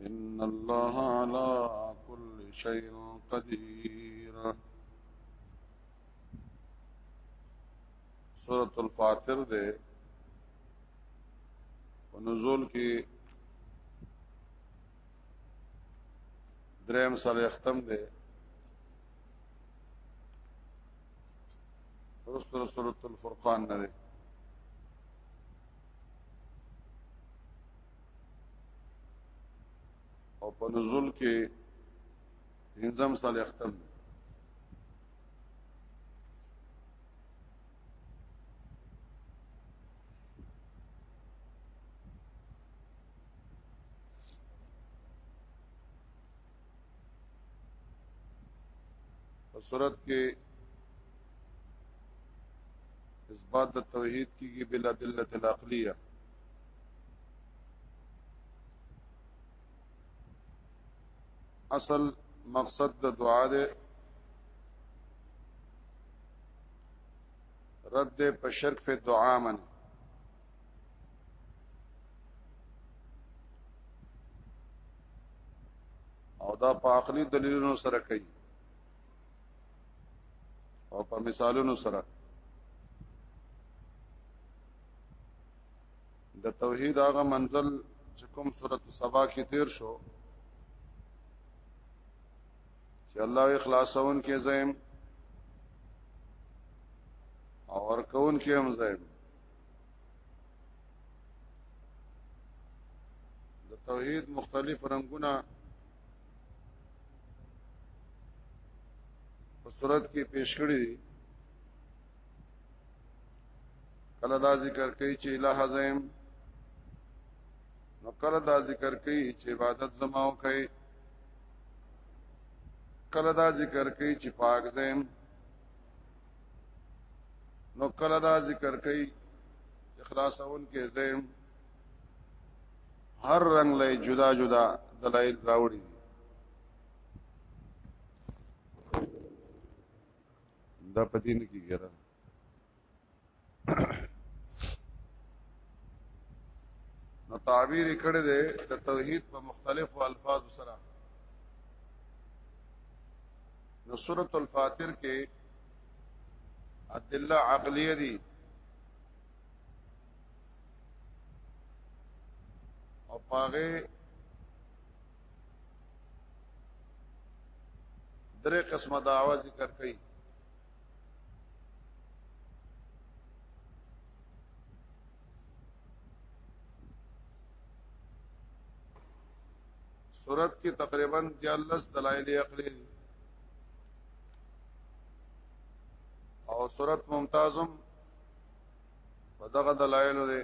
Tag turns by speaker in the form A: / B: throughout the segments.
A: ان الله على كل شيء قدير سورۃ الفاتر ده ونزول کې دریم سره ختم ده رسول سورۃ الفرقان نه او په نزول کې هنځم صالح ختم صورت کې اثبات د توحید کیږي بلا دلت العقلیه اصل مقصد د دعا ده رد په شرک په دعا من او دا په عقلي دلیلونو سره کوي او په مثالونو سره د توحید هغه منزل چې کوم سورۃ سبا کې تیر شو چې الله اخلاصون کې زم او ورکون کې هم زم د توحید مختلف رنگونه په صورت کې پیش کړی دي کله دا ذکر کوي چې الہ زم نو کله دا ذکر کوي چې عبادت زماو کوي کله دا ذکر کوي چې پاک زم نو کله دا ذکر کوي اخلاصون کې زم هر رنگ لای جدا جدا دلایل راوړي دا پتی نه کیږي نو تعبیر کړی دی د توحید په مختلفو الفاظو سره نو سورۃ الفاتر کې ادله عقلیه دي او پاغه درې قسمه دعوا ذکر کړي صورت کې تقریبا 14 دلایل عقلی دي او صورت ممتازم په دغه دلایل دی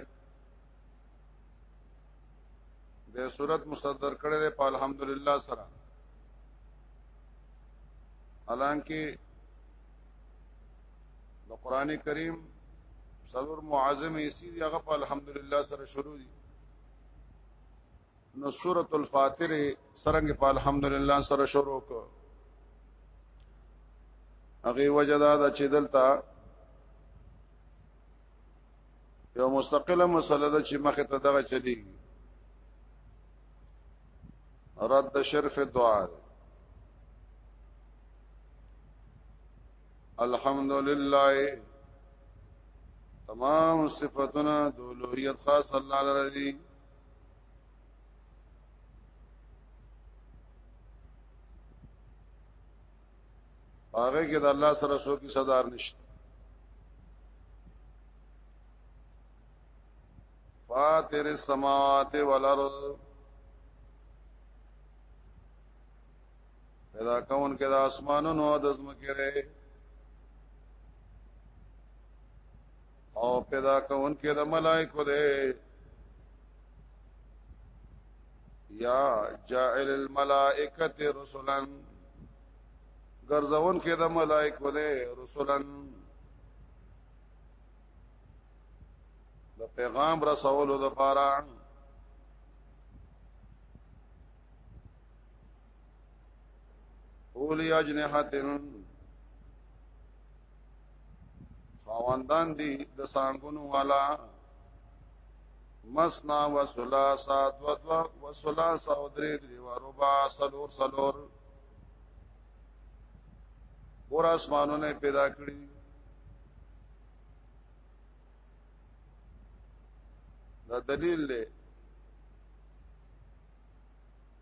A: به صورت مصدر کړي ده په الحمدلله سره حالانکه د قران کریم سرور معظم ایسی دی هغه په الحمدلله سره شروع دي نو سوره الفاتر سرنګ په الحمدلله سره شروع کو هغه وجدا د چې دلته یو مستقله مسله ده چې مخه ته دغه چلیږي رد شرف دعا الحمد لله تمام صفاتنا د اولوہیت خاص الله لره دي هغه کې د الله سره څوک صدر نشته فاتر السماوات والارض پیدا کون کې د اسمانونو د زمکه او پیدا کون کې د ملائکو دی یا جاعل الملائکه رسلا ګرځون کې د ملائکو دی رسلا د پیغام رسولو د پاره اولی اجنحتن خواندان دی د سانګونو والا مسنا و سلاسا دو دو و سلاسا و دری دری و ربا سلور سلور ګور اسمانونه پیدا کړی دا دلیل دی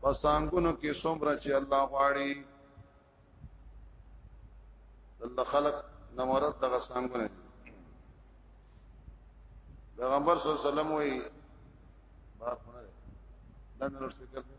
A: پسانګونو کې څومره چې الله غواړي الله خلق نمرت دغه څنګه پیغمبر صلی الله علیه وسلم وی بار خونه ده دا نور څه کوي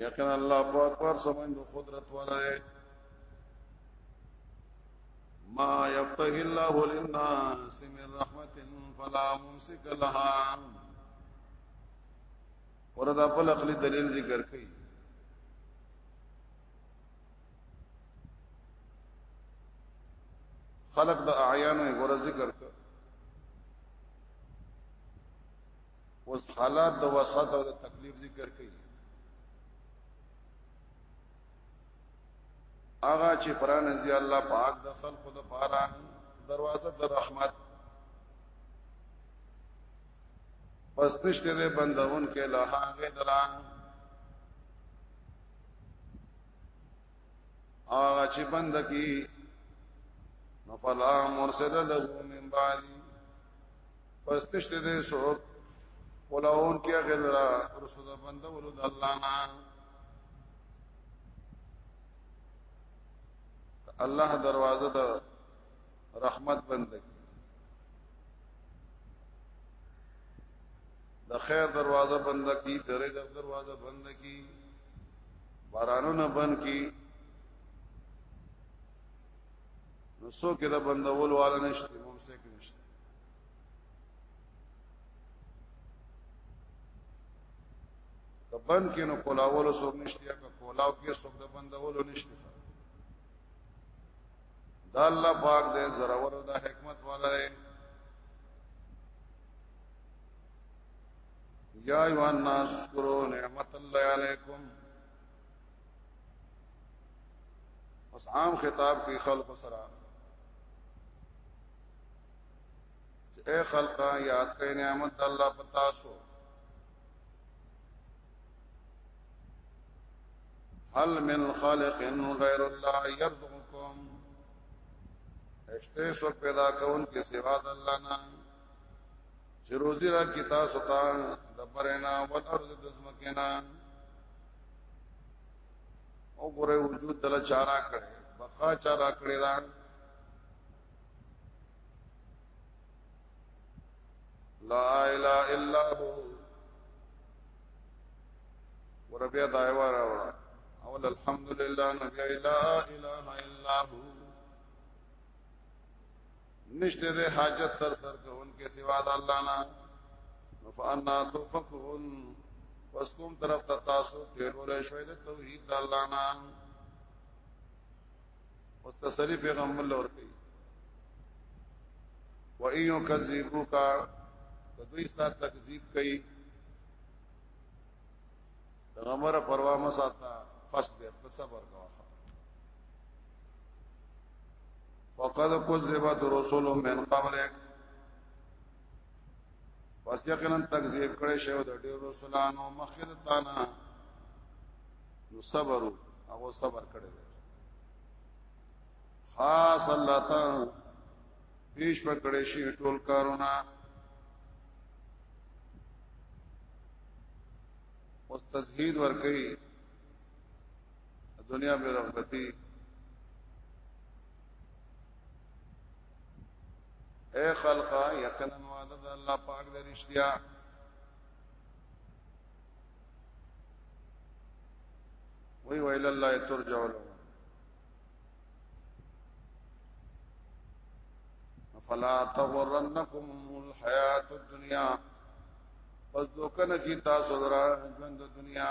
A: یقینا الله پاک پر سمون د قدرت ولای ما یفتح الله للناس من رحمت فلا ممسك لها وردا په عقلي دلیل ذکر کړي خلق د اعیان غره ذکر کړ اوس حالات د وسعت او د تکلیف ذکر کړي اغا چې قران زی الله پاک د خلق د پاره دروازه د رحمت پس نشته ده بندون کې له هغه درا اغا چې بند کی نو فلا مرسل له من بعد پس نشته دې سوک ولاون کیا غلرا رسول بنده ولود الله نا الله دروازه د رحمت بنده د خیر دروازه بند کی د رزق دروازه بند کی بارانونه بند کی نو سو کې د بندول والا نشته ممسک نشته د بند کې نو کولاولو څوک نشته یا کولاو کې څوک د بندولو نشته دا الله پاک دې زراور د حکمت والا دی یا ایو الناس کرو نعمت الله علیکم اوس عام خطاب کې خلق سره اے خلقا یاد کئ نعمت الله پتا سو هل من خالق غیر الله يرزقكم اشته سو پیدا کون کې سوا د الله نه چې روزي را کی تاسو ته د پرنا او ارض د زمکینا او ګره وجود دل چارا کړي بقا چارا کړي دا لا اله الا هو وربیا دا یو راوړه اول الحمدلله نبی لا اله الا هو نشته ده حاجت تر سر کون کې سوا د الله نه فانا تفقون پس کوم طرف ته تاسو ټیرول شوی د توحید الله نه او تسلی پیغمبر لور کوي و ایو کذبو کا دوی ستا تکذیب کوي پیغمبر پروا ما ساته فصبر صبر کا وقد كذبت رسل من قبلك پس یقینا تکذیب کړي شو د ډېر رسولانو مخید تانا نو صبر او صبر کړي خاص الله تعالی پیش پکړې شي ټول کارونه اوس تزهید ورکي دنیا به رغبتي اے خلقا یقینا وعده د الله پاک د رښتیا وی ویل الله ترجع له فلا تغرنکم الحیات الدنیا پس دوکنه کی تاسو درا ژوند دنیا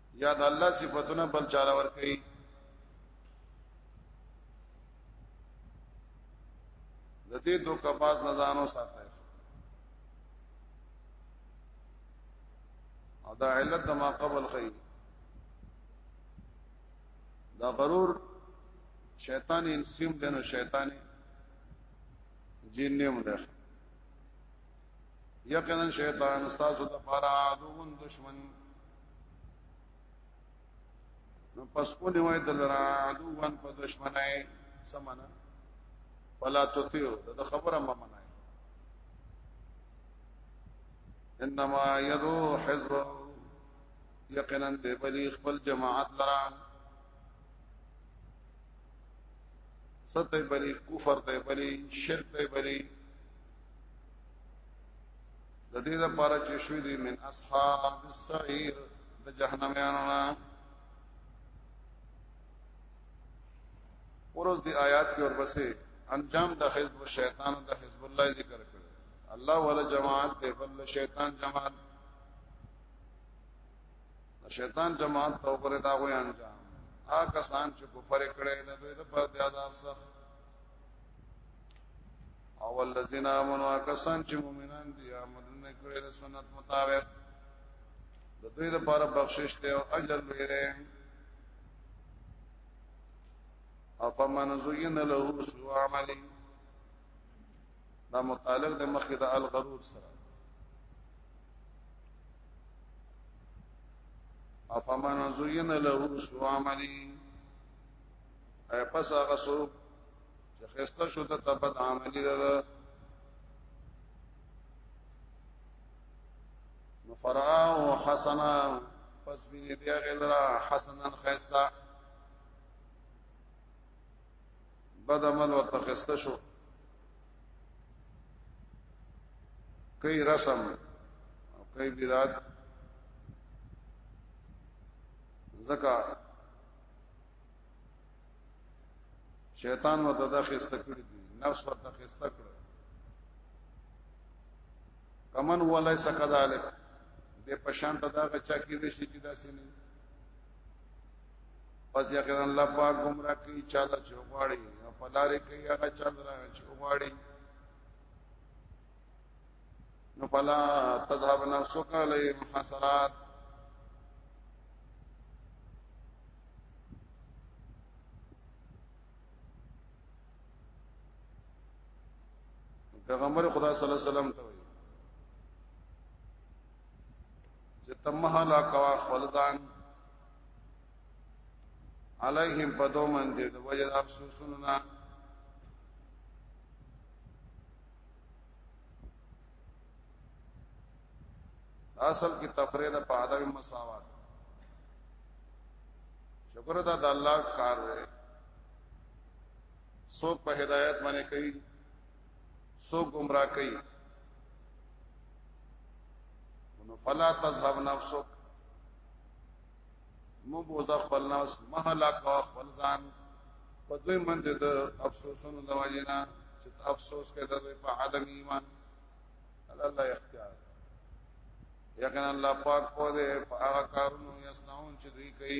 A: یا د الله صفاتونه بل چاله ور کوي د دې دوه کباز نه ځانو ساتي او دا علت د ما قبل خي دا غرور شیطان انسیم دنو شیطان جن نه مده یقینا شیطان استاسو د پاره عدو دشمن نو پس کو نیوای دلرا عدو وان په دشمنای سمانا ولا تطيع دا خبره ما منای انما يدو حزب یقینا دی بلی خپل جماعت لرا ستای بلی کفر دی بلی شرک دی بلی د دې لپاره چې شوې دي من اصحاب السعير د جهنميانو نه ورځ دی آیات کې ورپسې انجام د حزب شیطان د حزب الله ذکر کړ الله ولا جماعت دی بل شیطان جماعت شیطان جماعت تو پر دا غوي انجام آ کسان چې کفر کړي د دوی د پر د عذاب سخت او الذين امنوا کسان چې مؤمنان دي عملونه کړی د سنت مطابق د دوی لپاره بخشش ته او اجر لوی دی او فمن زين له سوء عمله دا متعلق د مخه د الغرور سره افمن زين له سوء عمله اي پس هغه سو چې خسته شو ته تبد عملی ده نو فرعاو حسنا پس بینی دی غلرا حسنا خسته بد عمل ورته خسته شو کوي رسم او کوي بدعت زکه شیطان ورته د خسته کړی دی نفس ورته خسته کړ کمن ولای سکذالک د پشان ته دا بچا کې دې شي کې دا سینې پس یقینا الله پاک گمراه کوي چاله چوغاړي په لارې کوي هغه چاندرا چوغاړي نو فلا تذهب نفسك عليهم حسرات پیغمبر خدا صلی الله علیه وسلم ته وایي چې تمه لا کوا خپل ځان علیهم پدومن دې د وجد افسوسونه اصل کې تفرید په عدم مساوات شکر ادا د الله کار دی سو په هدایت باندې کوي سو گمراه کوي نو فلا تذهب نفسك مو بوز خپل نفس محلا کو خپل ځان په دوی باندې د افسوسونو د وجینا چې افسوس کوي د دوی په عدم ایمان الله اختیار یقینا الله پاک په دې په هغه کارونو یسناون چې دوی کوي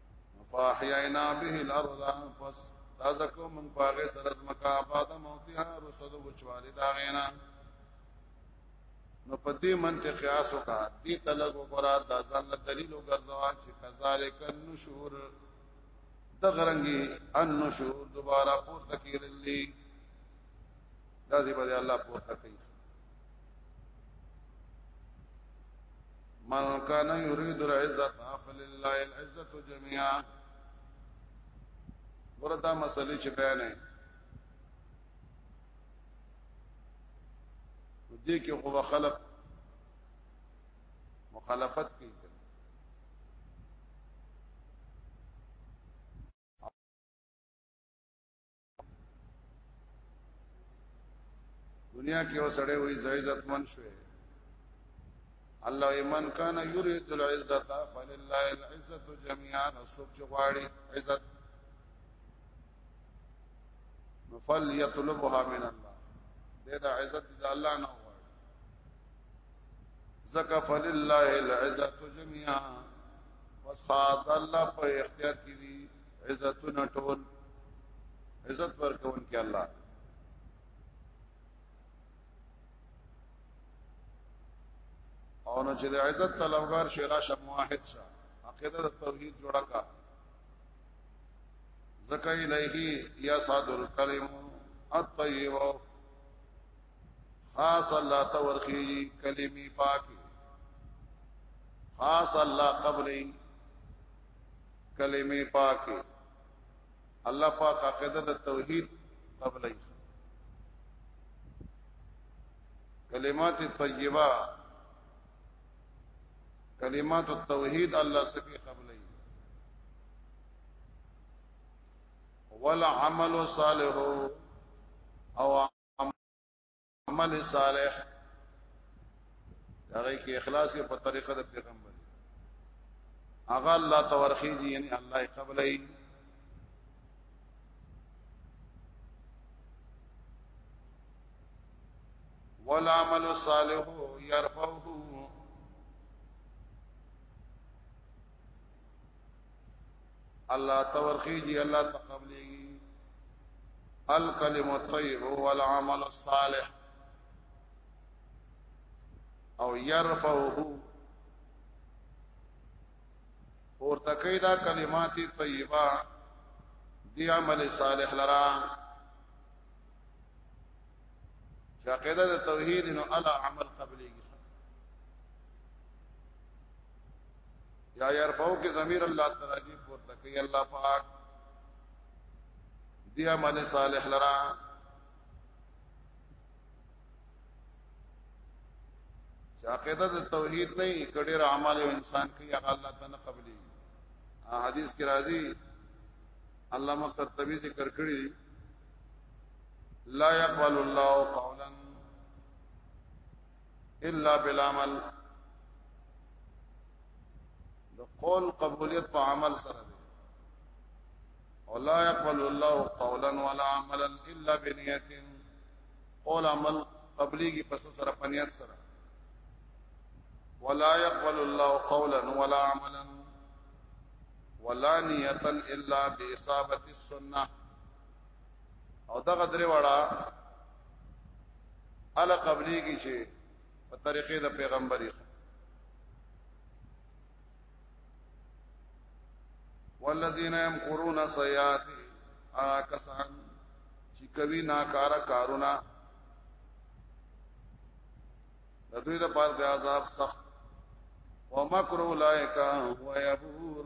A: فاحینا به الارض پس تازه کو من پاغه سره مکا آباد موتیا رسد وچوالی دا غینا نو په دې منطق قیاس وکا دې تلګ وکړه دا ځان له دلیل وګرځوا چې کذالک النشور د غرنګي النشور دوباره پورته کېدلې دا دې باندې الله پورته کوي من كان يريد العزة فلله العزة جميعا ورته مسلې چې بیانې دې کې خو خلق مخالفت کوي دنیا کې وسړې وې عزت من شوې الله ایمان کان یرید العزت فلله العزت جميعا سوچ غواړي عزت فل یطلبها من الله دې دا عزت د الله نه غواړي زکه فلله العزت جميعا وصاد الله په اختیار کې عزتونه ټول عزت ورکون کې الله او نو چې د عزت طلبګار شي راشه موحد شه عقیده د توحید جوړه کا زکه الیه یا صاد الکلم الطیب خاص الله تورخی کلمی پاک خاص الله قبلی کلمې پاکه الله پاک عقیده د توحید قبلې کلمات طیبه کلمات التوحید الله سکی قبلې ولا عمل صالح او عمل صالح هغه کې اخلاص په طریقه د پیغمبر هغه الله تورخی دي یعنی الله قبلای والعمل الصالح يرفعه الله تورخیږي الله تقبلېږي الکلم الطیب والعمل الصالح او يرفعه اور تکیدا کلمات طیبه دی عمل صالح لرا چې عقیده د توحید نو الا عمل قبليږي یا يرفعو کې ضمیر الله تعالی پورته کوي الله پاک دیا من صالح لرا چې عقیده د توحید نه کډې را عمل او انسان کوي هغه الله تعالی قبلي حدیث کې راځي علامه قرطبي ذکر کړی لا يقبل الله قولا الا بالعمل د قول قبولیت په عمل سره دی او لا يقبل الله قولا ولا عملا الا بنيه قول عمل قبليږي پس سره پنيت سره ولا يقبل الله قولا ولا عملا ولا نيه الا باصابه السنه او دغه درې وړه الا قبليږي چې په طریقې د پیغمبري والذین یمکرون سیئات آکسان چې کوي ناکارا کارونه د دوی د پاره د عذاب سخت ومکر اولائک هو یبور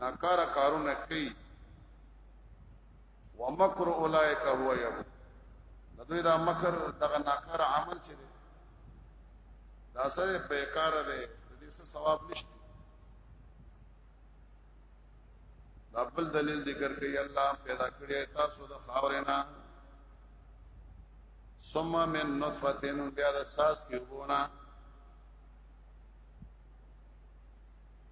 A: ناکاره کارونه کوي ومکر اولائک هو یب دوی دا مکر دغه ناکاره عمل چي دي دا سره بیکار دی د دې څه ثواب نشته دا بل دلیل ذکر کوي الله پیدا کړی تاسو د خاورینا ثم من نطفه بیا د ساس کې وونه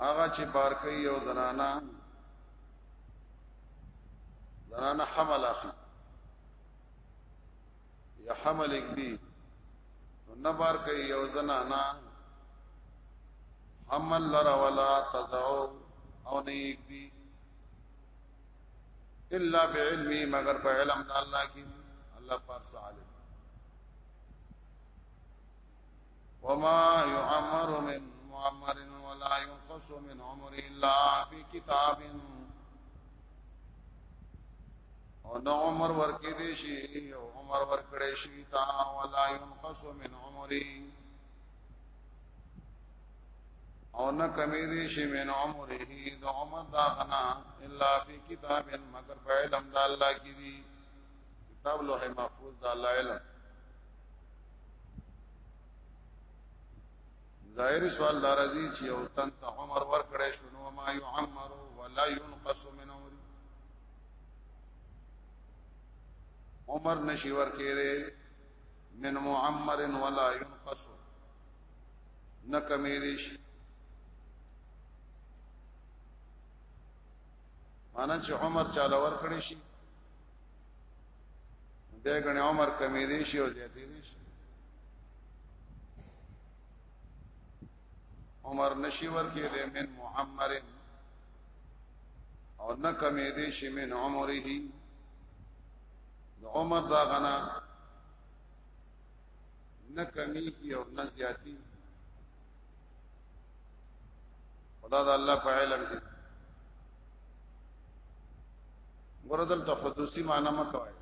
A: هغه چې بار کوي یو زنانا زنانا حمل اخی یا حمل اک دی نه بار کوي یو زنانا حمل لرا ولا تزعو او نه اک دی الا بعلمي مگر په علم د الله کې الله پر عالم وما يعمر من معمر ولا ينقص من عمر الا في كتاب او نو عمر ورکې دي شي او عمر ورکړې شي تا ولا ينقص من عمري او نه کمی دي شي من عمره د عمر دا غنا الا فی کتاب مگر په علم د الله کې دي کتاب لوح محفوظ دا الله علم ظاهر سوال دارازي چې او تن ته عمر ور کړې شنو ما يعمر ولا ينقص من عمر عمر نشي ور کېره من معمر ولا ينقص نکمې دي شي معنا چې عمر چاله ور کړې شي به غني عمر کمی دی شي او زیاتې دی شي عمر نشي ورکې دی من محمد او نه کمی دی شي من عمره د عمر دا غنا نه کمی او نه زیاتی خدا د الله په علم کې ګوردل ته حدوثي معنی مکوای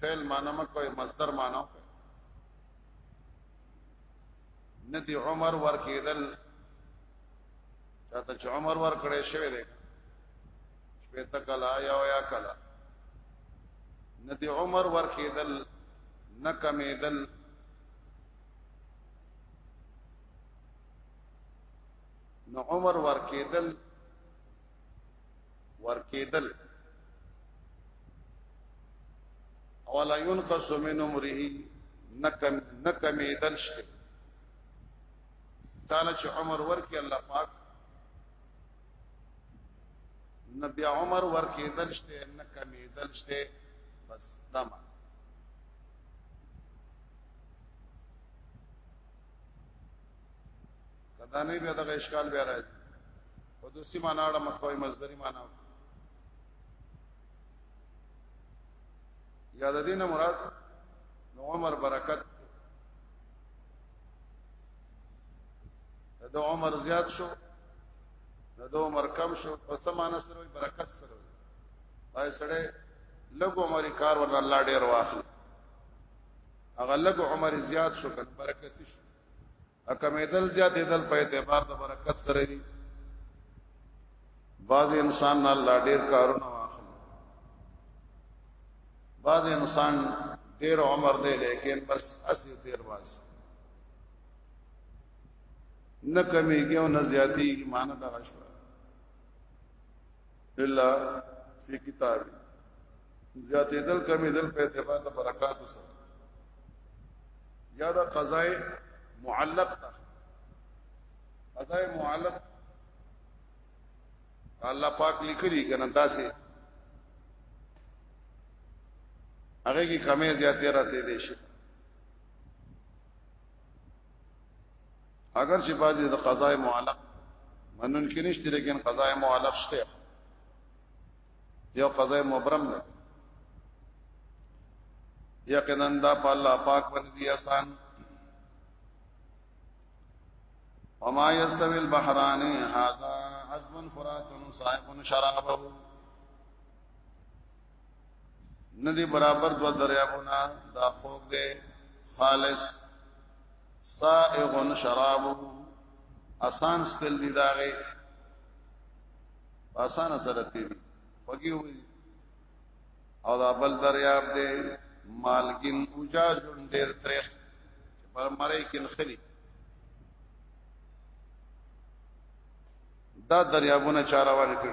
A: فعل معنی مکوای مصدر معنی ندی عمر ور کېدل چاته چې عمر ور کړې شوی دی شپه تکلا یا یا کلا ندی عمر ور کېدل نکمیدل نو عمر ورکیدل ورکیدل اولا ينقص من عمره نکم نکمیدل شته تعالی چې عمر ورکی الله پاک نبی عمر ورکیدل شته نکمیدل شته بس تمام کدا نه بیا دغه اشکال بیا راځي او د سیمه ناړه مخوي مصدري معنا یا د دینه مراد نو عمر برکت د عمر زیات شو د عمر کم شو په سمانه سره برکت سره پای سره لګو عمر کار ور الله ډیر واخلي هغه لګ عمر زیات شو کنه برکت شو اکمیدل زیات دل په اعتبار د برکت سره دي بعض انسان نه الله ډیر کارونه واخلي بعض انسان ډیر عمر دی لیکن بس اسی تیر واس نه کمیږي او نه زیاتیږي معنی دا شو الا فی کتاب زیاتې دل کمې دل په اعتبار د برکات سره یا دا قضای معلق تا قضای معلق الله پاک لیکلی کنه تاسو هغه کې کمې زیاتې راته دي شي اگر چې بعضی د قضاء معلق منون کې نشته لیکن قضاء معلق شته یو قضاء مبرم ده یقینا دا په الله پاک باندې دی آسان وما يستوي البحران هذا عذب فرات صائغ شرابه ندی برابر دو دریابونه دا خوږ دی خالص سائغ شرابه آسان سکل دی داغه آسان سره تیری وګي وي او دا بل دریاب دی مالګین اوجا جون ډیر تریخ پر مړی کې نخلی دا دریابونه چاروان کړي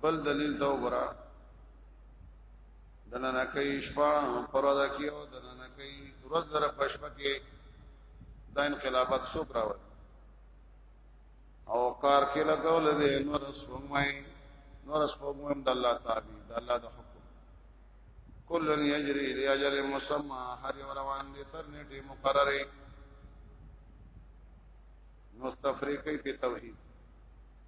A: بل دلیل ته وګوره دنه نه کوي شپه پرواده کیو دنه نه کوي ورځ در پښپ کې دا انقلابات سو کراول او کار کې لګول دي نور سپمای نور سپموم د الله تعالی د الله د حکم کل یجری لاجل مسمى هر یو روان دي تر نیټه مقرره مستفریقی په توحید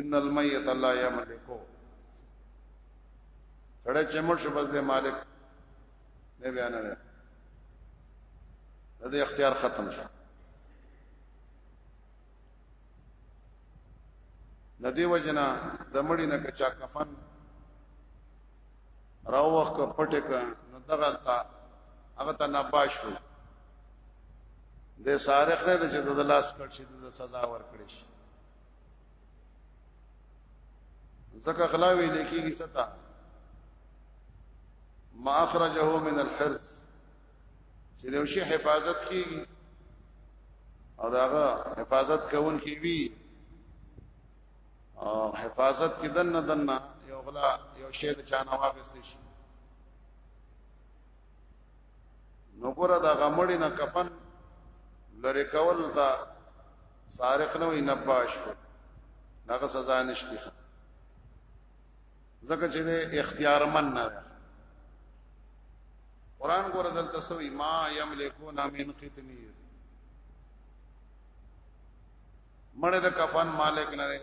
A: ان المیت لا یملکو سړی چې مړ شي بس د مالک نه بیان نه د اختیار ختم شو ندی وجنا د مړی نه کچا کفن راوخ ک پټه ک نو دغه تا هغه ته نباش وي د سارق نه چې د لاس کړ شي د سزا ور کړی شي زکه غلاوی لیکيږي ستا ما اخرجه من الحرز چې د شي حفاظت کیږي او داغه حفاظت کوون کی وی او حفاظت کې دنه دنه یو غلا یو شی د چانه واغستې شي نو ګره دا غمړی نه کفن لری کول دا سارق نو نباش دغه سزا نشته ځکه چې اختیار من نه قران ګور دلته سوې ما یملکون من قتمیر مړه د کفن مالک نه دی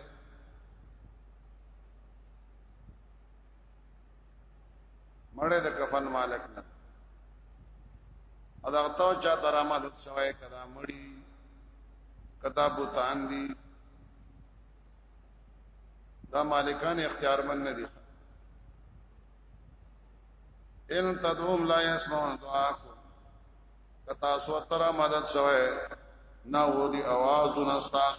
A: مړه د کفن مالک نه ادا تو چا درامه د شوای کدا مړی کدا بوتان دی دا مالکان اختیار من نه دي ان تدوم لا يسمعون دعاكم کتا سو تر مدد شوه نا ودي आवाज نستاس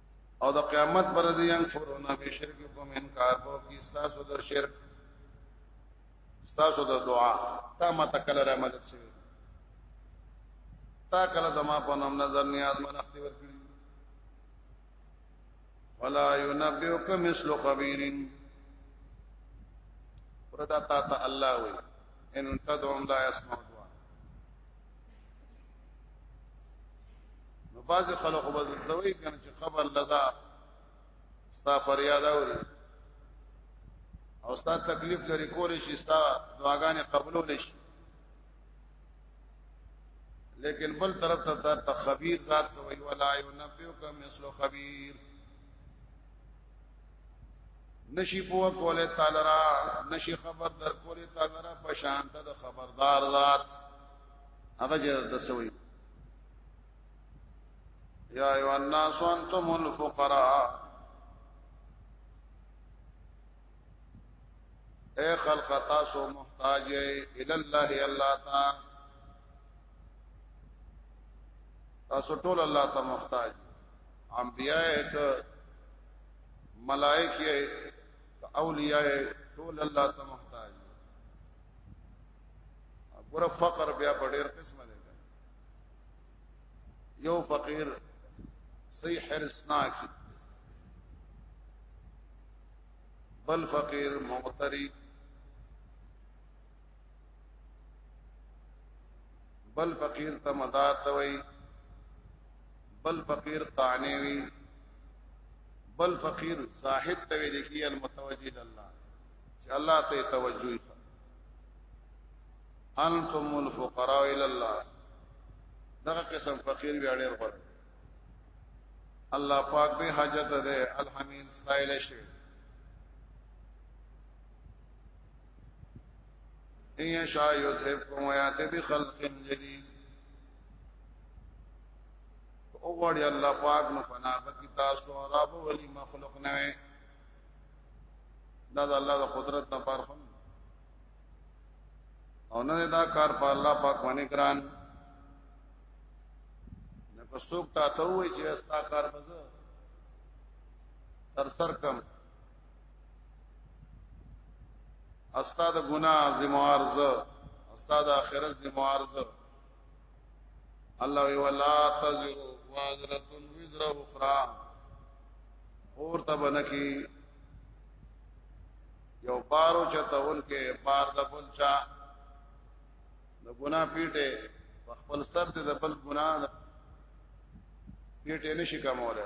A: او د قیامت پر ورځ یې فرون به شرک کوم انکار وو کی تاسو د شرک تاسو د دعا تا ما تکل را مدد شي تا کله زما په نوم نظر نیاز من اختی ورکړي ولا ينبئك مثل خبير وردا تا ته الله وي ان تدعم لا يسمع نو باز خلق وبدلوي کنه چې قبر لدا ستا فریاد اوري او ستا تکلیف لري کول شي ستا دعاګانې قبول شي لیکن بل طرف ته تر تخبیر ذات سوی ولا ينبئك مثل خبير نشي پوه کوله تعالی را نشي خبر در کوله تعالی را په شان ته د خبردار ذات هغه د سوي یا ایو الناس انتم الفقراء اے خلق تاسو محتاج اے ال الله الله تا تاسو ټول الله ته محتاج انبیاء ته ملائک یې اولیاء یې ټول الله ته محتاج ګره فقر بیا په ډېر قسمه دی یو فقیر صحیح حرسناک بل فقیر مغتری بل فقیر ته مدار ته وای بل فقیر قانع وی بل فقیر زاهد ته ویل کی المتوجی الله چې الله ته توجه انتم الفقراء الى الله دغه قسم فقیر بیا ډیر غوړ الله پاک به حاجت ده الحمید سایل شي ان يشاء يذهبكم وياتي بخلق جديد او غړي الله پاک نو فنا بکی تاسو رب ولي مخلوق نه وي دا د الله د قدرت نه پر هم او نه دا کار په الله پاک باندې ګران نه په څوک تا ته وای چې استا کار بزه تر سر کم استاد ګناه ذمہ ارز استاد اخرت ذمہ ارز الله ولا تزر وازره وزر اخرى اور تبنکی یو بارو چتون کې بار د بل چا د ګنا پیټه په خپل سر د بل ګنا پیټه نشي کوموله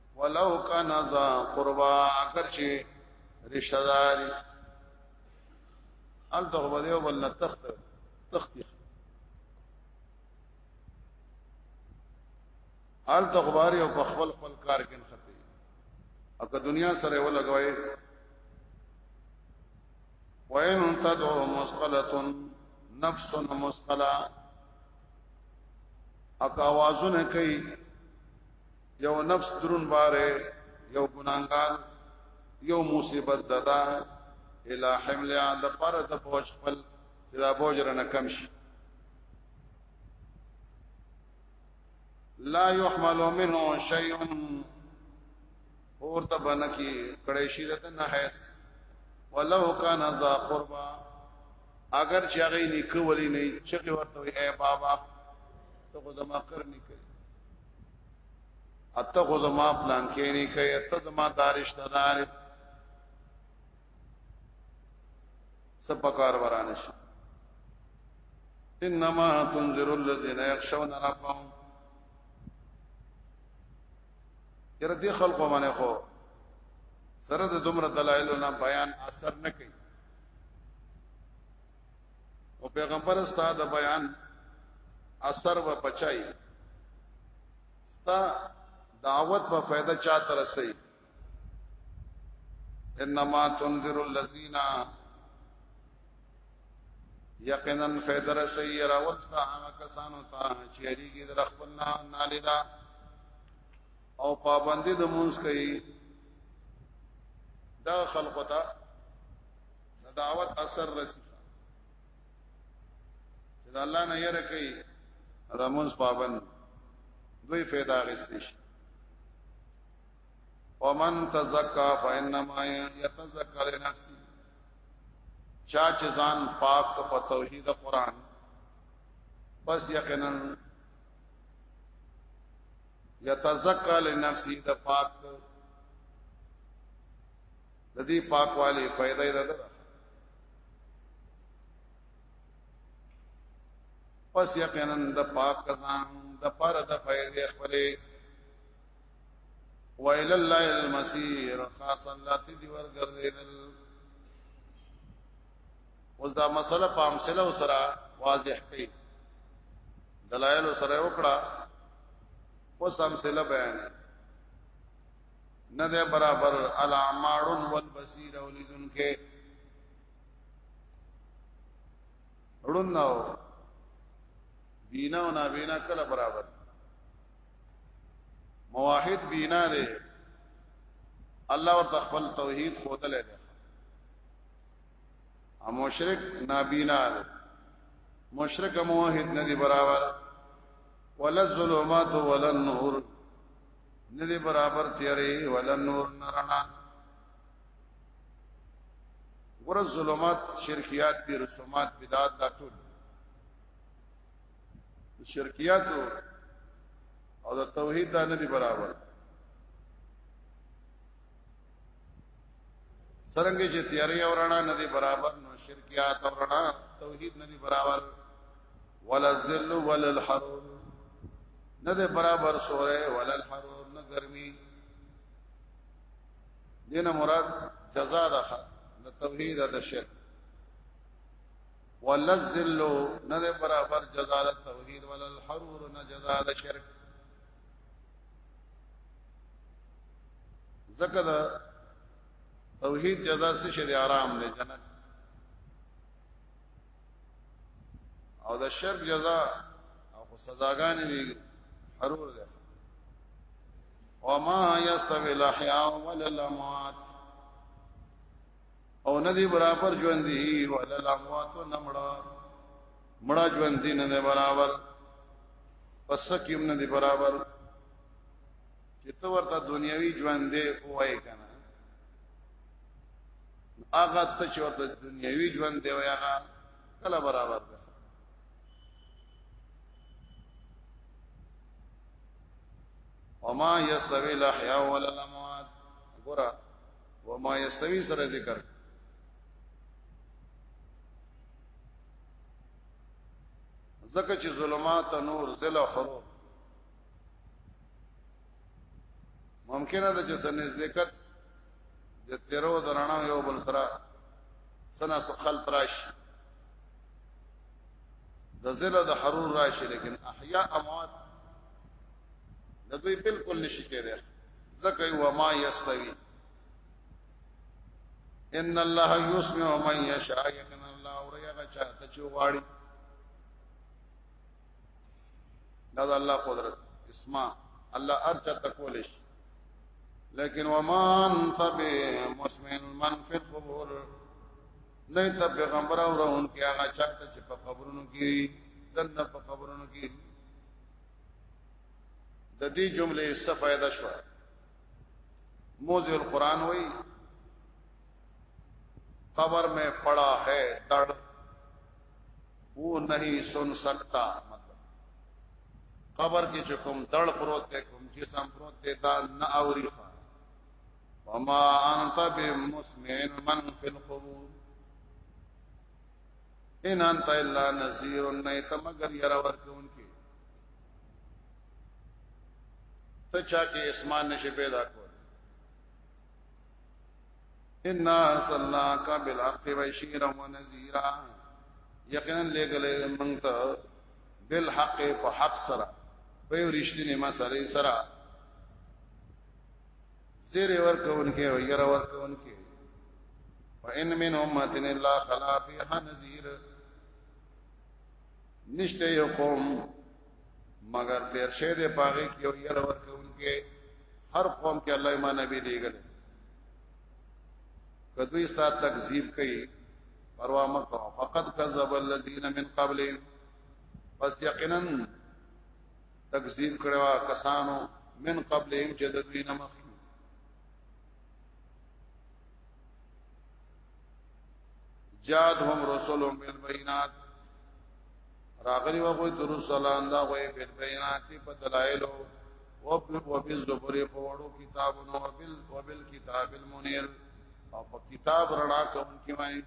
A: ولو کان ذا قربا اگر چې رشتہ دار ان ته بده ول تخت تخت حال ته خبر یو په خپل خپل کار کې خطي او که دنیا سره ولګوي وَإِن تَدْعُ مُسْقَلَةٌ نَفْسٌ مُسْقَلَةٌ اکا आवाजونه کوي یو نفس درون باره یو ګناګار یو مصیبت زدا الا حمل د پر د بوج خپل چې دا بوج رنه کم شي لا يحمل منه شيء اور ته بنکی کړي شي د نه هيس ولو کان ذا قربا اگر چې هغه نیکه ولی نه چې ورته اے بابا ته زما کر نکړي اته خو زما پلان کې نه کوي اته زما دارش دار سپکار ورانه شي انما تنذر الذين يخشون ربهم یره دې خلکو باندې خو سره د دومره دلایلو نه بیان اثر نه کوي او پیغمبر استاد بیان اثر و پچای ستا دعوت په فائدہ چا تر سي انما تنذر الذين یقینا فیدر سیر ولستا هغه کسانو ته چې اړیږي در خپل نه نالیدا او پابندي د مونږ کوي دا خلقتا د دعوت اثر رسی چې د الله نه یره کوي د مونږ پابند دوی فایده غستی شي ومن تزکا فانما يتزکا لنفسه چا چې ځان پاک په توحید قران پس یقینا یتزکا لنفسی د پاک د دې پاکوالي فائدې ده ده پس یقینا د پاک کسان د پر د فائدې خپلې ویل الله المسیر خاص الله تی دی ورګرځیدل اوس دا مسله په امثله سره واضح کړي دلایل سره وکړه اوس امثله بیان نه ده برابر الامار والبصير ولذن کې ړونداو بینا او نابینا کله برابر مواحد بینا دی الله ورته خپل توحید خودلې ده ا مشرک نابینا دی مشرک موحد ندی برابر ولا الظلمات ولا النور نه دی برابر تیارې ولا نور نرنا ور ظلمات شرکیات دي رسومات بدعات دا ټول شرکیات او د توحید دا نه دی برابر سرنګ چې تیارې او رڼا نه دی برابر نو شرکیات او رڼا توحید نه دی برابر ولا الذل ولا الحرور نه ده برابر سوره ولا الحرور نه ګرمي دینه مراد جزاء ده د توحید د شرک ولا الذل نه ده برابر جزاء د توحید ولا الحرور نه جزاء د شرک زکه د توحید جزاء څه شی آرام نه جنت او د شرک جزاء او سزاګانې دي حرور ده وما يستوي الاحياء ولا الاموات او ندی برابر ژوند دي ولا الاموات نمړه مړه ژوند دي نه برابر پس کیم نه دي برابر چې ته ورته دنیوي ژوند دی وای کنه هغه ته چې ورته دنیوي ژوند دی وای هغه کله برابر ده وما يستوي الاحياء ولا الاموات ګورا وما يستوي سره ذکر زکه چې ظلمات نور ذل خرو ممکنه ده چې سنځ دقت د تیرو درانه یو بل سره سنا سخل تراش د زله د حرور راشي لیکن احیا اموات د دوی بالکل نشي کېده ځکه یو ما یستوی ان الله یسمع من یشاء یکن الله اوریا چاته چوغاړي دا د الله قدرت اسما الله ارجا تکولش لیکن ومان تب مسمن من فی القبور نه ته پیغمبر او رون کې هغه چاته چې په قبرونو کې دنه په قبرونو کې د دې جملې څه فائدہ شو موزه القرآن وای قبر میں پڑا ہے تڑ وہ نہیں سن سکتا مطلب قبر کې چې کوم دړ پروت دی کوم جسم پروت دی دا نه اوري وما انت بمسمع من في القبور ان انت الا نذير نه ته مگر ير ورکون کې ته چا کې اسمان نشي پیدا کول ان ارسلناک بالحق بشیرا ونذیرا یقینا لګلې مونږ ته بالحق په حق سره په رښتینې مسلې سره زیر ورکونکې او ير ورکونکې وان من امه الا خلا فيها نذير نشته یو قوم مگر تیر شه دې پاغي کې یو یل ورکونکي هر قوم کې الله ایمان نبی دیګل کدوې سات تکذیب کوي پروا مکو فقط کذب الذين من قبلهم پس یقینا تکذیب کړوا کسانو من قبلهم چې د دوی نه مخ جادهم رسولهم بالبينات راغلی و کوئی تر رسولان دا کوئی بالبينات په دلایل او په بالزبر په وړو کتابونو او بال او بال کتاب المنير او په کتاب رڼا کوم کی باندې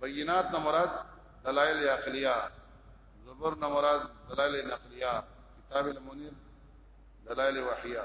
A: بینات نه مراد دلایل عقلیه زبر نه مراد دلایل نقلیه کتاب المنير دلایل وحیه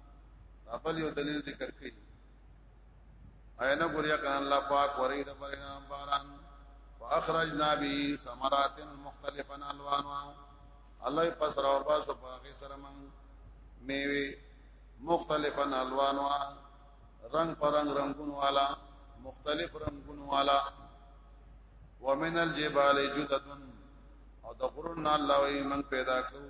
A: خپل یو دلیل ذکر کړي اینا ګوریا کان الله پاک ورید پرنا باران واخرجنا به ثمرات مختلفا الوانها الله پسر او باس په هغه سره من میوه مختلفا الوانها رنگ پر رنگ رنگون والا مختلف رنگون والا ومن الجبال جدد او د غرون الله وي من پیدا کړو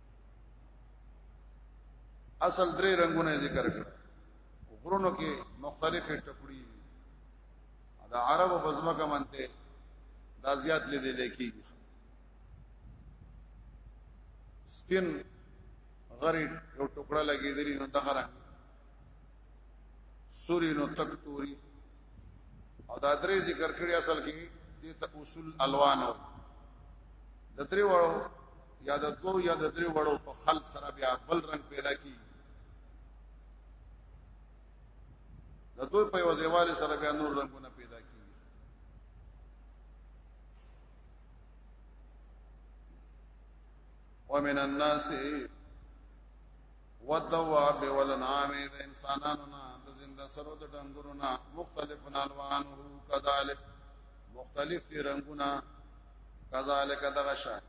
A: اصل درې رنگونه ذکر کړ غرونو کې مختلفې ټکړي دا عربو په ځمکه منته دا زیات لیدل کېږي سپین غری یو ټوکړه لګېدلی نو دغه رنګ سوري نو تک توري او دا درې ذکر کړی اصل کې دې ته اصول الوان د درې وړو یا د دوه یا د درې وړو په خل سره بیا بل رنگ پیدا کی د دوی په وځيواله سره بیا نور رنگونه پیدا کی ومن الناس والدواب والانعام د انسانانو نه د زنده سرو د ډنګورو نه مختلف الوانه کذالک مختلف رنگونه کذالک دغه شان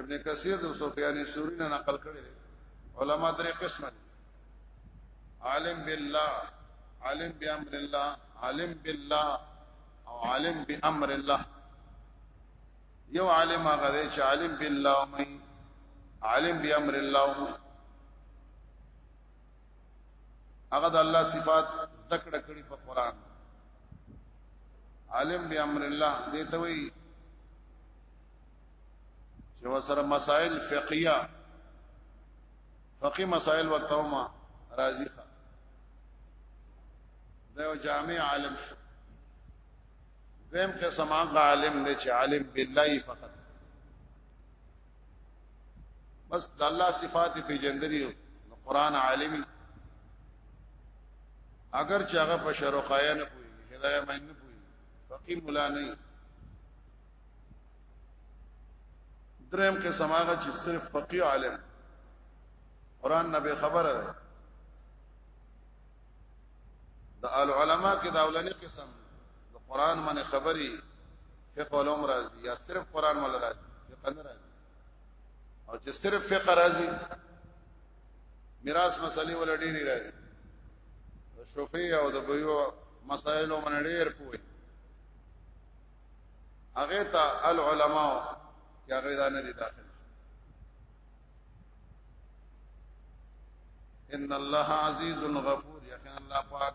A: ابن کثیر د سفیان ثوری نه نقل کړی دی علما درې قسمه دي عالم بالله عالم بامر الله عالم بالله او عالم بامر الله یو عالم هغه دی چې عالم بالله او عالم بامر الله هغه د الله صفات ذکر کړي په قران عالم به امر الله دې ته وی چې وسره مسائل فقهیه فقهي مسائل ورته ما راضی ښه دا یو جامع عالم شو دیم قسم هغه عالم دی چې عالم بالله فقط بس د الله صفات په جندري قران عالمي اگر چې هغه په شرقایا نه پوي هدايه مې نه پوي فقيه مولا نه درم کې سماغه چې صرف فقيه عالم قران نه به خبره ده د العلماء کې دا اولنې قسم د قران باندې خبري فقه علوم راځي یا صرف قران مل راځي فقه نه راځي او چې صرف فقه راځي میراث مسلې ول ډېری راځي شوفی او د بيو مسائل من ډېر پوي هغه ته العلماء چې هغه دا نه دي داخل ان الله عزیز غفور یقینا الله پاک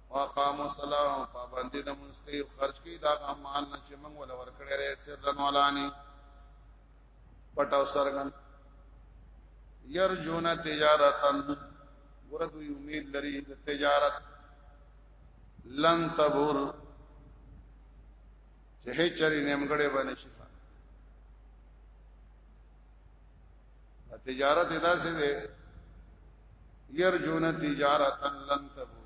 A: واقام السلام پابندی د مونږ کوي خرج کوي دا مال نه چې مونږ ولا ورکړی دی سرن ولانی پټاو سرګن يرجون تجارتن ورته امید لري د تجارت لن تبور چې هي چری نیمګړې باندې شي تجارت ادا سي دي يرجون تجارتا لن تبو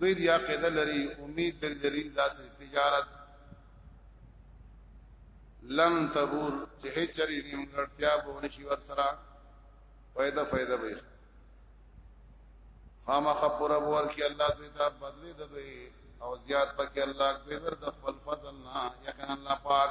A: دوی دیا قیده لري امید د ذلیل داسې تجارت لن تبور چې هچري نیمګړتیا به نشي ور سره فائدہ فائدہ به خامخ پر ور کې الله دې ته بدلې ده دوی او زیات پکې الله دې در د خپل فضل نه یقینا الله پاک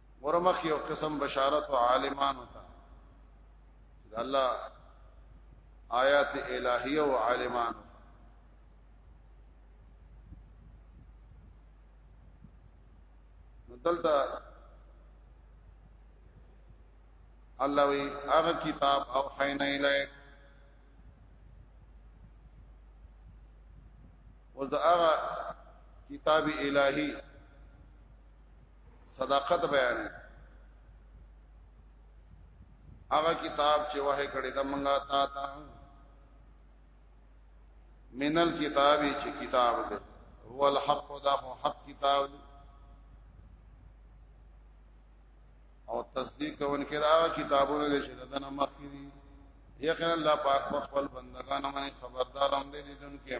A: ورمخ یو قسم بشارت او عالمان وتا دا الله آیات الہیه او عالمان دلته الله وی هغه کتاب او حینا الیک وذ هغه کتاب الہی صداقت بیان هغه کتاب چې وه کړی د منګا تا تا منل کتابي چې کتاب دی هو الحق دا هو حق کتاب دی او تصدیق کوونکې دا کتابونه چې دنه مخکې دي یقینا الله پاک خپل بندگانو باندې خبردار هم دي دي دونکو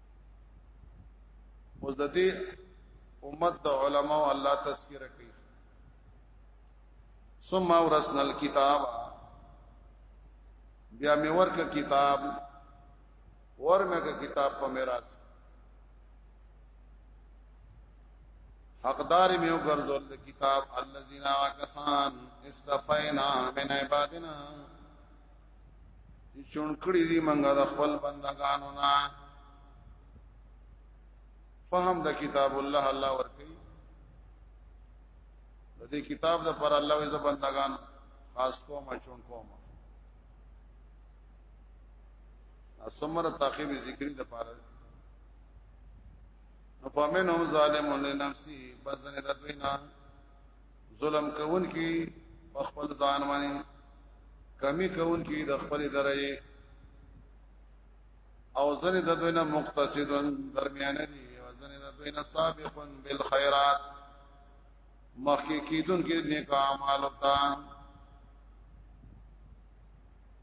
A: اوس د دې امت د علماو الله تذکرہ کوي ثم اورثنا الكتاب بیا مې ورک کتاب ورمه کتاب په میراث حقدار مې وګرځول د کتاب الذين وکسان استفینا من عبادنا چون کړی دی منګه د خپل بندگانو نه فهم د کتاب الله الله ورکی د دې کتاب د پر الله وز بندگان خاص کوم چون کوم اسمر تعقیب ذکری د پاره نو پامن هم ظالم لنفسه بس نه د دوی نه ظلم کوون کی خپل ځان باندې کمی کوون کی د خپل درجه او زنه د دوی نه مقتصدون درمیانه دي او زنه د دوی نه سابقون بالخيرات مخکې کیدون کې نیک اعمال او تا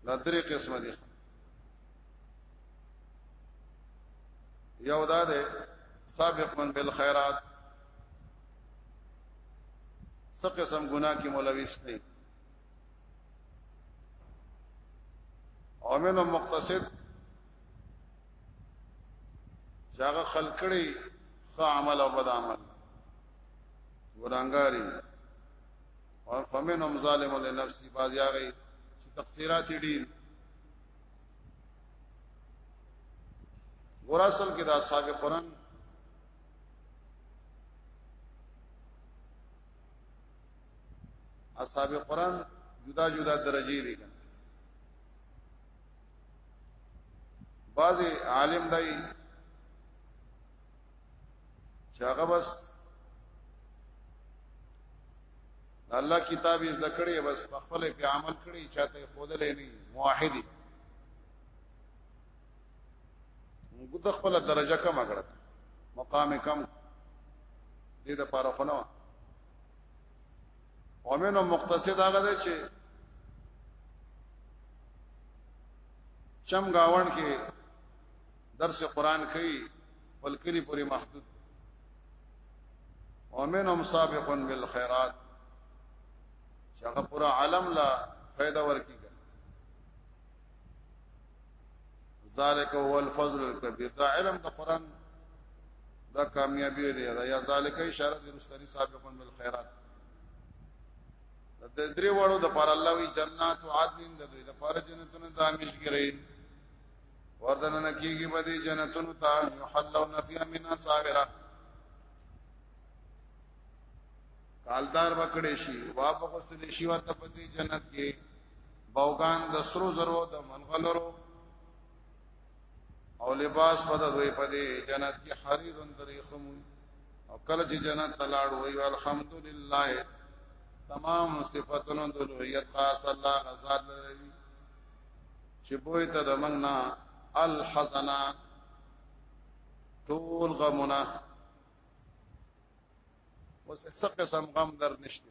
A: دا درې قسمه دي یو دا ده سابقون بالخيرات څه قسم ګناه کې ملوث دي او منو مقتصد چاغه خلق کړي ښه عمل او بد عمل ګناګاری او فمنهم ظالم لنفسه باز یاغي چې تقصيرات ډیر وراسل کې دا صاحب قرآن اصحاب قران جدا جدا درجه دي بعضی عالم دی چې هغه بس الله کتاب یې ذکرې بس خپل په عمل کړی چاته خودلې نه موحدی موږ د خپل درجه کم کړه مقام کم دې د پاره خنو ومنو مقتصد هغه دی چې چم گاون کې درس قران کوي ولکلی پوری محدود ومنهم سابق بالخيرات چې هغه پورا عالم لا پیدا ورکی ذالک هو الفضل الكبير دا علم د قران دا کامیابی دی دا یا ذالک اشاره د رسول سابقون بالخيرات د درې وړو د پر الله وی جنات او عدن د دوی د پر جنتونو د امیشګری وردن نکیږي په دې جنتونو ته یحلون فیها من اساوره کالدار وکړې شي واپس لې شي ورته په دې جنت کې باوګان د سرو زرو د منغلرو او لباس په دوی په دې جنت کې حریر اندرې خمو او کله چې جنت تلاړ وی الحمدلله تمام صفاتونو د لویت خاص الله غزاد لري چې بوې ته د مننا الحزنا ټول غمونه وسه قسم غم درد نشته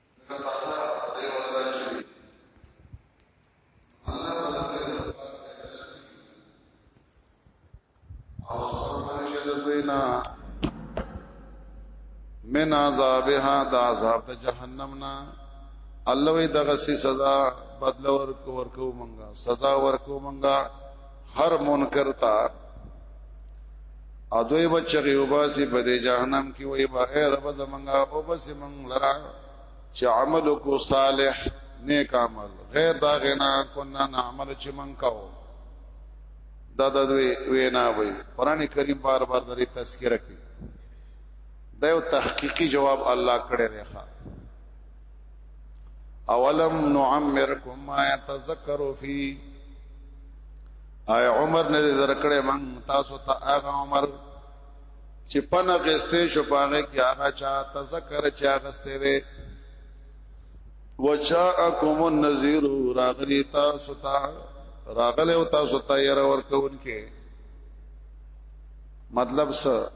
A: من عذابها د عذاب د جهنم نا الله وی دغه سزا بدل ورکو ورکو منګه سزا ورکو منګه هر منکر تا او دوی بچی وباسي په دې جهنم کې وای با اے رب زمنګا او بس من لرا چې عمل کو صالح نیک عمل غیر دا غنا کنا نعمل چې من کاو دا د دوی وینا وای قران کریم بار بار درې تذکرہ کوي دا یو تحقیقی جواب الله کړی دی ښا اولم نعمرکم ما يتذكروا فيه اي عمر نه درکړې من تاسو ته هغه عمر چې پنه غستې شو باندې کې هغه چا تذکر چې هغه ستې دې وجاءکم النذیر راغلی تاسو ته راغله او تاسو ته ير ورکون کې مطلب څه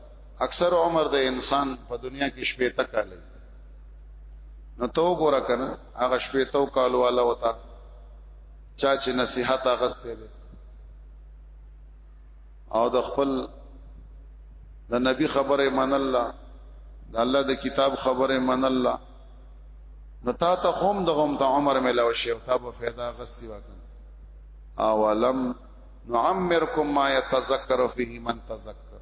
A: اکثر عمر د انسان په دنیا کې شپې تک کالي نو تو ګور کنه هغه شپې تو کالو والا وتا چا چې نصيحت اغسته دي او د خپل د نبی خبره من الله د الله د کتاب خبره من الله نو تا ته هم د غم ته عمر ملو شي او تا به फायदा غستی وکم اولم نعمرکم ما يتذكر فيه من تذكر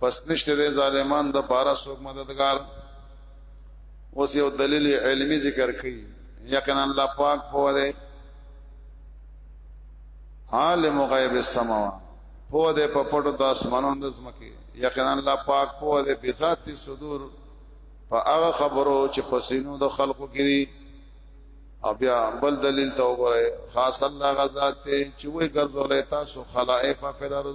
A: پس نشته د ظالمان د پارا څوک مددگار اوس یو دلیل علمی ذکر کړي یقینا الله پاک هو دی عالم غیب السماوات هو دی په پټو د اسمانونو د زمکه یقینا الله پاک هو دی په ذات صدور په هغه خبرو چې پسینو د خلقو کې دي او بیا بل دلیل ته وګوره خاص الله غزاد ته چې وې ګرځولې تاسو خلائف په درو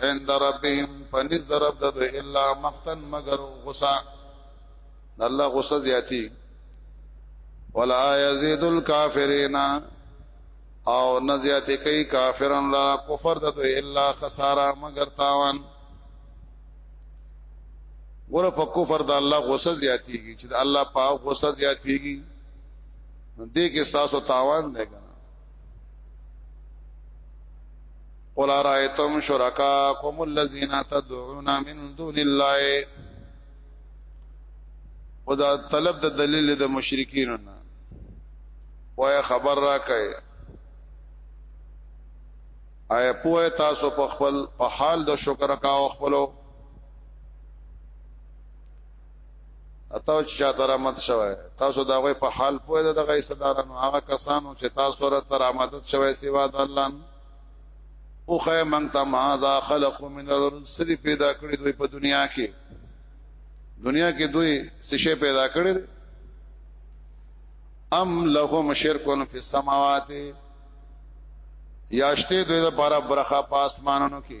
A: عند ربهم فنز درب د الا مقتن مگر غصه الله غصه زیاتی ولا یزيد الکافرین او نزیات کوي کافرن لا کفر د الا خساره مگر تاوان ور په کفر د الله غصه زیاتیږي چې د الله په غصه زیاتیږي دې کې تاسو تاوان دی قل ارائیتم شرکاکم الذین تدعون من دون الله خدا طلب د دلیل د مشرکین نه وای خبر را کای آیا پوه تاسو په خپل په حال د شکر کا او خپلو اتاو چې چاته رحمت شوه تاسو دا غوي په حال پوهه ده دغه صدارانو هغه کسانو چې تاسو را تر آمدت شوه سیوا د الله او خه مونږ ته ماذا خلق من الرسل پیدا کړی دوی په دنیا کې دنیا کې دوی څه شی پیدا کړی ام لهم شرکون فی السماوات یاشته دوی لپاره برخه پاسمانونو کې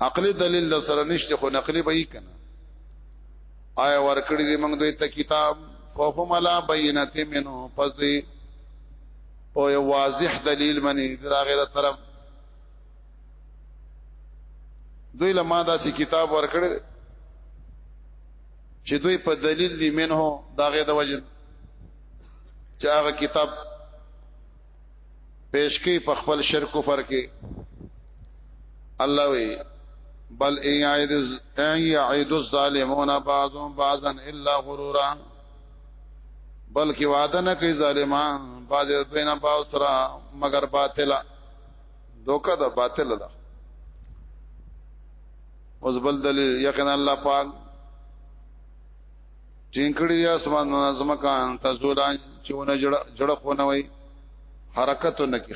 A: عقلی دلیل در سره نشته خو نقلی به یې کنه آیا ورکړی دی موږ دوی ته کتاب فهم علا بینته منه پس دی او یو واضح دلیل منی دا غیر طرف دوی لما دا سی کتاب ورکړی دی چې دوی په دلیل دی منه دا غیر د وجه چې هغه کتاب پیش کی په خپل شرک کفر کې الله وی بل ان یعید ان یعید الظالمون بعضهم بعضا الا غرورا بلکې وعده نه کوي ظالمان باز بین باو سرا مگر باطلا دوکا دا باطل دا اوس بل دلیل یقینا الله پاک ټینګ کړی دی اسمان نظم کان تزولا چونه جړ جړ خو نه وای حرکت نه کی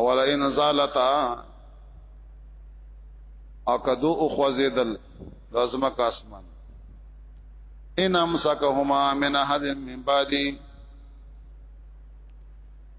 A: اولا ان زالتا او کدو او خوزیدل لازمه کا اسمان ان امسکهما من احد من بعدی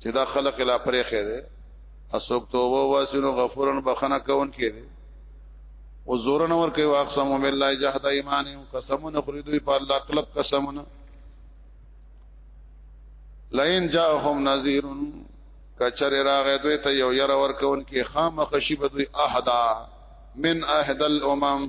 A: چې دا خلق لا پرې خې دي اسوک توبه واسینو غفورن بخنه کون کې دي او زور نور کوي واقسم بالله جهد ایمان قسمونه خریدوی په الله کلب قسمونه لئن جاءهم نذير کچر راغه دوی ته یو ير ور کون کې خام خشیب دوی احدا من احد الامم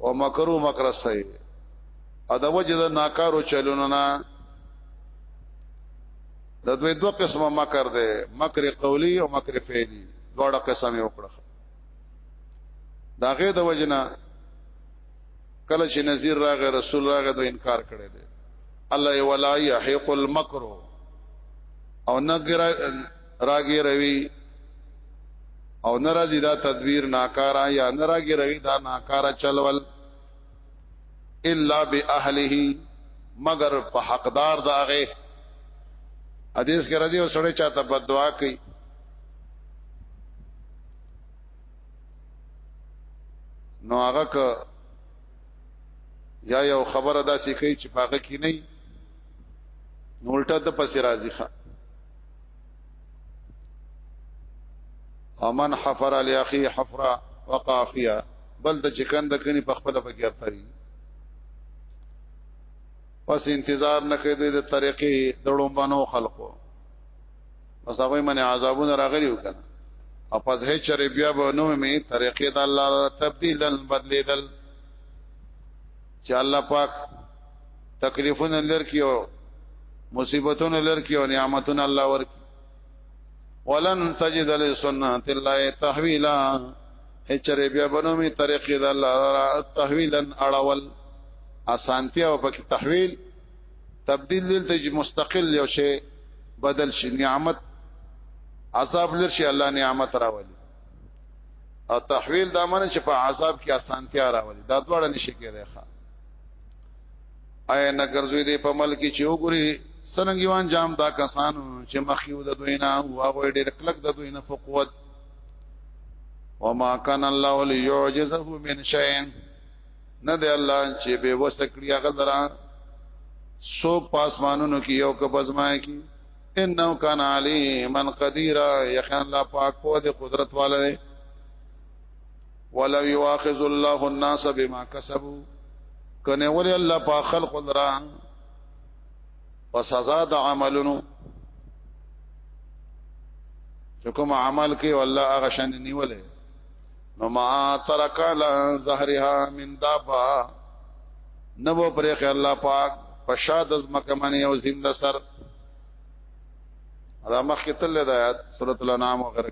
A: او مکرو مکر سي ا د وجه د ناکارو چلونو نه د دوی دوه قسمه مکر دی مکر قولی او مکر فعلی دواړه قسم یې وکړه دا غې د وجنا کله چې نذیر راغی رسول راغی دوی انکار کړی دی الله ولا یحیق المکر او نګرا راګي روي او ناراضي دا تدویر ناکارا یا ناراګي روي دا ناکارا چلول الا باهله مگر په حقدار داغه حدیث کې راځي او سړی چاته بدوا کوي نو هغه ک یا یو خبره دا سې کوي چې پاګه کې نه نو الټه د پسې راځي ښه ومن حفر علی اخی حفرا وقافیا بل د چکن د کني په خپل بګیرتري پس انتظار نه کوي د طریقې دړو بنو خلقو پس هغه من عذابونه راغلي وکړه او پس هي چر بیا به نو می طریقې د الله تبديل بدلیدل چې الله پاک تکلیفونه لرکی او مصیبتونه لرکی او نعمتونه الله ورکی ولن تجد لسنت الله تحویلا هچره بیا بنومي طریقې د الله تحویلا اړول اسانتیا او پکې تحویل تبديل دلته مستقل یو شی بدل شي نعمت عذاب لرشي الله نعمت راولي او تحویل دا معنی چې په عذاب کې اسانتیا راولي دا دواړه نشي کېدای ښا اي نګرځوي دې په ملک چې وګوري سننګيوان جام دا کسانو چې مخيو د دوی نه او هغه ډېر کلک د دوی نه په قوت وما كان الله ليعجزه من شيء نه دی الله چې به وسکړي هغه درا سو پاسمانونو کې یو کبزمای کې انه کان علیما قدیر یقینا الله پاک په دې قدرت والا دی ولو یواخذ الله الناس بما کسبوا کنه ولی الله پاک خلق درا په سزا د عملونو چې کوم عمل کوي والله هغه شان نیولې نو ما ترک لا زهرها من دابا نو پرې الله پاک پشاد از مکمنه او زنده سر دا مخکې تل د آیات سورۃ الانعام وغیرہ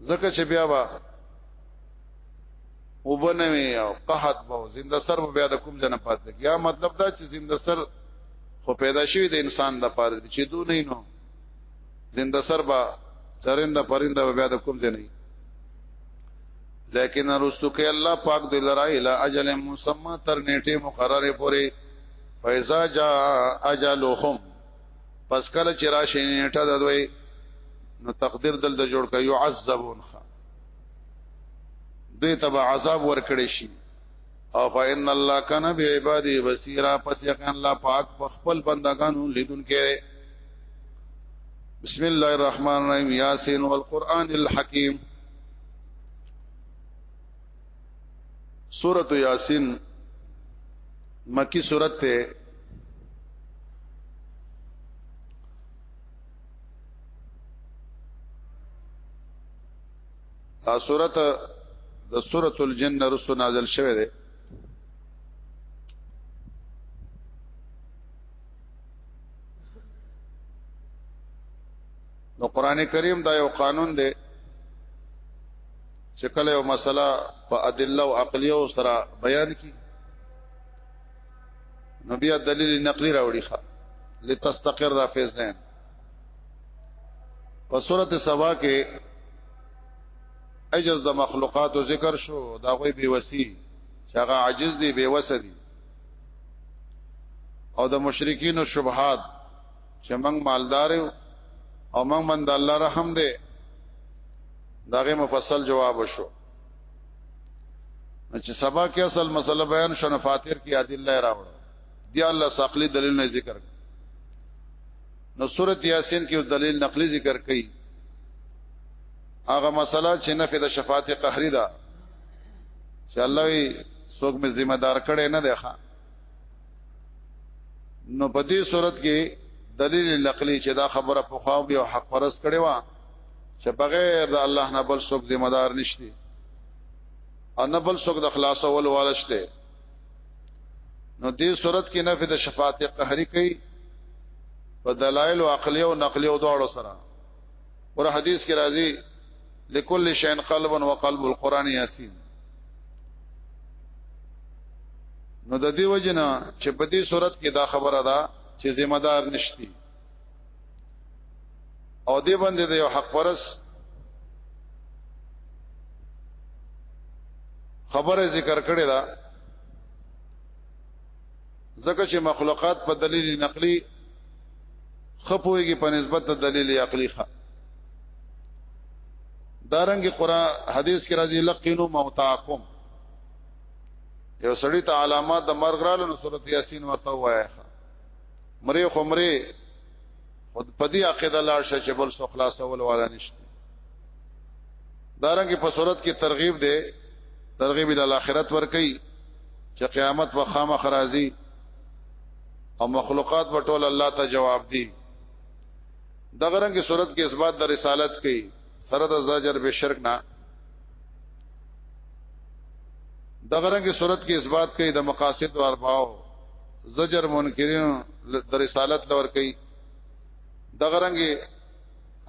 A: زکه چې بیا با وبنوي او قحط به زنده سر بیا د کوم جن پات یا مطلب دا چې زنده سر خو پیدا شوی د انسان د پاره چې دو نه نو زنده سر با چرنده پرنده بیا د کوم جن لیکن رستو کې الله پاک دلرا اله اجل مسمى تر نیټه مقرره پوره فاذا جاء اجلهم پس کله چې راشي نیټه د دوی نو تقدیر دل د جوړ کوي عذابون خ دوی تبع عذاب ورکړي شي او فإن الله کان بعباده بصیرا پس یقین الله پاک په خپل بندگانو لیدونکې بسم الله الرحمن الرحیم یاسین والقران الحکیم سورۃ یاسین مکی سورۃ ته دا سورۃ د سورۃ الجن رسو نازل شوه ده نو قران کریم دا یو قانون دی چې کله یو مسله په ادله او عقلیو سره بیان کی نو بیا دلیل نقلی راوړي ښه لتستقر فی الذهن په سورته سبا کې عجز د مخلوقات او ذکر شو دا غوي بي وسی چې هغه عاجز دي بي وسه دي او د مشرکین او شبهات چې موږ مالدار یو او موږ باندې الله رحم دی داغه مفصل جواب وشو چې سبا کې اصل مسله بیان شنه فاتیر کې ادله راوړو دی الله ساقلی دلیل نه ذکر نو سورۃ یاسین کې دلیل نقلی ذکر کړي هغه مسله چې نفي د شفاعت قهری ده چې الله یې څوک می ذمہ دار کړي نه دی ښا نو په دې صورت کې دلیل نقلی چې دا خبره په خوا به حق پرس کړي وا چې بغیر د الله نه بل څوک ذمہ دار نشته او نه بل څوک د خلاصول والشته نو دې صورت کې نفي د شفاعت قهري کوي په دلایل او عقلي او نقلي او دواړو سره ور حدیث کې راځي لكل شيء قلب وقلب القران ياسين نو د دې وجنه چې په دې صورت کې دا خبره ده چې ذمہ دار نشتی او دې باندې د یو حق پرس خبره ذکر کړې ده ځکه چې مخلوقات په دلیل نقلی خپويږي په نسبت د دلیل عقلی ښه دارنګ قرآن حدیث کې راځي لقینو موتاکم یو سړی ته علامات د مرغ رالو سورته یاسین ورته وایي مری خمره خود په دې عقیده لاړ شې چې بل څه خلاصول والا نشته دارنګه په صورت کې ترغیب ده ترغیب ال اخرت ور کوي چې قیامت و خامخ راځي او مخلوقات په ټول الله ته جواب دي دغه رنګه صورت کې اثبات د رسالت کوي سره د زجر به شرک نه دغه رنګه صورت کې اثبات کوي د مقاصد او ارباو زجر منکرین د رسالت لور کوي دغه رنګه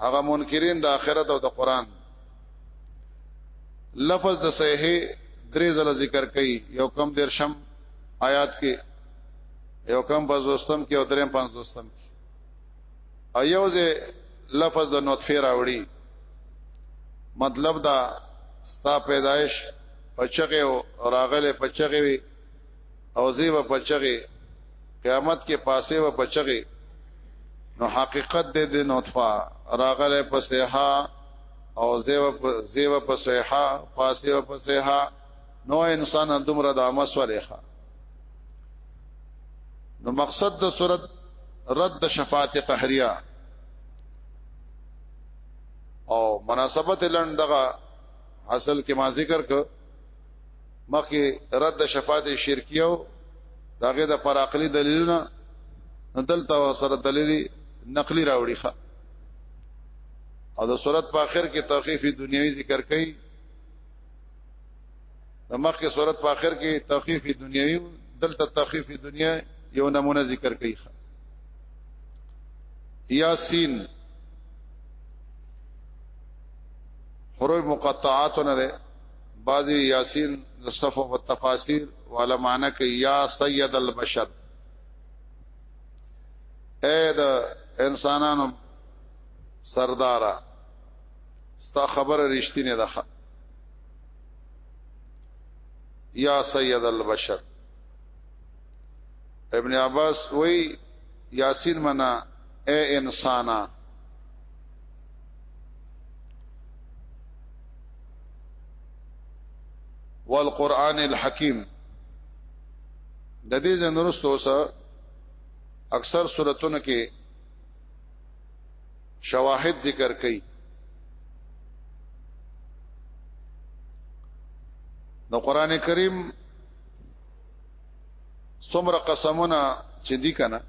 A: هغه منکرین د آخرت او د قران لفظ د صحیح درې ځله ذکر کوي یو کم درشم آیات کې یو کم پنځوستم کې او دریم پنځوستم کې او یو ځای لفظ د نطفه راوړي مطلب دا ستا پیدایش پچغه او راغله پچغه وي او زیب پچغه قیامت کې پاسه و پچغه نو حقیقت دې د نطفه راغله پسها او زیب زیب پسها پاسه و پسها نو انسان دومره د مسولېخه نو مقصد د صورت رد شفاعت قهریا او مناسبت لن دغه حاصل کې ما ذکر ک مخکې رد شفاعت شرکیو داګه د پر عقلي دلیلونه دلته سره دلیل نقلی راوړي ښه او د صورت په اخر کې توقیف دنیوي ذکر کړي د مخکې صورت په اخر کې تخفیف دنیوي دلته تخفیف دنیا یو نمونه ذکر کوي یاسین حروف مقطعات نه ده بعضی یاسین د صف او تفاسیر والا معنی کې یا سید البشر اے د انسانانو سردارا ستا خبره رښتینه ده یا سید البشر ابن عباس وی یاسین منا اے انسانا والقران الحکیم د دې جنرستو سره اکثر صورتونو کې شواهد ذکر کړي نو قران کریم څومره قسمونه چې دي کنه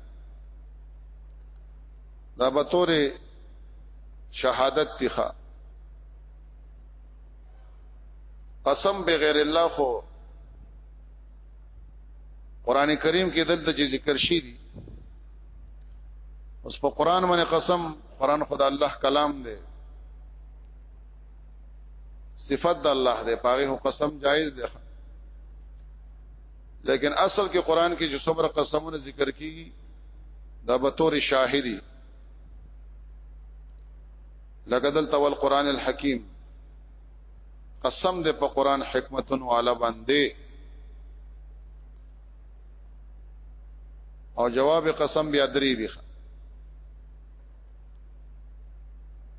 A: دا به تورې شهادت تخا قسم بغیر الله خو قران کریم کې دلته چې ذکر شي دي اوس په قران باندې قسم قران خدای الله کلام دی صفت د الله دی پاره قسم جایز دی لیکن اصل کې قران کې جو صبر قسمونه ذکر کیږي دا به تور شاهدی لکه دلته ول قران الحکیم قسم دې په قران حکمتون والا باندې او جواب قسم بیا درې دي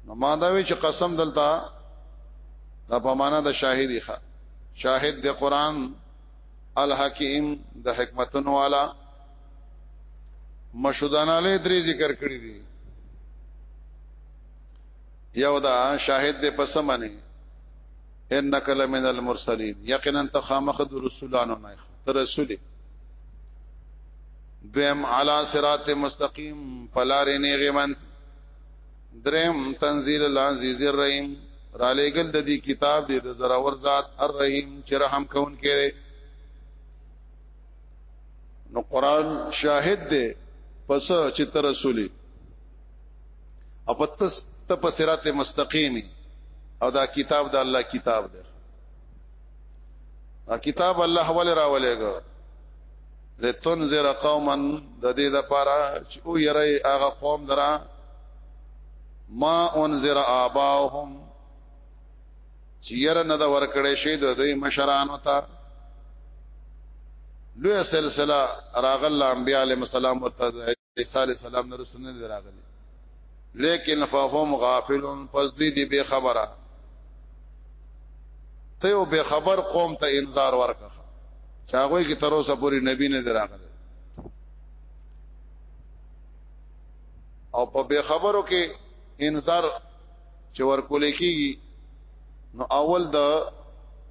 A: نو ما دا وی چې قسم دلته دا په معنا د شاهدی ښه شاهد د قران الحکیم د حکمتونو والا مشودانه له درې ذکر کړی دي یو دا شاهد دې پس منی انک لمن المرسلین یقینا تخامخ د رسولانو نه رسول دویم علی صراط مستقیم پلار نه غمن دریم تنزیل العزیز الرحیم را لګل د دې کتاب دې د زراور ذات الرحیم چې رحم کون کې نو قران شاهد دې پس چې تر رسولي اپتس ته په صراط مستقیمی او دا کتاب د الله کتاب دی ا کتاب الله ول راولېګو لتنذر قوما د دې د پاره چې او یری هغه قوم درا ما انذر اباهم چې یره نه دا ورکړې شي د دوی مشران وتا لوی سلسله راغله انبیاء علیهم السلام ورته عیسی علی السلام نه رسول نه راغلی لیکن فهم غافلون پس دوی دی به خبره ته یو به خبر قوم ته انذار ورکړه چاغوي کی تر اوسه پوری نبی نه راغلی او په به خبرو کې انذار چې ورکول کیږي نو اول د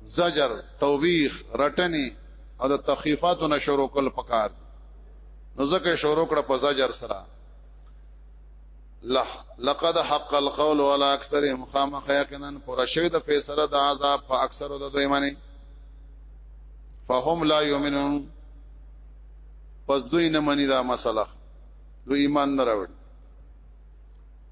A: زجر توبیخ رټنی او د تخفیفاتو نه شروع کول پکار دي نو ځکه شروع کړه په زجر سره لح لقد حق القول ولا اکثرهم خامخ یقینا پر شوی د فیصله د عذاب په اکثر د دوی معنی فهم لا یؤمنون پس دوی نه منی دا مسله دوی ایمان نه راوړي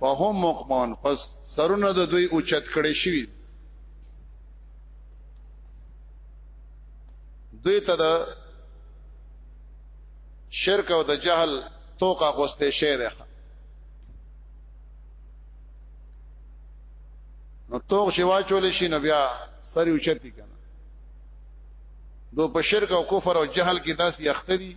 A: فهم مقمان پس سرونه د دوی اوچت کړي شوی دوی ته د شرک او د جهل توقه غوسته شي ده نو توغ شي واچول شي نو بیا سر اوچتی کنه دو په شرک او کفر او جهل کې داسې اخته دي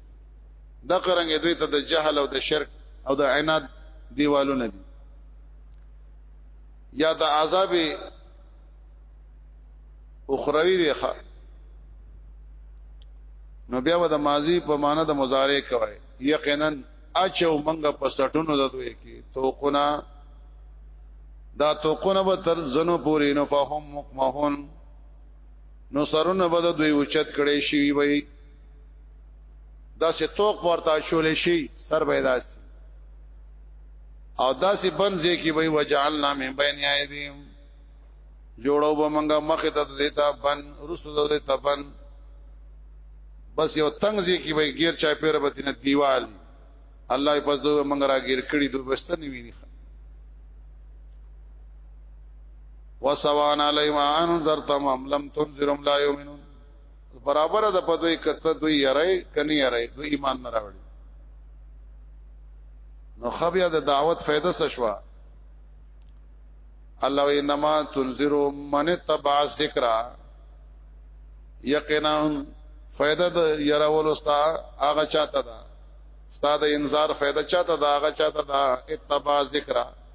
A: دا قرنګ دوی ته د جهل او د شرک او د عناد دیوالونه دي یا د عذاب اخروی دی ښا نو بیا و د ماضی په معنا د مضارع کوي یقینا اچو منګه په سټونو د دوی کې توقنا دا توقنا به تر زنو پوری نو فهم مقمحون نو سرونه به د دوی اوچت کړي شي وي دا سه توق ورته شول شي سر به داس او دا سه بنځه کې وي وجعلنا من بين ايديهم جوړو به منګه مخه ته دیتا بن رسو ته دیتا بن بس یو تنگ زی کی وای غیر چا پیر به تین دیوال الله پس دوه منګه را غیر کړي دوه بس نه ویني وسوان علیما انذرتم لم تنذرم لا یؤمنون برابر د پدوی کته دوی یری کني یری دوی ایمان نه راوړي نو خبیا د دعوت فائدہ سشوا الله انما تنذر من تبع ذکر یقینا فائدہ د یرا ولستا هغه چاته دا استاد انذار فائدہ چاته دا هغه چاته دا اتبع ذکر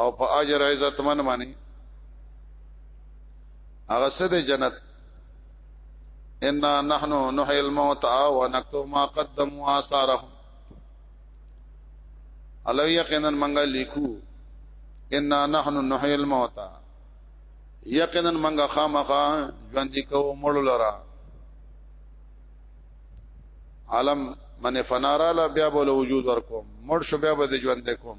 A: او په اجر عزت من باندې هغه سده جنت ان نحنو نحيي الموت ونكتب ما قدموا آثارهم الو یقینا منګه لیکو ان نحنو نحيي الموت یقینا منګه خامخا ژوند کو مړ لرا عالم من فنارا لا بیا بول وجود ورکوم مړ شو بیا به ژوند کوم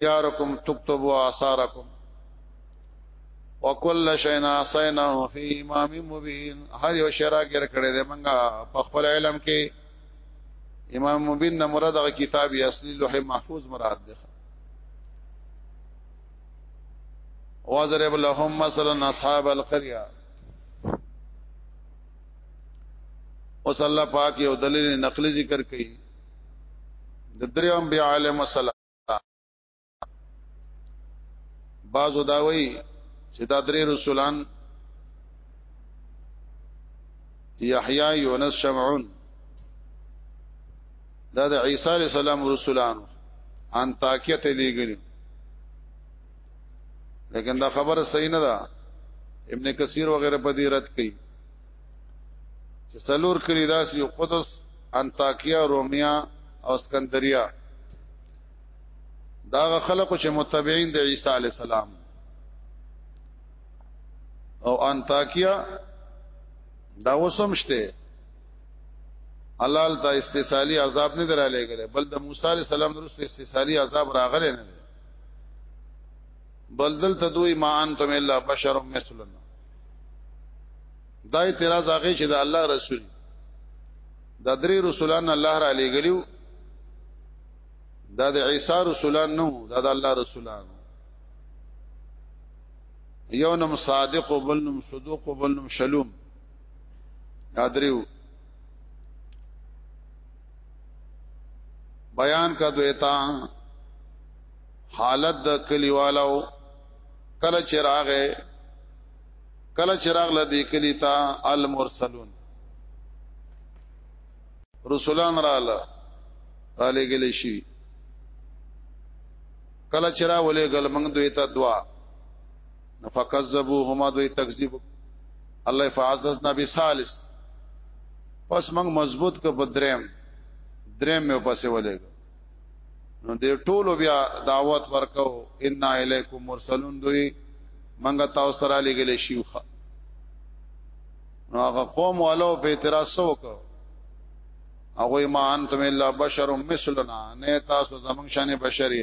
A: دياركم تكتب آثاركم وكل شيء ناسيناه في امام مبين هر یو شرا کې رکړې ده منګه په خپل علم کې امام مبين نه مراد غ کتاب اصلي لوح محفوظ مراد ده واضرب لهم مثلا اصحاب القريه اوس الله پاک یو دلیل نقلی ذکر کړي د دریو انبیاء علیهم السلام بعضو دا وایي چې دا درې رسولان یحیی یونس شمعون دا د عیسی علی السلام رسولان ان تاکیت لګنی لیکن دا خبره صحیح نه ده ابن کثیر وغیرہ په دې رد کړي چې سلور کلی داسې یو قدس انتاکیا رومیا او اسکندریا دا خلکو چې متبعین د عیسی علی السلام او انتاکیا دا وسم شته حلال ته استثالی عذاب نه دراله غل بل د موسی علی السلام درسته استثالی عذاب راغله نه بل دل تدوی ما انتم الا بشر مثلنا دا اعتراض هغه چې د الله رسول د درې رسولان الله را لېګلیو دا د عیسی رسولان نو دا د الله رسولان یو نم صادق او بل نم صدوق او بل نم شلوم دا دریو بیان کا دویتا حالت د کلیوالو کله چې راغې کله چې راغله دې کلی تا المرسلون رسولان رااله را لګل شي کله چې را ولې ګل موږ دوی ته دعا نفقذبوهما دوی تکذیب الله فعززنا بثالث پس موږ مضبوط کو په دریم دریم مې پسې ولې نو دې ټولو بیا دعوت ورکو ان الیکم مرسلون دوی منګه تاسو سره لګل شيوخه نو هغه قوم والو په اعتراض وکړو هغه ما انتم الا بشر مثلنا نه تاسو زمون شان بشری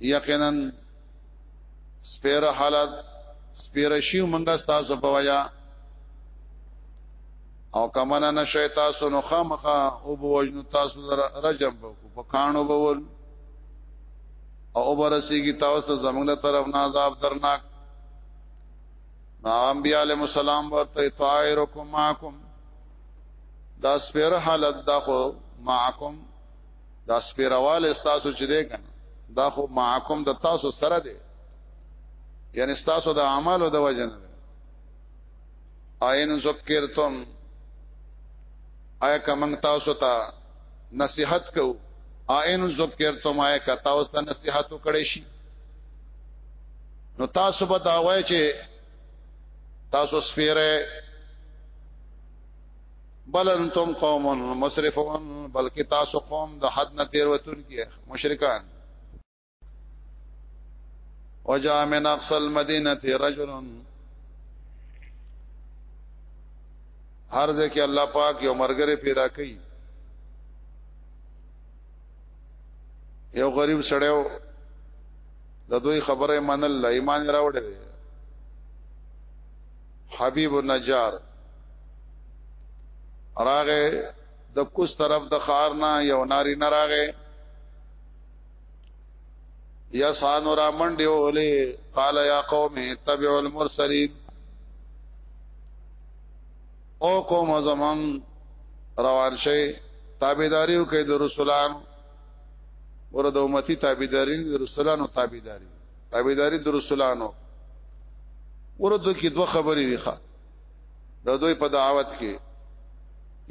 A: یقینا سپیر حالت سپیر شیو منګه تاسو په وجا او کمنه نشي تاسو نو خامخه او بوجنو تاسو رجم په کانو بول او برسیږي تاسو زمونږ طرف نه عذاب درناک نا انبیاء علیہ السلام ورته طائرکم معکم دا سپیر حالت دا خو معکم دا سپیروال استاسو چې دی کنه دا خو معکم د تاسو سره دی یعنی استاسو د اعمالو د وجه نه عین ذکرتم آیا کمن تاسو ته نصیحت کو عین ذکرتم آیا کا تاسو ته نصیحت وکړې شي نو تاسو به دا وای چې تاسو سپیره بل انتم قوم مسرفون بلکې تاسو قوم د حد نه تیر وتون کې مشرکان وجاء من اقصى المدينه رجل هر ځکه الله پاک یو مرګره پیدا کړي یو غریب سړیو د دوی خبره منل ایمان راوړل حبیب النجار راغه د کوس طرف د خار نه یو ناری نه راغه یا سانو را منډه ولې قال یا قوم تبع المرسلین او قوم زمان روان شي تابعداریو کوي د رسولان ورته امتی تابعداري د رسولانو تابعداري تابعداري د رسولانو ورته کې دوه خبرې دي ښا د دوی په دعوت کې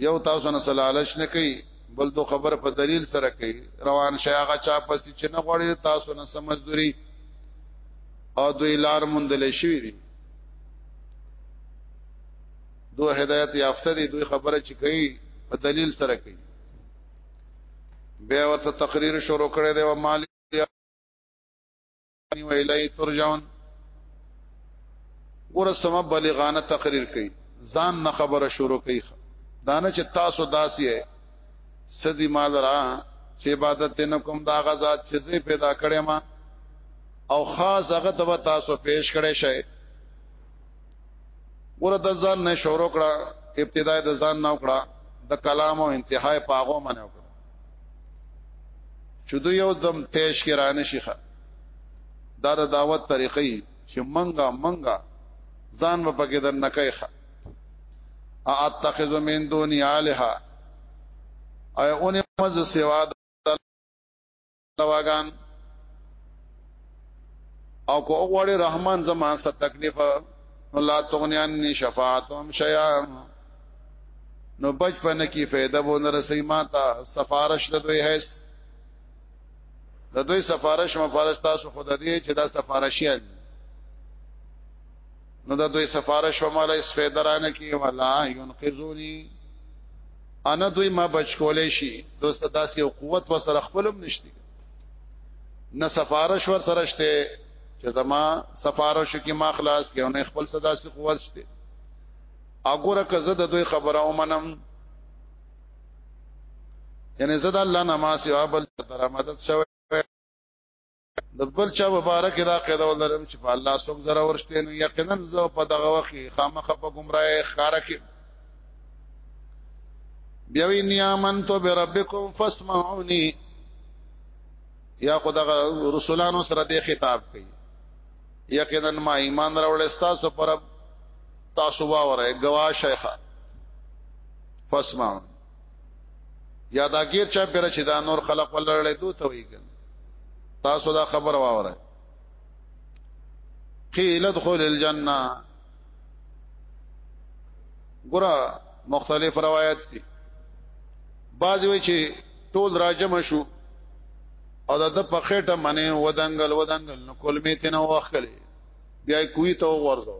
A: یو تاسو نه سلالش نه کوي بل دو خبر په دلیل سره کوي روان شي هغه چا پسې چې نه غوړي تاسو نه سمجدوري او دوی لار مندل شوی دي دو هدایت یافته دي دوی خبره چې کوي په دلیل سره کوي بیا ورته تقریر شروع کړی دی او مال و الیه ترجون ګور سم بلغانه تقریر کړي ځان نه خبره شروع کړي دانه چې تاسو داسي ہے سدي مال را چې عبادت نه کوم دا غزاد چې پیدا کړې ما او خاص هغه ته تاسو پیش کړي شي ګور د ځان نه شروع کړه ابتدای د ځان نه وکړه د کلام او انتهای پاغو منه وکړه چې دوی یو دم تیش کې رانه شيخه دا د دعوت طریقې چې منګه منګه ځان په پکې در نکای ښه اتخذ من دون الها اي اونې مز سوا د دواګان او کو غوړي رحمان زما ست تکلیف الله تغنیان شفاعتهم شیا نو بچپن کی فائدہ و نه رسې ما ته سفارش د دوی هیڅ د دوی سفارش مفارش تاسو خود دې چې دا سفارشیان نو د دوی سفارش و مال اس فائدہ رانه کی ولا ينقذوني انا دوی ما بچ کولې شي دوست داسې او قوت و سره خپلم نشتی نه سفارش ور سره شته چې زما سفارش کې ما خلاص کې نه خپل صدا سي قوت شته اګوره که زه د دوی خبره ومنم یعنی زه د الله نماز یو بل تر مدد شوی د بل چا مبارک دا قاعده ولرم چې په الله سوګ زره ورشته نو یقینا زه په دغه وخت خامخ په گمراهی خاره کې بیا وی نیامن تو بربکم فاسمعونی یا خدغه رسولانو سره د خطاب کوي یقینا ما ایمان راوړل تاسو پر تاسو باور غوا شیخه فاسمعونی یا دا غیر چا پر چې دا نور خلق ولرلې دوی ته وی کړ تاسو دا خبر واوره قیل ادخل الجنه ګره مختلف روایت دي بعض وی چې ټول راجم شو او د د پخېټه منې ودانګل ودانګل نو کلمې تنه واخلې بیا کوی ته ورځو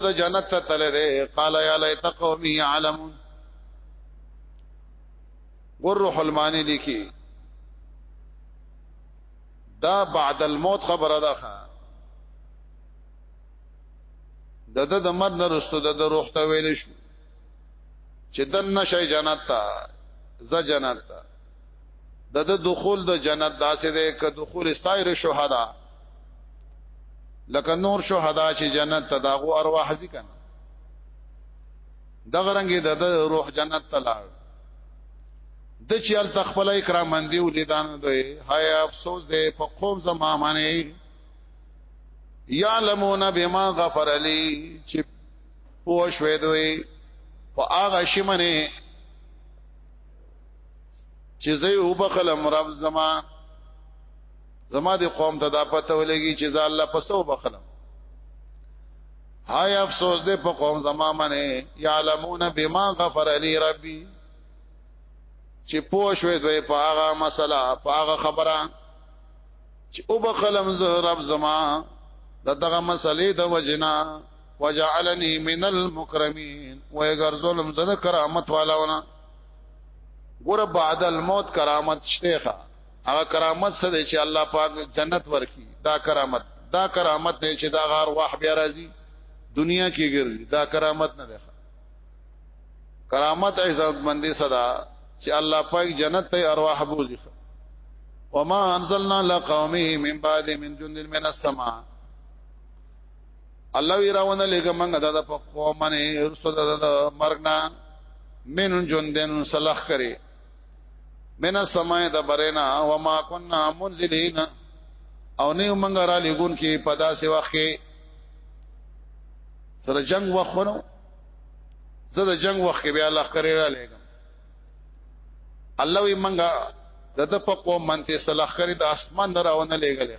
A: د جنت ته تل دی قال یا لیت قومی یعلمون ور روح المانی لیکي دا بعد الموت خبره ده د د د مرګ نه رسته د روح ته ویل شو چې دن نشي جنت ته ز جنت ته د د دخول د جنت داسې ده ک دخول سایر شهدا لکه نور شهدا چې جنت ته داغو ارواح ځکن د غرنګي د روح جنت ته لاړ د چې ال تخپل اکرام مندي ولیدان دوی هاي افسوس دې په قوم زما باندې یعلمون بما غفر لي چې پوښوي دوی په هغه شمنه چې زه یو بخلم رب زما زما د قوم ته دا پته ولګي چې زه الله په سو بخلم هاي افسوس دې په قوم زما منه يعلمون بما غفر لي ربي چې پوه شوې دوی په هغه مسله په هغه خبره چې او بخلم زه رب زما دغه مسلې د وجنا وجعلني من المكرمين ويغرزلم زده کرامت والاونه ګور بعد الموت کرامت شته هغه کرامت څه دی چې الله پاک جنت ورکي دا کرامت دا کرامت دی چې دا غار واح بیا راځي دنیا کې ګرځي دا کرامت نه ده کرامت عزت مندي صدا چې الله پاک جنت ته ارواح بوزي وما انزلنا لقومه من بعد من جند من السماء الله وی راونه لګه منګه دا په قوم باندې رسو دا مرګ نه من جندن صلاح کرے من السماء د برینا و ما كنا منزلین او نه منګه را لګون کې پدا سی واخې سره جنگ وخونو زه د جنگ وخت کې بیا الله کرے را لګم الله وی منګه د د په قوم منته صلاح کرے د اسمان دراونه لګلې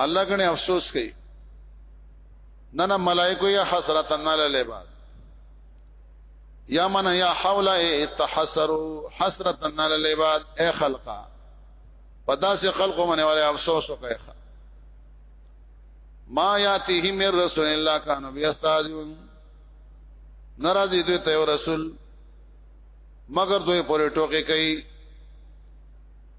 A: الله غني افسوس کوي نن ملائکه یا حسرت ان للعباد یا من یا حول اتحسروا حسرت ان للعباد اے خلقا پدا سے خلقو منه والے افسوس وکړي ما یاتیه من رسول الله کانو بیاستاذون ناراضی دوی ته رسول مگر دوی پورې ټوکې کوي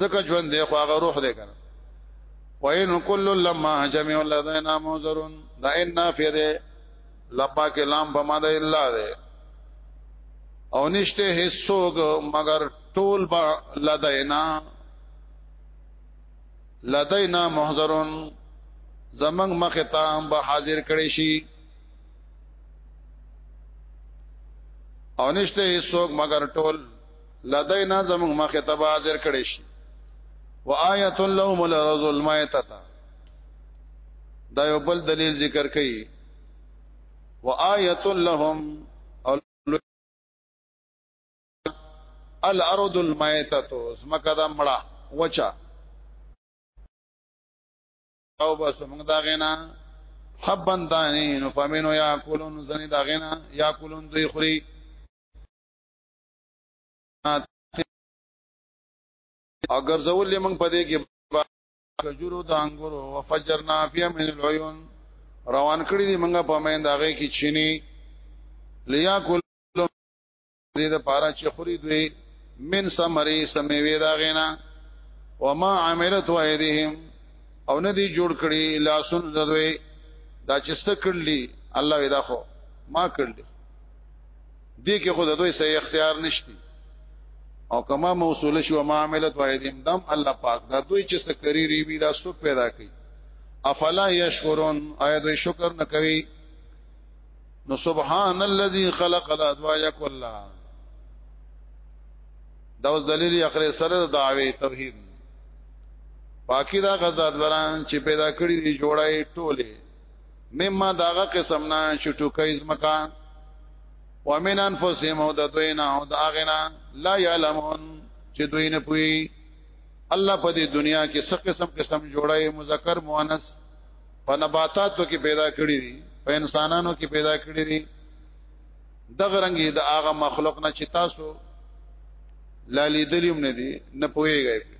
A: ځکه ژوند دی خو هغه روح دی کنه وَإِنْ كُلٌّ لَمَّا جَمِيعُ الَّذِينَ مُنذَرُونَ دا ان نافیه ده لبا کې لام په ماده الا ده او نشته هیڅوګ مگر ټول با لدینا لدینا محضرون زمنګ مخه تام به حاضر کړي شي او نشته هیڅوګ مگر ټول لدینا زموږ مخه ته به حاضر کړي شي وآیت لهم الارض المیتة دا یو بل دلیل ذکر کړي وآیت لهم الارض المیتة زمکه دا مړه وچا او بس موږ دا غینا حبن دانی نو فامینو یا کولون زنی دا غینا یا کولون دوی خوري او ګرځول موږ په دې کې کجورو د انګورو وفجرنا فيها من العيون روان کړی دی موږ په مین داغه کې چینی لیا کول دې د پارا چې خوري دوی من سمري سموي دا غینا وما عملت وايدهم او نه دی جوړ کړی لاسون دوی دا چې څه کړلی الله ودا خو ما کړلی دې کې خود دوی صحیح اختیار نشتی او کما موصول شو ما عملت وایدیم دم الله پاک دا دوی چې سکری ری وی دا سو پیدا کوي افلا یشکرون آیا دوی شکر نه کوي نو سبحان الذي خلق الازواج كلها دا اوس دلیل اخر سره دعوی توحید پاکی دا غزاد لران چې پیدا کړی دی جوړای ټوله مما داغه قسم نه چټوکې زمکا ومن انفسهم او د دوی نه او د اغنا لا يعلمون چې دوی نه پوي الله په دې دنیا کې څه قسم قسم جوړای مذکر مؤنث په نباتاتو کې پیدا کړی دي په انسانانو کې پیدا کړی دي دغه رنګي د هغه مخلوق نه چې تاسو لالی دلیم نه دي نه پويږي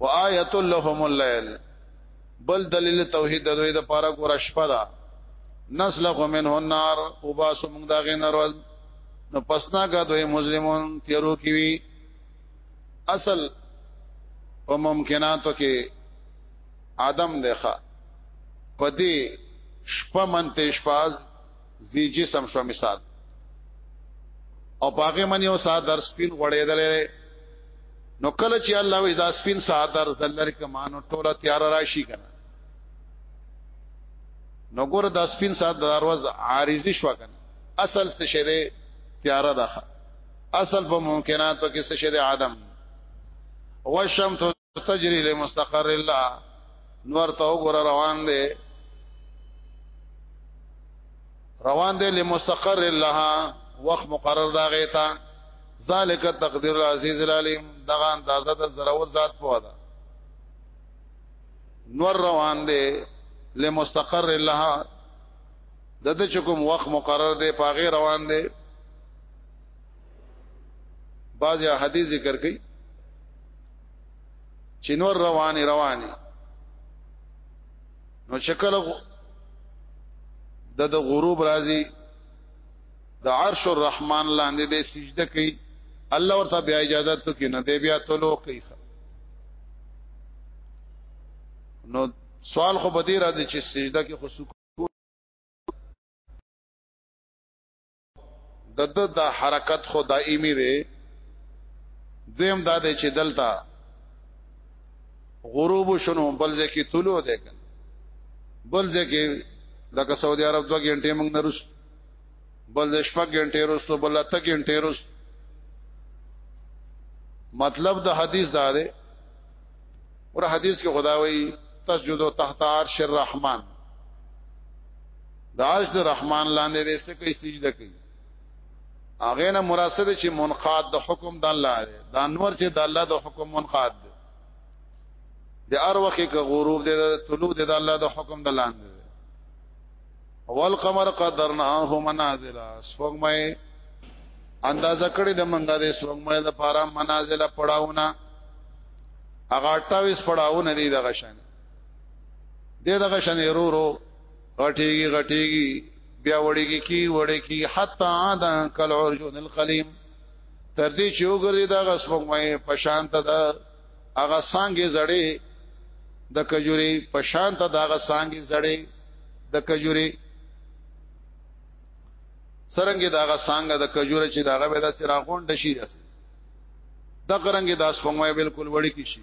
A: وآیت لهم الليل بل دلیل توحید د دوی د پاره ګور شپه ده نسلخ منه النار وباسو موږ دا غین ورځ نو پسنا کا دوی مجرمون تیرو کی وی اصل په ممکناتو کې ادم دیخه پدې شپه منته شپاز زی جسم شو مثال او پاګه من یو سادر سپین غړېدلې نو کله چې الله وی دا سپین سادر زلر کمانو ټوله تیار راشي کنه نو ګور دا سپین سادر دروازه عارضی شو کنه اصل څه شه دی تیار ده اصل په ممکناتو کې څه شه دی عدم وشم تجری لمستقر الله نور ته وګوره روان دی روان دی لمستقر الله وخت مقرر دا غیتا ذالک تقدیر العزیز العلیم دغه اندازه د ضرور ذات په ده نور روان دی لمستقر الله د د چکم وخت مقرر دی پاغه روان دی بعض حدیث ذکر کړي چې نور رواني رواني نو شکل د د غروب راځي د عرش الرحمن لاندې د سجده کوي الله ورته بیا اجازه ته کې نه دی بیا تلو کوي نو سوال خو بدی را دي چې سجده کې خو د د د حرکت خو دایمي دی دویم دا دی چې دلته غروب شنو بل ځکه طلوع دی بل ځکه لکه سعودي عرب دوه غنټې موږ نه رسو بل د شپږ غنټې رسو بل اته غنټې رسو مطلب د حدیث دا دی اور حدیث کې خداوی تسجد تحت عرش الرحمن د عرش د رحمان لاندې دې څه کوي سجده کوي هغه نه مراسد چې منقاد د حکم د الله دی د انور چې د الله د حکم منقاد دی د ار وخت کې غروب دی د طلوع دی د الله د حکم د لاندې والقمر قدرناه منازل سوګمې اندازه کړی د منګه د سوګمې د پارا منازل پړاونه هغه 28 پړاونه دي د غشن د دغه شنې رو رو غټيږي غټيږي بیا وړيږي کی وړي کی حتا دا کل ارجون القلیم تر دې چې وګرځي دا غسمګمې پشانت دا هغه سانګې زړې د کجوري پشانت دا هغه سانګې زړې د کجوري سرنګې دا هغه سانګ د کجوري چې دا هغه به د سراغون د شي د قرنګې داس په مې بالکل وړي کی شي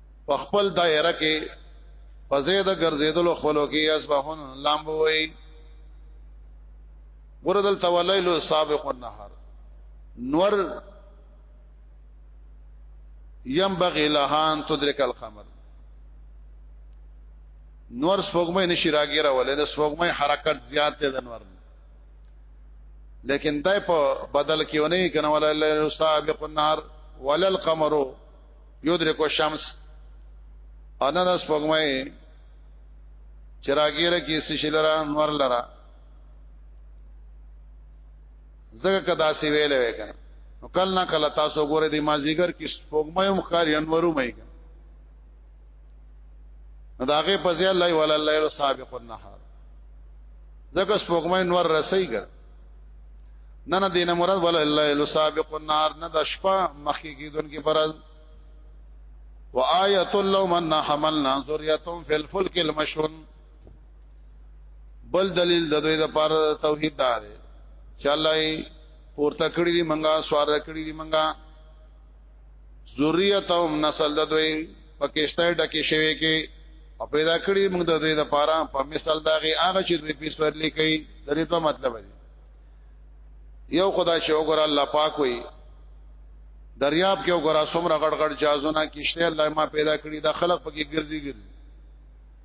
A: په خپل دایره کې په زید ګرځیدلو خپلو کې اسبحون لامبو وي وردل تولیل سابق النهار نور ينبغي لها ان تدرك القمر نور سپوږمۍ نشي راګیره ولې د سپوږمۍ حرکت زیات دی د نور لیکن دای په بدل کې ونی کنه ولا سابق النهار ولا القمر یو درې کو شمس انا د سپوږمۍ چراغیره کې سشلرا انور لرا زګه کدا سی ویلې وکنه نو کل نه کله تاسو ګوره دی مازیګر کې سپوږمۍ هم خاري انورو مې نو داغه په ځای الله ولا الله سابق النهار زګه سپوږمۍ نور رسېږي نه نه دینه مراد ولا الا السابق النار نه د شپه مخکې کیدونکو پرز وآية لهم أن حملنا ذريتهم في الفلك المشحون بل دلیل د دوی د پاره توحید دا دی چې الله پورته کړی دی منګه سوار کړی دی منګه ذریتهم نسل د دوی په کشته ډکه شوی کې او پیدا کړی موږ د دوی د پاره په مثال دا غي هغه چې دوی په سور لیکي د دې په مطلب دی یو خدا چې وګور الله پاک وي دریاب کې وګور سمره غړ غړ جازونه کشته الله ما پیدا کړی دا خلق پکې ګرځي ګرځي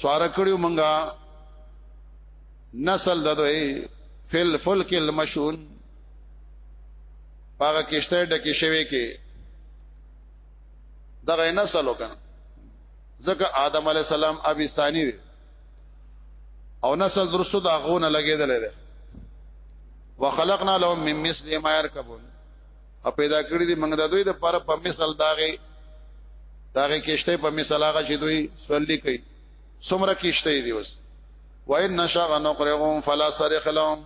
A: سوار کړیو منګه نسل د دوی فل فلک المشون پاګه کشته ډکه شوی کې دغه نسل وکنه ځکه آدم علی السلام ابي ثاني دی او نسل درسو دا غونه لګیدل دی وخلقنا لهم من مثل ما يركبون او پیدا کړی دی موږ د دوی د پر په مثال داغه داغه کشته په مثال هغه چې دوی سولې کوي سمره کشته دی اوس وای نشا غنقرهم فلا سرخ لهم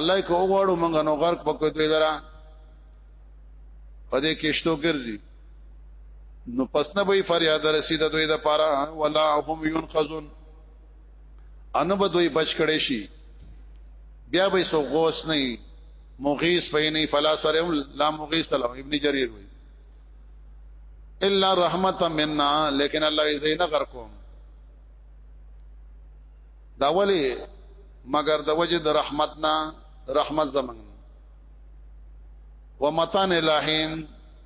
A: الله کو غواړو موږ نو غرق پکې دوی درا پدې کشتو ګرځي نو پس نه به فریاد رسید دوی د پاره ولا هم ينخذون انو به دوی بچ کړي شي بیا به سو غوس نه مغیث په نه فلا سره لا مغیث له ابن جریر وی الا رحمت منا لیکن الله زین غر کوم دا ولی مگر د وجه د رحمتنا رحمت زمن ومتان الہین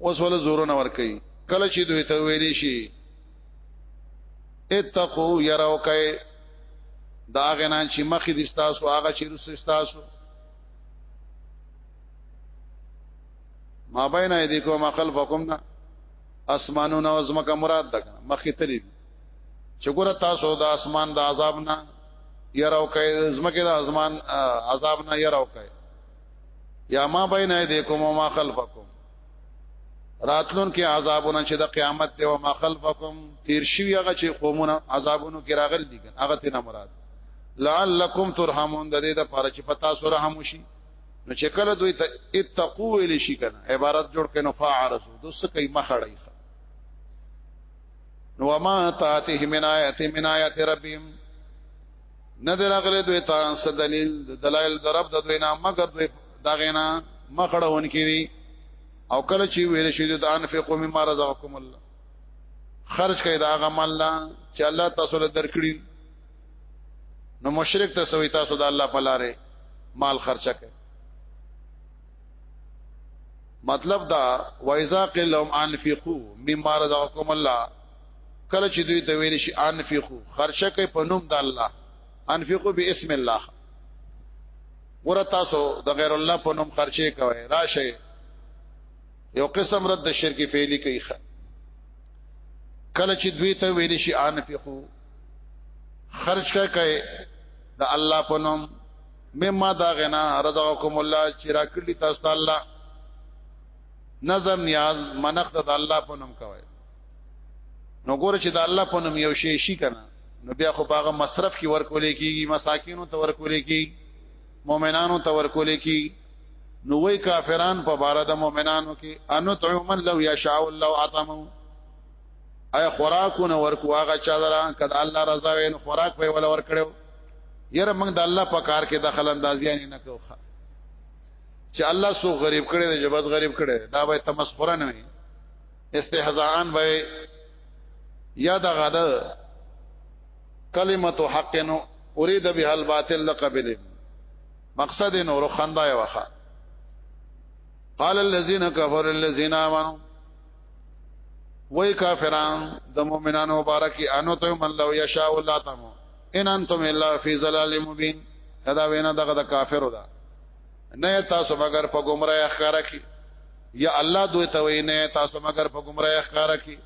A: اوس ول زورونه ور کوي کله چې دوی ته ویلې شي اتقو يرو کای دا غنا چې مخې دي تاسو هغه چې رس تاسو ما بین ایدیکو ما خلفکم نا اسمانونه او زمکه مراد ده مخې تلې چې ګوره تاسو د اسمان د عذاب نه يرو کای زمکه د اسمان عذاب نه يرو کای یا ما بین ایدیکم و ما خلفکم راتلون کې عذابونه چې د قیامت دی او ما خلفکم تیر شوی هغه چې قومونه عذابونو کې راغلي دي هغه تینا مراد لعلکم ترحمون د دې لپاره چې پتا سره رحم وشي نو چې کله دوی ته اتقو ویل شي کنه عبارت جوړ کینو فعرسو دوس کوي مخړی نو ما تاته من آیت من آیت ربهم نه دراغله دوی ته څه دلیل دلایل درب د دوی نه مگر دوی دا غینا مخړهون کړي او کله چې ویل شي د انفقو مما رزقکم الله خرج کړئ دا غمل لا چې الله تاسو له درکړي نو مشرک ته سوي تاسو د الله په لارې مال خرچه کړئ مطلب دا وایذا قلهم انفقو مما رزقکم الله کله چې دوی ته ویل شي انفقو خرچه کوي په نوم د الله انفقو باسم الله ور تاسو د غیر الله په نوم خرچه کوي راشه یو قسم رد شرک فعلی کوي کله چې دوی ته ویل شي انفقو خرج کوي د الله په نوم مما دا غنا رضاکم الله چې راکړي تاسو الله نظر نیاز منخت د الله په نوم کوي نو ګوره چې د الله په نوم یو شی شي کنه نو بیا خو باغه مصرف کې ورکول کیږي مساکینو ته ورکول کیږي مؤمنانو ته ورکول کیږي نو وای کافران په بار د مؤمنانو کې انو تعمن لو یشاء الله عطمو اي خوراکونه ورکو هغه چا درا کدا الله رضا وین خوراک په ولا ورکړو یره موږ د الله په کار کې دخل اندازیان نه کوو چې الله سو غریب کړي د جبز غریب کړي دا به تمسخره نه وي استهزاءن به یا د غدا کلمت حق نو اريد به الباطل لقبل مقصد نور خندا یا وخا قال الذين كفروا الذين امنوا وای کافران د مؤمنانو مبارکي انو ته من لو یشاء الله تم ان انتم الا فی ظلال مبین دا وینا دغه د کافرو ده نه تاسو مگر په گمراه ښکارا کی یا الله دوی ته وی نه تاسو مگر په گمراه ښکارا کی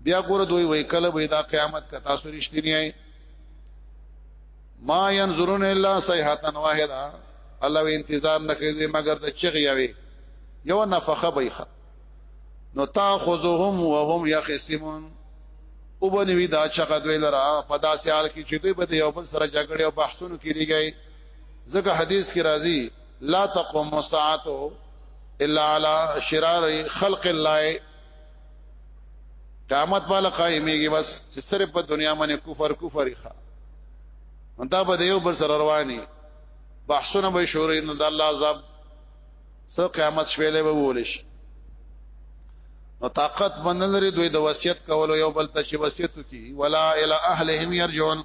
A: بیا ګور دوی وی کله وی دا قیامت کا تاسو رښتینی ای ما ينظرون الا صيحه واحده الله وی انتظار نه کوي مگر د چغي یوي یو نفخه بیخه نو تاخذهم وهم يخصمون وبنوي دا چغه دوی لرا په داسې حال کې چې دوی به یو بل سره جګړه او بحثونه کوي ځکه حدیث کې راځي لا تقوم ساعته الا على شرار خلق الله قیامت والا قائميږي بس چې صرف په دنیا باندې کفر کفر ښه دا به یو بل سره رواني بحثونه به شوري ان الله عذاب سو قیامت شویلې به وولش نو طاقت باندې لري دوی د وصیت کولو یو بل ته چې وصیت کی ولا اله اهلهم يرجون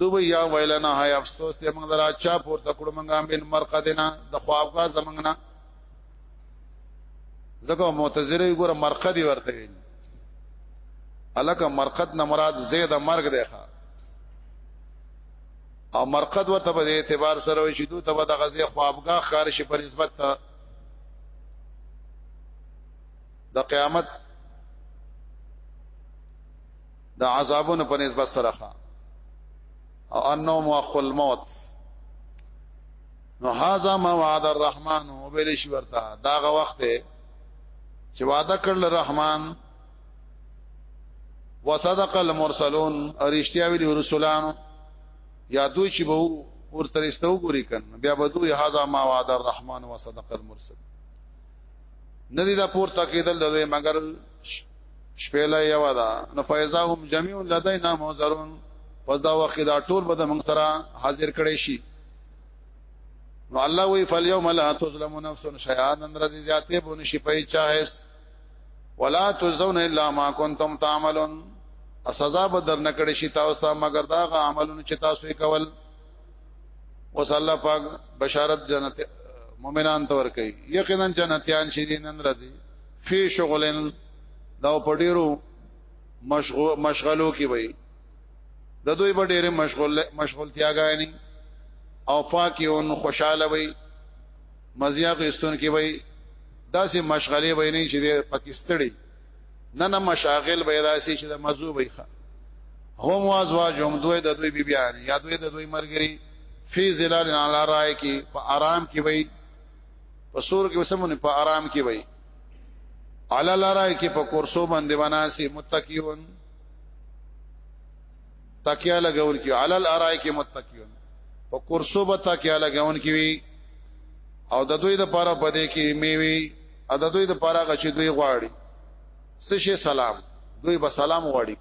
A: دوی یا ویلنا هاي افسوس ته موږ درا چا پورته کړو موږ من مرقدنا د خوابګه زمنګنا زکه معتزله ګوره مرقد ورته ویل الکه مرقد نه مراد زید مرګ دی ښا او مرقد ورته په اعتبار سره وي چې دوی ته د غزي خوابګه خارش په نسبت ته د قیامت د عذابونو په نسبت سره او انه مؤخ الموت نو هاذا ما وعد الرحمن وبل شي ورته داغه وخت چې وعده کړل رحمان وصدق المرسلون ارشتیا ویلی رسولانو یا دوی چې به ورترستو ګوري کن بیا به دوی هاذا ما وعد الرحمن وصدق المرسل ندی دا پورته کېدل د مگر شپېله یو ده نو فیضا هم جميع لدینا محضرون پس دا وخت دا ټول به موږ سره حاضر کړي شي نو الله وی فالیوم لا تظلم نفس شیئا نن ورځ زیاتې بونه شي په چاهس ولا تزون الا ما کنتم تعملون سزا به در نکړي شي تاسو ته مگر دا غ عملونه چې تاسو یې کول وصلی الله پاک بشارت جنت مؤمنان تور کوي یقینا جنتیان شي نن ورځ فی شغلن دا په ډیرو مشغول مشغلو کې وي د دوی په ډېر مشغول مشغولتیا غاڼي او فاکیون خوشاله وي مزیا غستون کې وي داسې مشغلې وي نه چې د پاکستړي نه نه مشاغل به داسې چې د مزو وي هم وازواج هم دوی د دوی بیبيان یا دوی د دوی مرګري فی ظلال علی رای کې په آرام کې وي په سور کې وسمونه په آرام کې وي علا لارای کې په کورسو باندې وناسي متقیون تکیا لګول کې علا لارای کې متقیون په کورسو به تکیا لګون کې وي او د دوی د پاره په دې کې میوي ا د دوی د پاره غچې دوی غواړي سشه سلام دوی به سلام غواړي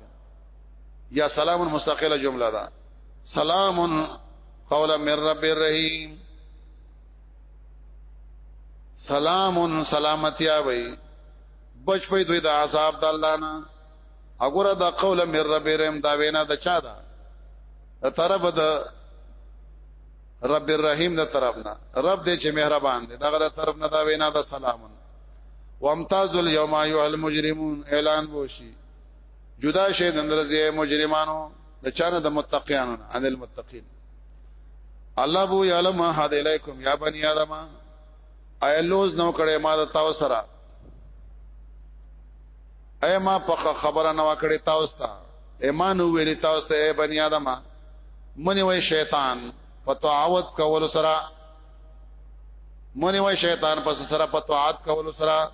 A: یا سلام مستقله جمله ده سلام قولا من رب الرحیم سلام سلامتیا وی بچ په دوی د عذاب د الله نه وګوره دا قول مې رب رحم دا وینا د چا ده د طرف د رب الرحیم د طرف نه رب دې چې مهربان دی دا غره طرف نه دا وینا د سلام وامتاز اليوم ايها المجرمون اعلان وشي جدا شه د اندرځي مجرمانو د چانه د متقینانو ان المتقین الله بو یعلم ما حد الیکم یا بنی آدم ایا لوز نو کړي ما د تاسو سره ایا ما په خبره نو کړي تاسو ته ایمان ویل تاسو ته اے بنی آدم منی وای شیطان په تعاوت کول سره منی وای شیطان پس سره په تعاوت کول سره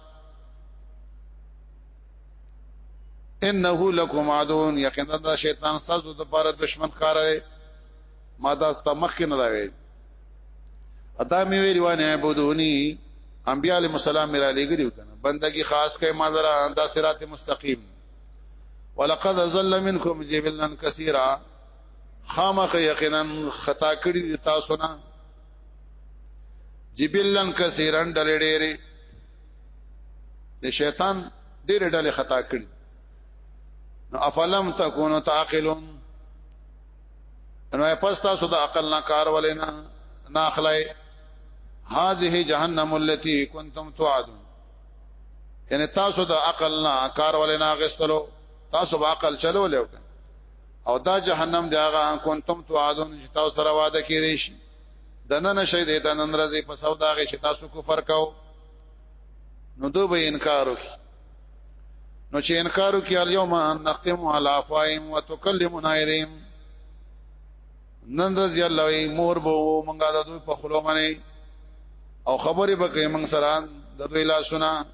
A: انه لکم عدون یقینا دا شیطان سازو د پاره دشمن کار دی ما دا تمخ نه دا وی ادا می وی روان عبدونی انبیاء علیہ السلام میرا لګریو کنه بندگی خاص کئ ما درا دا صراط مستقیم ولقد ظل منکم جبلا کثیرا خامخ یقینا خطا کړی تاسو نه جبلن کثیرن ډلې ډېری د شیطان ډېر ډلې خطا کړي نو افلم تکونو تعقلون نو پس تاسو د عقل نه کار ولې نه نه اخلای هذه جهنم التي كنتم توعدون یعنی تاسو د عقل نه کار ولې نه غستلو تاسو به عقل چلو لیو او دا جهنم دی هغه كنتم توعدون چې تاسو سره وعده کړی شي دنن شي د تنن رزي په سودا کې چې تاسو کفر کاو نو دوی به انکار وکړي نو چې انکار وکړي اليوم نختم على افواههم وتكلمنا ايديهم نن رضی الله وی مور بو مونږه د دوی په خلو باندې او خبرې به کوي مونږ سره د دوی لا سنا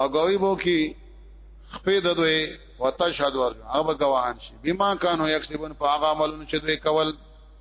A: او غوي بو کی خپې د دوی وتشهد ور هغه گواهان شي بما كانوا يكسبون په هغه عملونو چې دوی کول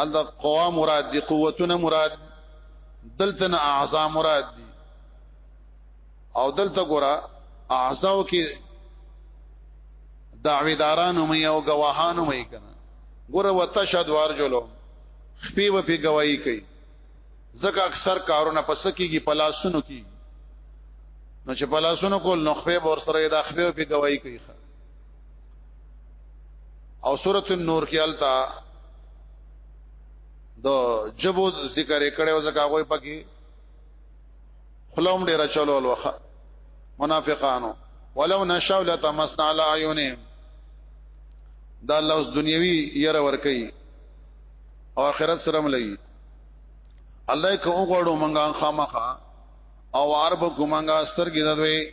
A: ال د قوا مراد دي قوتونه مراد دلته نه اعضاء مراد دي او دلته ګورا اعضاء کې دعویدارانو مې او گواهانو مې کنه ګوره وتشهد ورجلو خپې و په گواہی کوي ځکه اکثر کارونه پس کېږي پلاسونو کې نو چې پلاسونو کول نو خپې ور سره د خپې په گواہی کوي او سورۃ النور کې التا د جبو ذکر کړي او زکه غوي پکې خلوم ډیر چلو الوخ منافقانو ولو نشاو لتمسنا علی عیونهم دا الله اوس دنیوي یره ور کوي او آخرت سره ملي الله کوم غړو منګان خامخه او عرب کومنګا سترګې دوی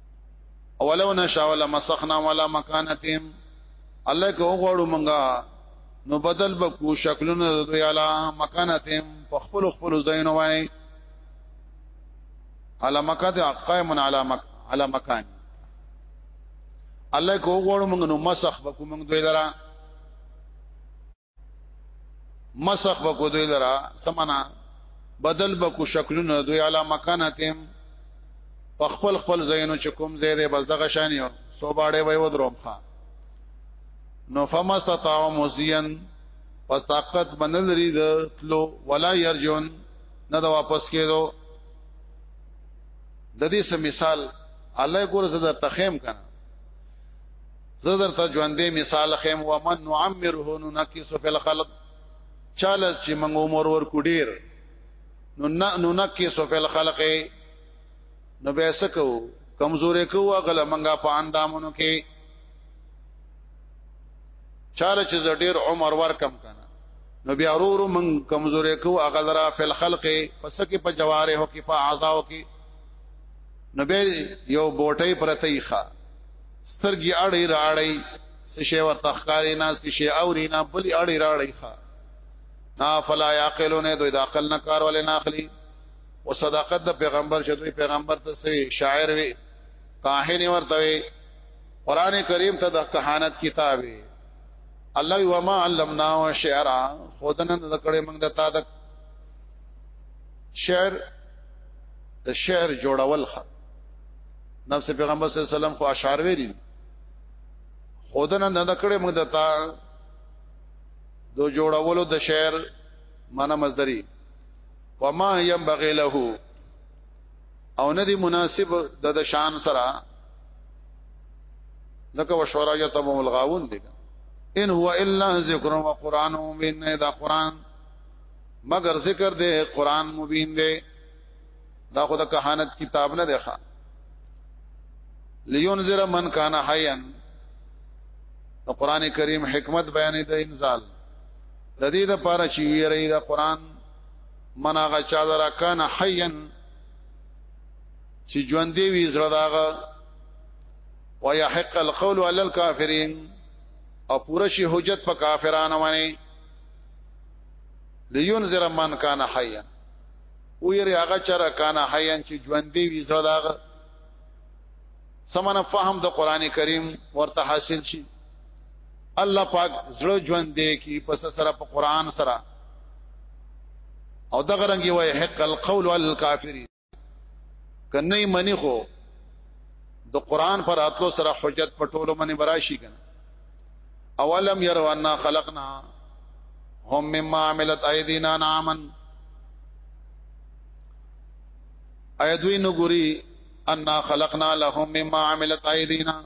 A: اولو نشاو لمسخنا ولا مکانتهم الله کو غړو منګه نو بدل بکو شکلونه دوی علا مکانتهم په خپل خپل زین وای علا مکات قائم علا مک علا مکان الله کو غړو منګه نو مسخ بکو منګ دوی درا مسخ بکو دوی لرا سمنا بدل بکو شکلونه دوی علا مکانتهم په خپل خپل زینو چې کوم زی دی بس دغه شانیو سو باړې وای ودروم ښا نو فمستطاعوا مزین پس طاقت بنل رید تلو ولا یرجون نه دا واپس کېدو د دې سم مثال الله ګور زده تخیم کنه زه درته ژوندې مثال خیم ومن نعمره ننکس فی الخلق چاله چې موږ عمر ورکو ډیر نو نو نکس فی الخلق نو به سکو کمزورې کو غل منګه په اندامونو کې چاله چې ډیر عمر ورکم کنه نو بیا ورو من کمزورې کو غلرا فی الخلق پس کې په جواره هو کې په اعضاو کې نو به یو بوټي پرتې ښه سترګي اړي راړي سشي ورته ښکاری نه سشي اوري نه بلی اړي راړي ښا نا فلا يعقلون دوی د عقل نه کار ولې نه اخلي او صداقت د پیغمبر چې دوی پیغمبر ته سوي شاعر وي کاهن ورته وي قران کریم ته د کهانت کتاب وي الله وما علمنا شعرا خودنه د کړه موږ د تا د شعر د شعر جوړول خه نفس پیغمبر صلی الله علیه وسلم خو اشعار ویلي خودنه نه نکړې موږ دتا دو جوړولو د شعر معنا مصدری وما ينبغي له او نه دی مناسب د د شان سره لکه وشورا یتم الغاون دی ان هو الا ذکر و قران مبین دا قران مگر ذکر دی قران مبین دی دا خو د کهانت کتاب نه دی ښا لينذر من کان حيا د قران کریم حکمت بیانې د انزال د دې د پاره چې ویری د قران مناغه چا درا کان حيا چې ژوند دی وی زړه داغه ويحق القول على الكافرين او پوره شي حجت په کافرانو باندې لينذر من کان حيا او یری هغه چر کان حیان چې ژوند دی وی زړه داغه سمنه فهم د قران کریم ورته حاصل شي الله پاک زړه ژوند دی کی پس سره په قران سره او دغه رنګي وای حق القول الکافرین کنه منی خو د قران پر اتلو سره حجت پټولو منی براشي کنه اولم يروا انا خلقنا هم مما عملت ايدينا نعما ايدوي نګوري انا خلقنا لهم مما عملت ايدينا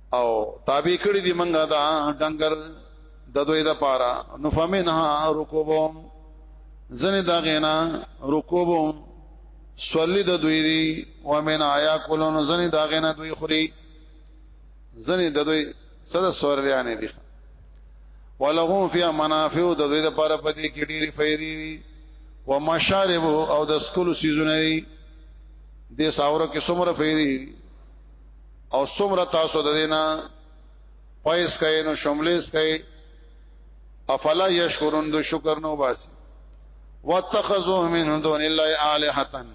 A: او تابع کړی دی منګه دا ډنګر د دوی د پاره نو فمنها رکوبهم زنه دا غینا رکوبهم سولی د دوی دی ومن آیا کولون زنه دا غینا دوی خوري زنه د دوی صد سورلیانې دي ولهم فی منافع د دوی د پاره پدې کې ډېری فائدې دي و مشارب او د سکول سيزونه دي د ساورو کې څومره فائدې دي او څومره تاسو د دینا پایس کای نو شملس کای افلا یشکرون دو شکر نو باسی واتخذوا من دون الله الهه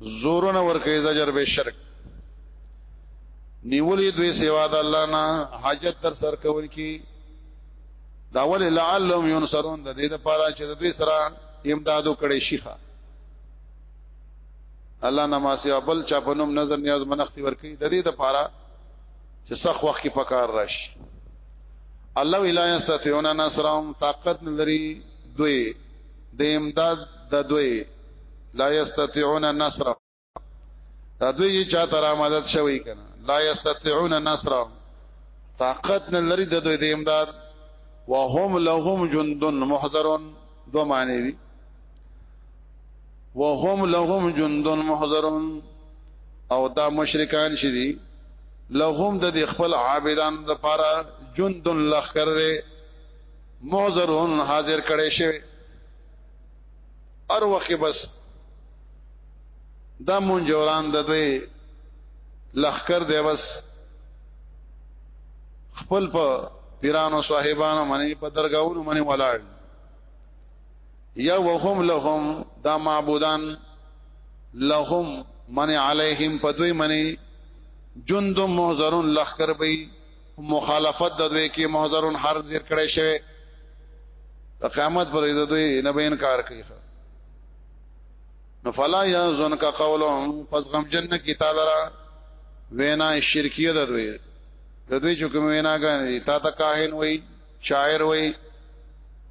A: زورن ورکه زجر به شرک نیولی دوی سوا د الله نه حاجت در سر کول کی داول لعلهم ينصرون د دې لپاره چې د دوی سره امدادو کړي شيخه الله نماسي ابل چا په نوم نظر نیاز منختی ورکی د دې د پاره چې سخت وخت کې پکار راشي الله ویلا یستطيعون نصرهم طاقت لري دوی د امداد د دوی لا یستطيعون نصر دا دوی چا تر مدد شوی کنه لا یستطيعون نصر طاقت نه لري د دوی د امداد وهم لهم جند محضرون دو معنی دي وهم لهم جند محضرون او دا مشرکان چې دي لهم د خپل عابدان د پاره جند لخر دي محضرون حاضر کړي شوی ار وخت بس دا منجوران د دوی لخر دی بس خپل په پیرانو صاحبانو منی په درگاہونو منی ولاړ یا وهم لهم دا معبودان لهم من علیهم پدوی منی جند محضرون لخر بی مخالفت د دوی کې محضرون هر زیر کړي شوی د قیامت پر د دوی نه به انکار کوي نو فلا یزن کا قولهم پس غم جن کی تعالی را وینا شرکیه د دوی د دوی چې کوم وینا غني تا تا کاهن وای شاعر وای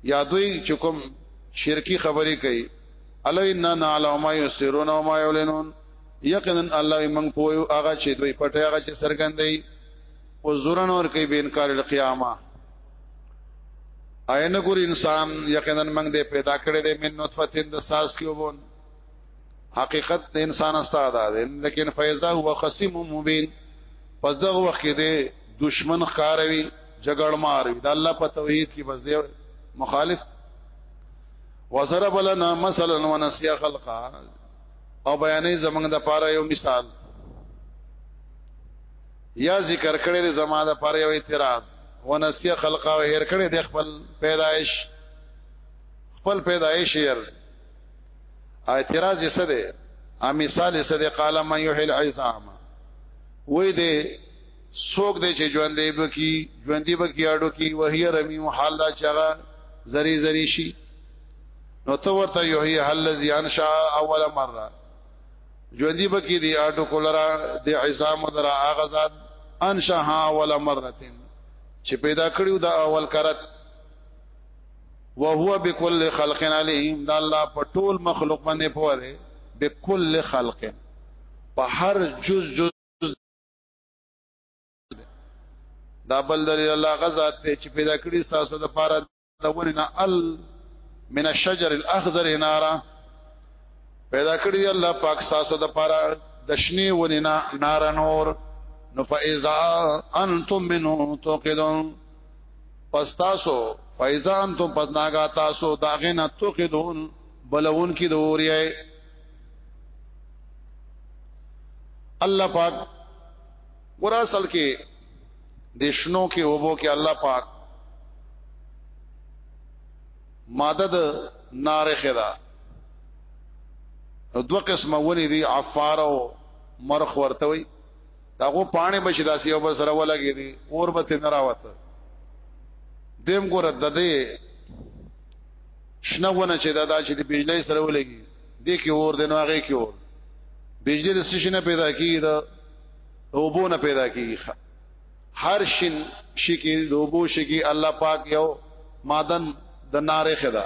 A: یادوي چې کوم شرکی خبرې کوي الا ان نعلم ما یسرون و ما یعلنون یقینا الله موږ پویو هغه چې دوی پټه هغه چې سرګندې او زورن اور کوي به انکار القیامه عین ګور انسان یقینا موږ دې پیدا کړې دې من نطفه د ساس کې وبون حقیقت د انسان استاد دی لیکن فیضا هو خصم مبین پس دغه وخت کې دی دشمن خاروي جګړ مار وي د الله په توحید کې بس دی مخالف وضرب لنا مثلا ونسي خلقا او بیانې زمنګ د پاره یو مثال یا ذکر کړی د زما د پاره یو اعتراض ونسي خلقا او هر کړی د خپل پیدایش خپل پیدایش یې اعتراض یې څه دی ا مثال یې څه دی قال من یحیی العظام وې دې څوک دې چې ژوندې بکی ژوندې بکی اډو کی وهي رمی حال دا چغه زری زری شي نو تو ورته یحیی الذی انشا اول مره ژوندې بکی دې اډو کولرا دې عظام درا اغزاد انشا اول مره چې پیدا کړیو دا اول کرت وهو بكل خلق عليم دا الله په ټول مخلوق باندې پوه دی بكل خلق په هر جز جز دا بل دلیل الله غزاد ته چې پیدا کړی تاسو د پاره د ورنه ال من الشجر الاخضر نارا پیدا کړی الله پاک تاسو د پاره د شنی ونینا نار نور نو فاذا انتم منه توقدون پستاسو فیضان تم پدناغا تاسو داغینا توقیدون بلون کی دوری آئی الله پاک ګور اصل کې د شنو کې وبو کې الله پاک ماده د نارخه ده دوه قسمه ونی دي عفار او مرخ ورته وي داغو پانه بشي داسې او بسره ولګي دي اور به تن راوت دیم ګور د دې شنوونه چې دا د چې د بجلی سره ولګي دې کې اور دنو هغه کې اور بجلی د سشنه پیدا کیږي دا اوبونه پیدا کیږي هر شین شي کې د اوبو شي کې الله پاک یو معدن د ناره خدا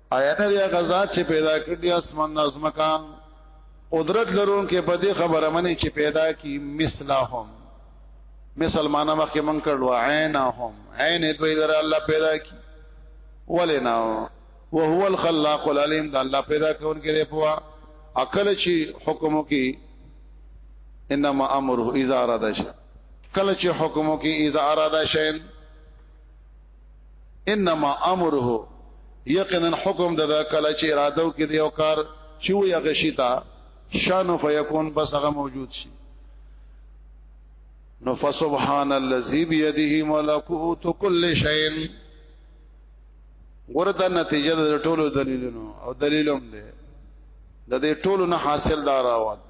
A: آیا نه دی غزاد چې پیدا کړی اسمان نظمکان قدرت لرون کې په دې خبره منی چې پیدا کی مثلهم مثل معنا مخکې من کړو عینهم عین دوی در الله پیدا کی ولنا وهو الخلاق العلیم دا الله پیدا کون کې دی پوا عقل چې حکمو کې انما امره اذا اراده شي کله چې حکمو کې اذا اراده شي انما امره یقینا حکم د کله چې اراده وکړي یو کار چې وي هغه شي تا شانو فیکون بس هغه موجود شي نو فسبحان الذي بيده ملكوت كل شيء ورته نتیجه د ټولو دلیلونو او دلیلوم ده د دې ټولو نه حاصل داراوات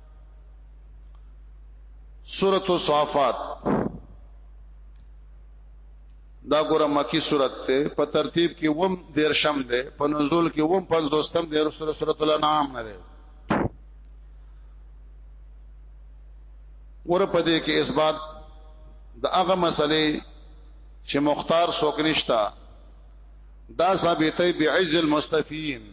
A: سورۃ الصافات دا ګوره مکی صورت ته په ترتیب کې وم دیرشم ده په نزول کې وم پنځ دوستم ده رسول سورۃ الانعام نه ده ور په دې کې اثبات د هغه مسلې چې مختار څوک نشتا دا ثابتې بعز المستفین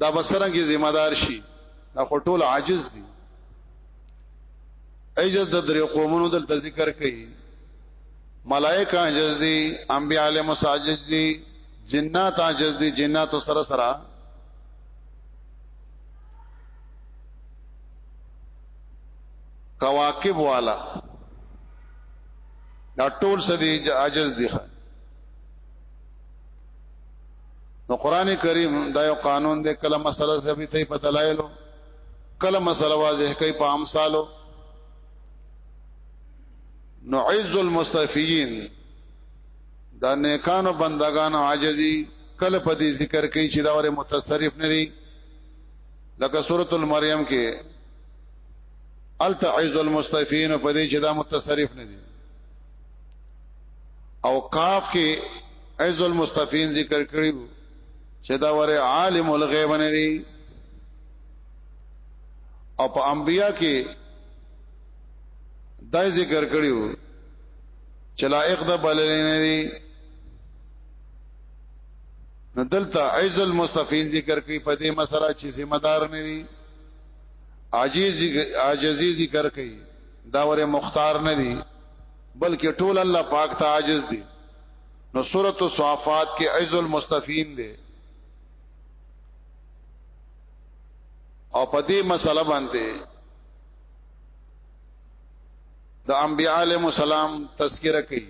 A: دا بسرنګي ذمہ دار شي دا خټول عاجز دي ایجز د درې قومونو دلته ذکر کړي ملائکه عاجز دي انبیاء علیهم مساجد دي جنات عاجز دي جنات سره سره کواکب والا دا ټول سدي عاجز دي نو قران کریم دا یو قانون دی کله مسله ثابتې په دلایلو کله مسله واضح کوي په امثالو نو عز المستفیین دا نیکانو بندگانو عاجزی کله په دې ذکر کوي چې دا وره متصرف نه دي لکه سورۃ المریم کې التعز المستفین په دې چې دا متصرف نه دي او کاف کې عز المستفین ذکر کړی چې دا وره عالم الغیب نه دی او په انبیا کې دا ذکر کړیو چې لائق د بللې نه دي ندلته عز المستفین ذکر کوي په دې مسله چې ذمہ دار نه دي عاجز عاجزي ذکر کوي دا وره مختار نه دي بلکې ټول الله پاک ته عاجز دي نو سورۃ الصافات کې عز المستفین دي او په دې مسله باندې د انبیاء علیهم السلام تذکرہ کوي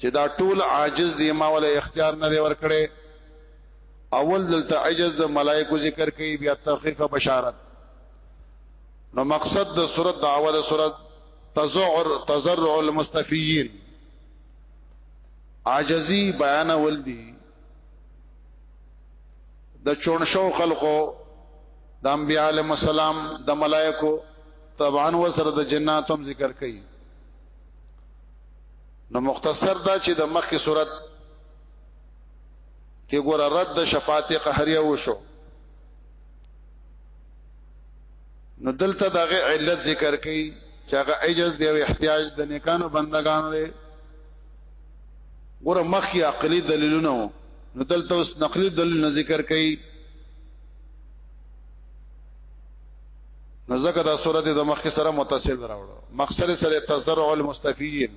A: چې دا ټول عاجز دي ما ول اختیار نه دی ورکړي اول دلته عجز د ملائکو ذکر کوي بیا تخفیف بشارت نو مقصد د صورت دعوه د صورت تزعر تزرع المستفیین عاجزی بیان ول دی د چون شو خلقو د انبیاء علیهم السلام د ملائکو طبعا و سره د جناتو هم ذکر کړي نو مختصر دا چې د مخکې صورت کې ګوره رد شفاعت قهریه وشو نو دلته دغه علت ذکر کړي چې هغه عجز دی او احتیاج د نیکانو بندگانو دی ګوره مخی عقلی دلیلونه وو نو دلته اوس نقلی دلیلونه ذکر کړي نو ځکه دا سورته د مخ سره متصل راوړو مقصد سره تزرع المستفیین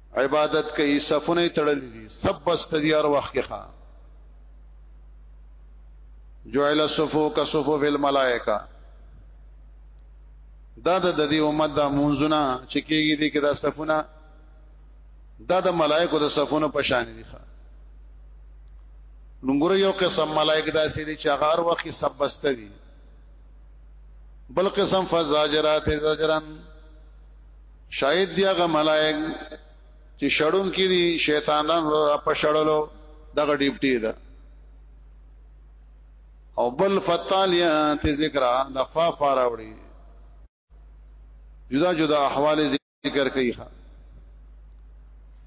A: عبادت کوي صفونه تړلې دي سب بس تدیار وخت کې ښا جوعل صفو کا صفو فی الملائکه دا د دې امت د منځونه چې کېږي دي کې دا صفونه دا د ملائکو د صفونو په شان دي ښا نګور یو قسم ملائک دا سې دي چې هغه وخت سب بسته دي بل قسم فزاجرات زجرن شاید دی هغه ملائک چې شړون کې دي شیطانان را پښړلو دغه ډیپټي ده او بل فتالیا ته ذکر د فا فاراوړي جدا جدا احوال ذکر کوي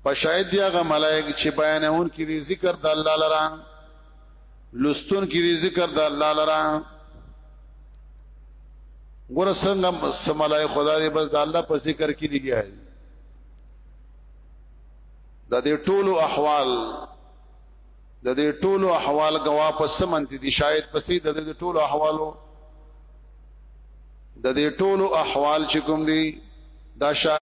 A: په شاید دی هغه ملائک چې بیانون کې دي ذکر د الله لران لستون کې دی ذکر د الله لرا ګور څنګه سملای خدا دې بس د الله په ذکر کې لګیا دی د دې ټولو احوال د دې ټولو احوال غوا په سمنت دي شاید پسې د دې ټولو احوالو د دې ټولو احوال چې کوم دي دا شاید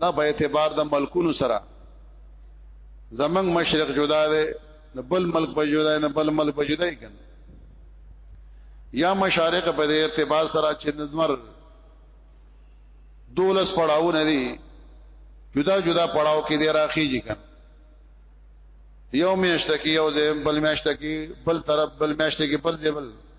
A: دا په اعتبار د ملکونو سره زمنګ مشرق جدا دی نه بل ملک په جدا نه بل ملک په جدا کن یا مشارق په دې ارتباط سره چې نظمر دولس پړاو نه دي جدا جدا پړاو کې دی راخیږي کن یو میاشت کې یو ځای بل میاشت کې بل طرف بل میاشت کې بل ځای بل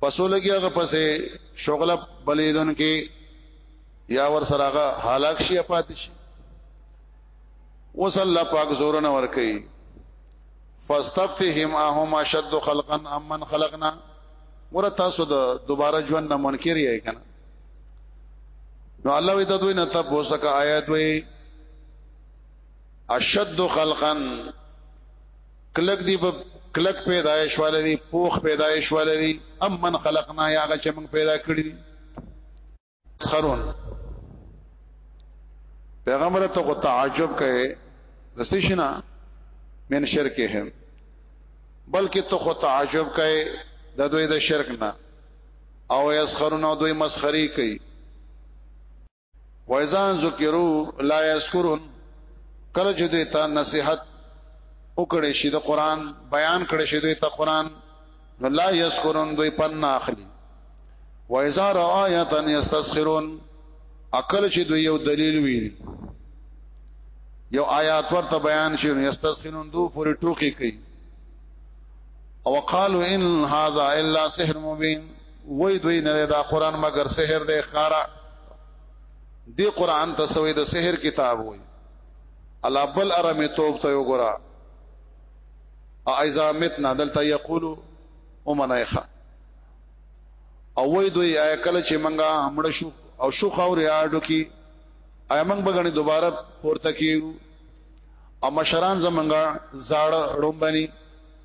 A: پسو لګي هغه پسې شغله بلیدون کې یا ور سره هغه هلاک شي پات شي وصلی الله پاک زور نه ور کوي فاستفتهم اهم اشد خلقا ام من خلقنا ور تاسو د دوباره ژوند نه منکر یې کنه نو الله وی ته دوی نه تاسو سکه آیات وی اشد خلقا کلک دی په کلک پیدایش ولدي پوخ پیدایش ولدي ام من خلقنا یاغه چې موږ پیدا کړی دي خرون پیغمبر ته کو تعجب کوي د سشنا من شرکهم بلکې ته خو تعجب کوي د دوی د شرک نه او یسخرون دوی مسخري کوي وایزان ذکرو لا یذکرون کله چې دوی ته نصيحت وکړي شي د قران بیان کړي شي دوی ته قران نو لا یذکرون دوی پن اخلي وایزا رایتا یستسخرون عقل چې دوی یو دلیل وی یو آیات ورته بیان شي یستسخرون دو پوری ټوکی کوي او قالو ان هاذا الا سحر مبین وای دوی نه دا قران مگر سحر دی خارا دی قران ته سوې د سحر کتاب وای الا بل ارمه توب ته وګرا اذا متنا دلته یقولو ومنایخه او وای دوی آیا کله چې منګه مړ شو او شو خور یاډو کی آیا منګ بغنی دوباره پورته کیو او مشران زمنګا زاړه رومبني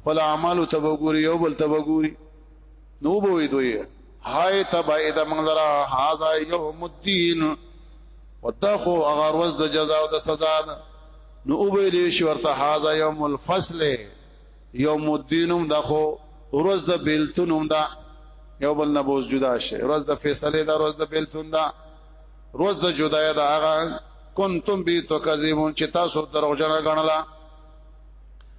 A: خپل اعمال ته وګوري او بل ته وګوري نو به وي دوی هاي تبا اذا من درا هاذا يوم الدين وتخو اگر وز د جزاء او د سزا ده نو او به دې شي ورته هاذا يوم الفصل يوم الدينم دخو ورز د بیلتونم ده یو بل نه بوز جدا شي ورځ د فیصله دا ورځ د بیلتون دا ورځ د جدای دا هغه کنتم بی تو کذبون چې تاسو دروغجن غنلا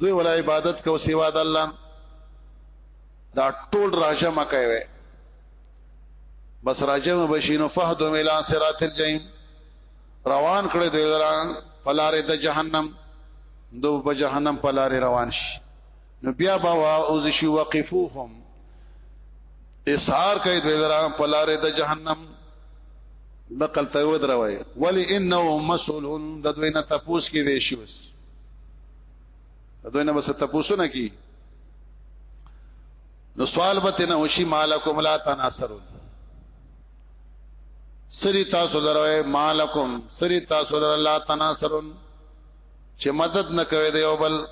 A: دوی ولا عبادت کو سیوا د الله دا ټول راجمه کوي بس راجمه بشینو فهد ملا صراط الجحیم روان کړي دوی دران پلاره د جهنم دو په جهنم پلاره روان شي نو بیا با او ذشي وقفوهم اسهار کوي دوی دران پلاره د جهنم نقل ته ودروي ولی انه مسئول د دوی نه تپوس کې دی شي دوی نه بس تاسو نه کی نو سوال به نه وشي مالکم لا تناصرون سری تاسو دروي مالکم سری تاسو در لا تناصرون چې مدد نه کوي دی او بل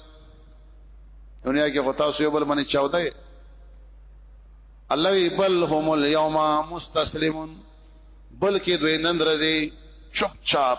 A: دنیا کې غوتا سو یو بل باندې چاوده الله بل هم اليوم مستسلمون بلکې دوی نن درځي چپ چاپ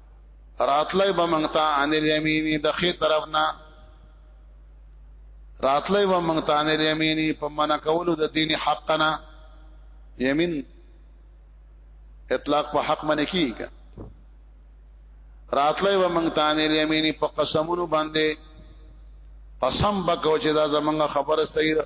A: راتلای به مونږ ته ان الیمینی د خې طرف نه راتلای به مونږ ته ان الیمینی په من کولو د دین حقنا یمین اطلاق په حق منه کیږي راتلای به مونږ ته ان الیمینی په قسمونو باندې قسم بکو چې دا زمونږ خبره صحیح ده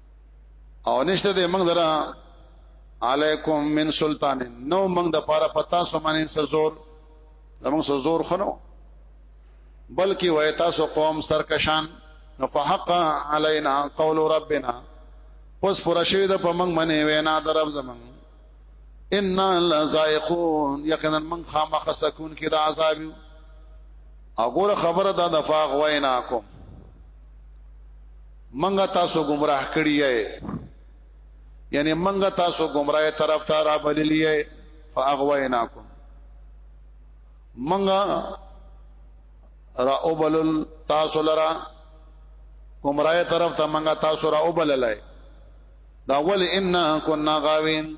A: او نشته د موږ درا علیکم من سلطان نو موږ د پاره پتا سو باندې سزور زموږ سزور خنو بلکې وای تاسو قوم سرکشان نو فحق علینا قول ربنا پس پر شوی د پمنګ منی وینا درب زمنګ ان لزائقون یقینا من خامخ سکون کې د عذاب او ګوره خبره دا د فاغ وینا کوم منګه تاسو گمراه کړی یې یعنی منګه تاسو گمراه طرف ته را بللی یې فاغویناکم منګه را اوبلل تاسو لرا گمراه طرف ته منګه تاسو را اوبللای دا ول ان كنا غاوین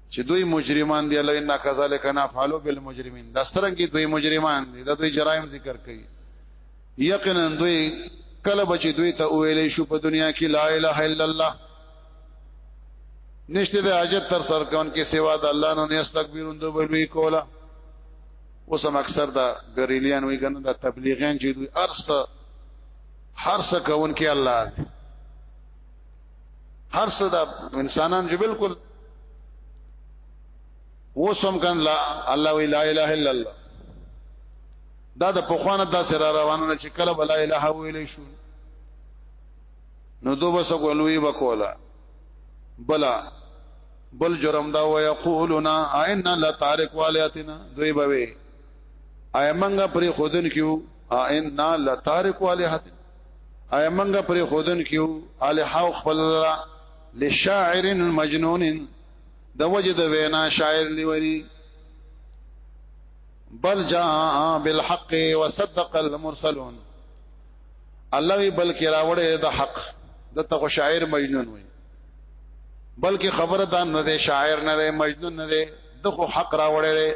A: چې دوی مجرمان دي الله ان کذالک نفعل بالمجرمین دا سترنګي دوی مجرمان دي دا دوی جرایم ذکر کوي یقینا دوی کله بچ دوی ته ویلې شو په دنیا کې لا اله الا الله نشته د حاجت تر سر کون کې سوا د الله نه استکبرون دو بلوي کولا اوس هم اکثر دا ګریلیان وی کنه دا تبلیغیان چې دوی ارسه هر څه کون کې الله دی هر څه دا انسانان چې بالکل وسم کان لا الله وی لا اله الا الله دا د پخوانه د سره روانه چې کله بلا اله ویلې شو نو دوه بس کولوي وکولا بلا بل جرم دا و یقولون ان لا تارک والیاتنا دوی بوي ایمنګ پر خودن کیو ان لا تارک والیاتنا ایا منګه پر خودن کیو الحاو خپل را لشاعر مجنون د وجه د وینا شاعر لیوري بل جاء بالحق وصدق المرسلون الله وی بلکې راوړې د حق د تخو شاعر مجنون وي بلکې خبره دا نه ده شاعر نه ده مجنون نه ده د خو حق راوړې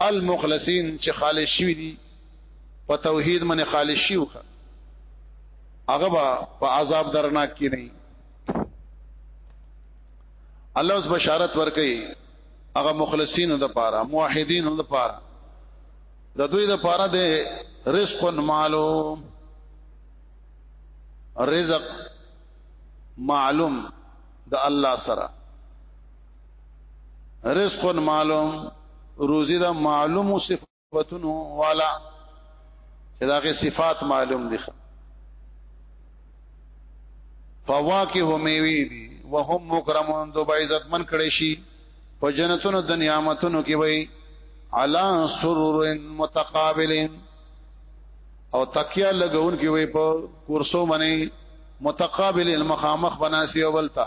A: المخلصین چې خالص شوی دي په توحید باندې خالص شي وکړه هغه با په عذاب درناک کې نه الله اوس بشارت ورکړي هغه مخلصین د پاره موحدین د پاره د دوی د پاره د رزق مالو رزق معلوم د الله سره رزق معلوم روزی دا معلوم صفاتونو والا چې داغه صفات معلوم دي فواکه میوی دي وهم مکرمون دو با عزت من کړي شي په جنتونو د نعمتونو کې وي علا سرور متقابلین او تکیا لګون کې وي په کورسو باندې متقابل المخامخ بناسي او بلتا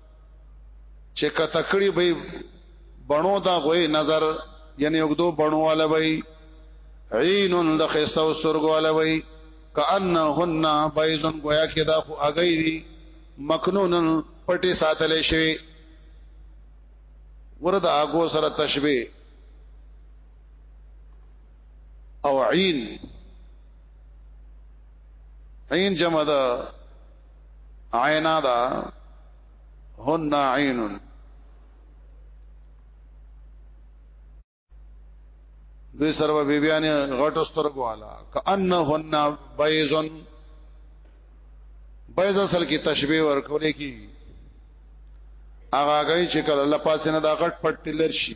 A: چې کتکړی به بڼو دا غوي نظر یعنی وګدو بڼو والا وي عین د خستو سرګو والا وي کانهن بيزن گویا کې دا خو اگئی دي مکنونن پټي ساتلې شي وردا اگو سره تشبيه او عین عین جمع ده عینا دا هن عین دوی سره بی بیان غټو سترګو والا کانهن بیزن بیز اصل کی تشبیه ورکولې کی هغه غي چې کله الله پاسه نه دا غټ پټ تلر شي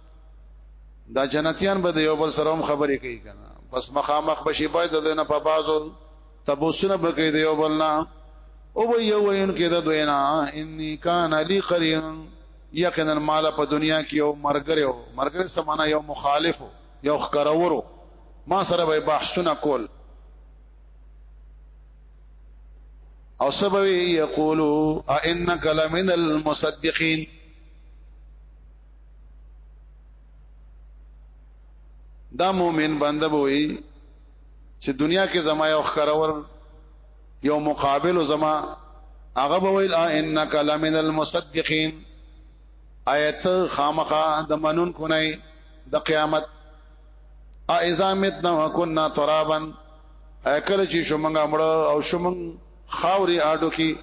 A: دا جنتیان به د یو بل سره هم خبرې کوي کنه بس مخامخ بشي باید د نه په بازو تبوسونه بکې د یو بل نه او به یو وین کې د دوی نه انی کان علی قرین یقینا مال په دنیا کې یو مرګره او مرګره سمانه یو مخالف یو خکرورو ما سره به بحثونه کول او سبب یقولو انک لمن المصدقین دا مؤمن بنده وي چې دنیا کې زما یو خکرور یو مقابل زما هغه به ویل انک لمن المصدقین ایت خامخا د منون کو نه د قیامت اذا متنا وكنا ترابا اکل چې شومنګ امړ او شومنګ خاوري اډو کې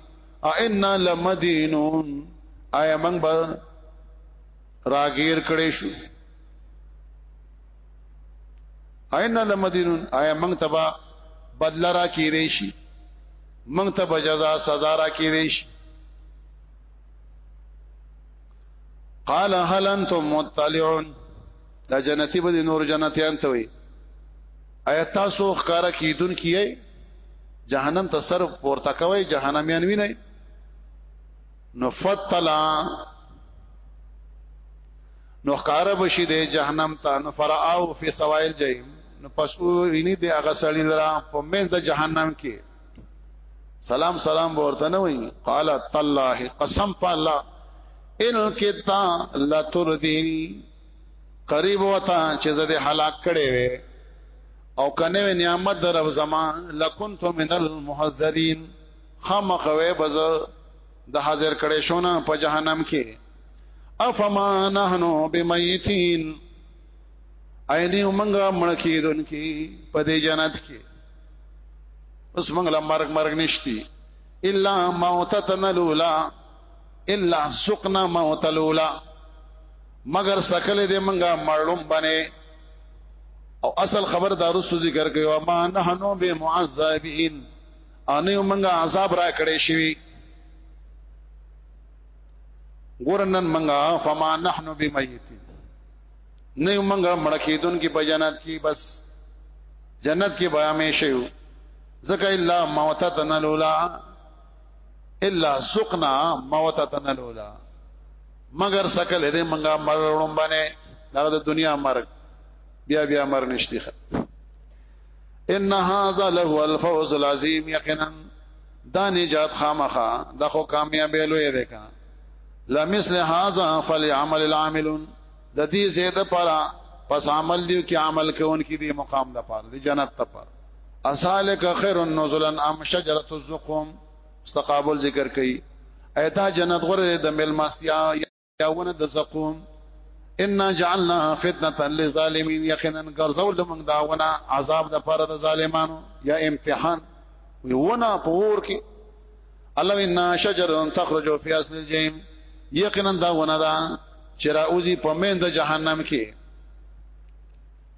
A: ائنا لمدینون آیا موږ به راګیر کړې شو ائنا لمدینون آیا موږ تبا بدل را کې دې شي موږ ته به جزا سزا را کې دې شي قال هل انتم مطلعون دا جنتی به نور جنتیان ته وي آیا تاسو ښکارا کیدون کیه کی جهنم ته سر پورته کوي جهنميان ویني نو فتلا نو خکار بشي د جهنم ته نو فراو فی سوائل جهنم نو پس او ویني د هغه سړی لرا په من د جهنم کې سلام سلام ورته نه وي قال تالله قسم په الله ان کتا لتردی قریب وتا چې زده هلاک کړي وي او کنه وی نعمت در رب زما لکنت من المحذرین خامخوي بز د حاضر کړي شونه په جهنم کې افما نحنو بمیتین عینی ومنګه مړ کیدونکي په دې جنت کې اوس منګه مرګ مرګ نشتی الا موتتنا الاولى الا سقنا موت الاولى مگر سکل دې منګه مړلوم بنه او اصل خبر دارستو ذکر کوي او ما نحنو به معذبین ان یو منګه عذاب را کړې شي ګورنن منګه فما نحنو بمیتین نه یو منګه مړ کېدون کې په جنت کې بس جنت کې بیا مې شیو ځکه الا موتتنا الاولى الا سقنا موتتن الاولى مگر سکل دې منګه مرړم باندې دا د دنیا مرګ بیا بیا مر نشتی خ ان هاذا له الفوز العظیم یقینا دا نجات خامخه دا خو کامیابې لوی دی کا لمثل هاذا فليعمل العاملون د دې زیاده پر پس عمل دیو کې عمل کوونکې دی مقام د پاره دی جنت ته پاره اسالک خیر نزلا ام شجره الزقوم استقابل ذکر کئ ایدا جنت غره د مل ماستیا یا ونه د زقوم ان جعلنا فتنه للظالمین یقینا غرزول موږ دا ونه عذاب د پر د ظالمانو یا امتحان ونه پور کې الله ان شجره تخرج فی اصل الجحیم یقینا دا ونه دا چرا اوزی په مند جهنم کې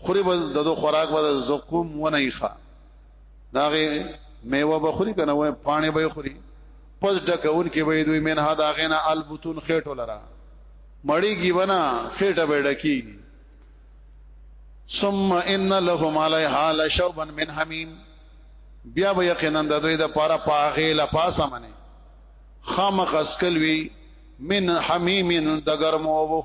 A: خوري بس دغه خوراک به زقوم ونه ښه داغه میوه به خوري کنه وای پانی به خوري پس ډکون کې به دوی منها داغه نه البتون خېټو لرا مړیږي بنا خېټه به ډکی ثم ان لهم علیها لشوبا من حمیم بیا به یقینا د دوی د پاره پاغه لا پاسه منه خامخ اسکل وی من حمیم د ګرمو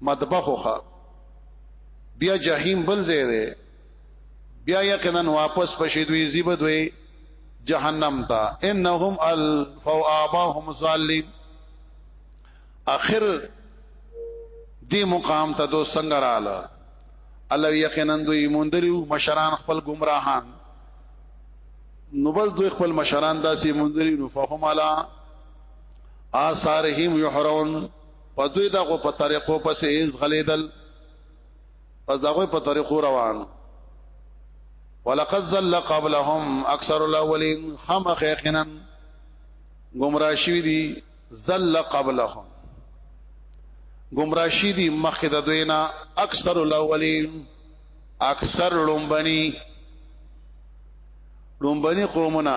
A: مطبخو خا بیا جهنم بل ځای دی بیا یقینا واپس پشي دوی زیب دوی جهنم تا انهم الفوا اباهم ظالم اخر دی مقام ته دو څنګه رااله الله یقینا دوی مونډلیو مشران خپل گمراهان نو بس دوی خپل مشران داسې مونډلیو فهم علا آثارهم یحرون په دوی دغه په طریقو پسې ایز غلیدل پس دغه په طریقو روان ولقد زل قبلهم اکثر الاولین خمخ یقینا گمراه شوی دي زل قبلهم گمراه شوی دي مخکې د دوی نه اکثر الاولین اکثر لومبني لومبني قومونه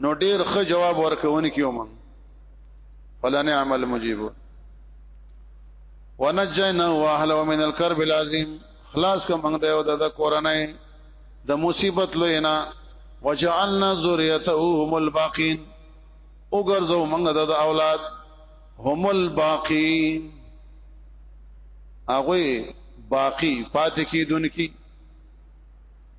A: نو ډیر ښه جواب ورکونه کیو من ولا نعم المجيب ونجينا واهله من الكرب العظیم خلاص کوم موږ د یو د کورنۍ د مصیبت لوینا وجعلنا ذریته هم الباقین وګرځو موږ د اولاد هم الباقین هغه باقی پاتې کیدونکي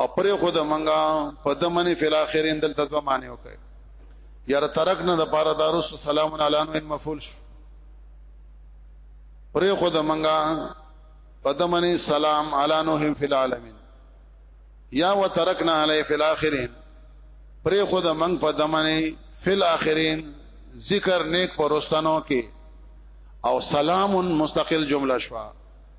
A: او پرې خود منګه په دمنې فل اخرین دلته دوه معنی وکړي یاره ترک نه د پاره دارس سلام علی نو ان مفعول شو پرې خود منګه په دمنې سلام علی نو هم فل عالمین یا وترکنا علی فل اخرین پرې خود منګ په دمنې فل اخرین ذکر نیک پرستانو کې او سلام مستقل جمله شوه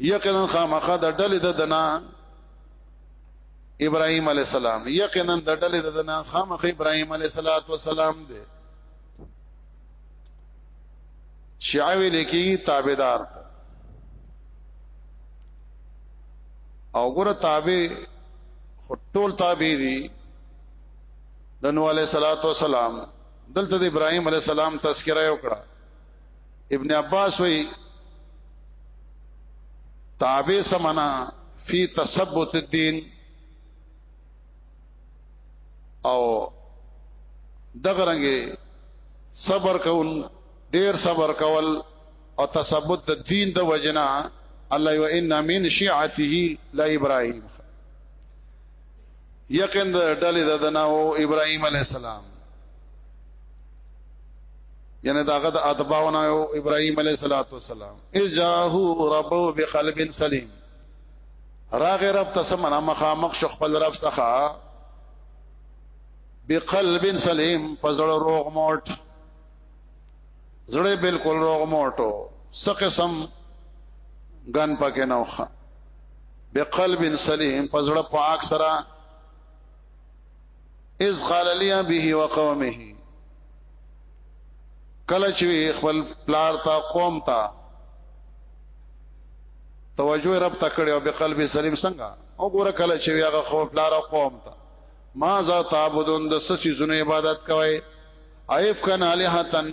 A: یقینا خامخا د ډلې د دنا ابراهيم عليه السلام یقینا د ډلې د دنا خامخ ابراهيم عليه صلوات و سلام دی شیعوی لیکي تابعدار او ګره تابع ټول تابع دي د نو عليه صلوات و سلام دلته د ابراهيم عليه السلام تذکرہ وکړه ابن عباس وی تابع سمنا فی تثبت الدین او دغه رنګي صبر کول ډیر صبر کول او تثبت د دین د وجنا الله و ان من شيعته لا ابراهيم یقین د ډلې د دناو ابراهيم عليه السلام یعنی داغه د اتباونه او ابراهيم عليه صلوات والسلام اجاه ربو بقلب سلیم راغه رب تسمنا مخامخ شو خپل رب څخه بقلب سلیم پزړ روغ موټ زړه بالکل روغ موټو سقسم غن پکې نه وخه بقلب سلیم پزړه پاک سره اذ قال لي به وقومه کله چې خپل پلار تا قوم تا توجه رب تکړه او بقلب سلیم څنګه او ګوره کله چې هغه خپل پلار قوم تا ما ذا تعبدون د سسي زونه عبادت کوي ایف کن الہتن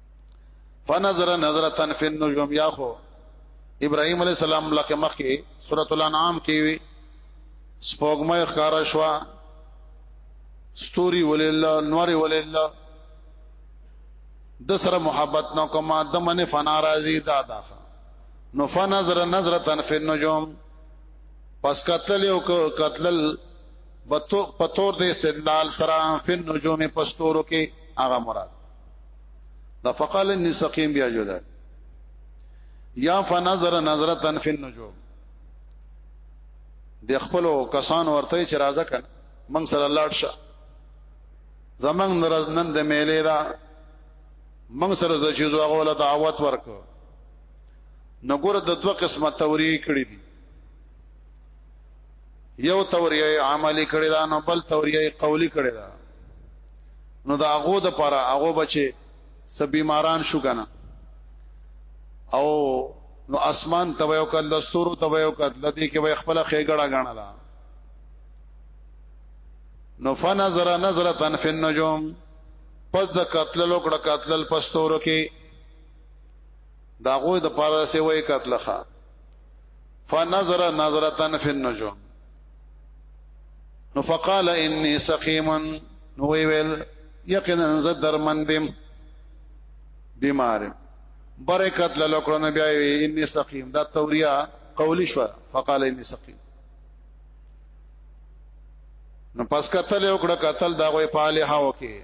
A: فنظر نظرتن فی النجوم یا خو ابراهيم عليه السلام لکه مخکې سوره الانعام کې وي سپوږمۍ ښکارا شو ستوري ولله نور ولله د سره محبت نو کومه د من فنا راضي دادا نو فنظر نظرتن فی النجوم پس قتل او قتل بتو پتور د استدلال سره فی النجوم پستورو کې هغه مراد دا فقال ان سقيم بیا جو ده یا فنظر نظرتن فی النجوم د خپل کسان ورته چې راځه کړه من سره لاړ شه زمنګ نن د میلې دا من سره د چیزو هغه ول دعوت ورکو نګور د دوه قسمه توري کړی دي یو توریه عملی کړی دا نو بل توریه قولی کړی دا نو دا هغه د پاره هغه بچي سب بیماران شو کنه او نو اسمان ته یو کله ستورو ته یو کله دې کې وای خپل خېګړه غاڼلا نو فنظر نظره فی النجوم پس د قتل لوکړه قتل پستورو کې داغه د پاره سي وای قتل خان فنظر نظرتن فی النجوم نو فقال انی سقیمن نو ویل یقینا زه درمندم بیمارم برکت لکړه نه بیا وی انی سقیم دا توریا قولی شو فقال انی سقیم نو پس قتل یو کړه قتل دا غوې پاله هاو کې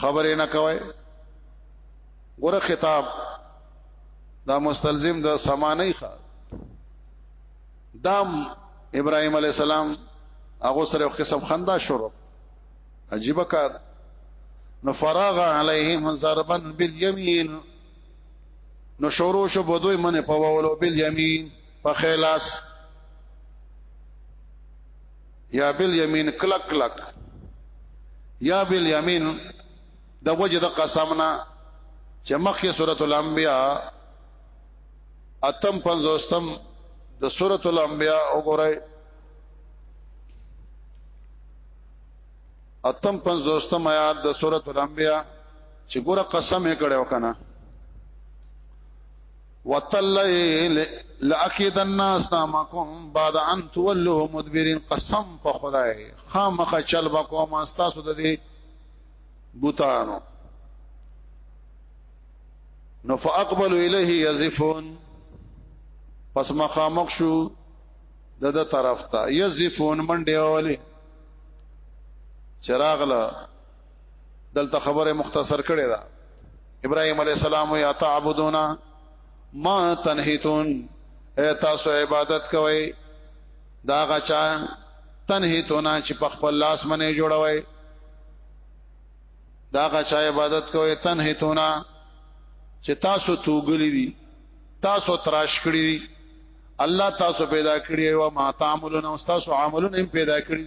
A: خبرې نه کوي ګوره خطاب دا مستلزم د سما نه ښه دا ابراهيم عليه السلام هغه سره یو قسم خندا شروع عجیب کار نو فراغ علیهم ضربا بالیمین نو شروع شو بدوی من په وولو بالیمین په خلاص یا بل یمین کلک کلک یا بل یمین د وجه د قسمنا چې مخکې سورۃ الانبیاء اتم پنځوستم د سورۃ الانبیاء وګورئ اتم پنځوستم آیات د سورۃ الانبیاء چې ګوره قسم یې کړو کنه وتلل لاکیدن اسلامکم بعد ان تولوا مدبرین قسم په خدای خامخ چل بکو ما تاسو د دې بوتانو نو فاقبل الیه یزفون پس مخامخ شو د د طرف ته یزفون منډه اولی چراغ له دلته خبره مختصر کړې ده ابراهيم عليه السلام يا تعبدون ما تنهيتون اي تاسو عبادت کوئ دا غچا تنهيتون چې په خپل لاس باندې جوړوي دا غچا عبادت کوئ تنهيتون چې تاسو توګلې دي تاسو تراش کړی دي الله تاسو پیدا کړی او ما تعملون او تاسو عملونه پیدا کړی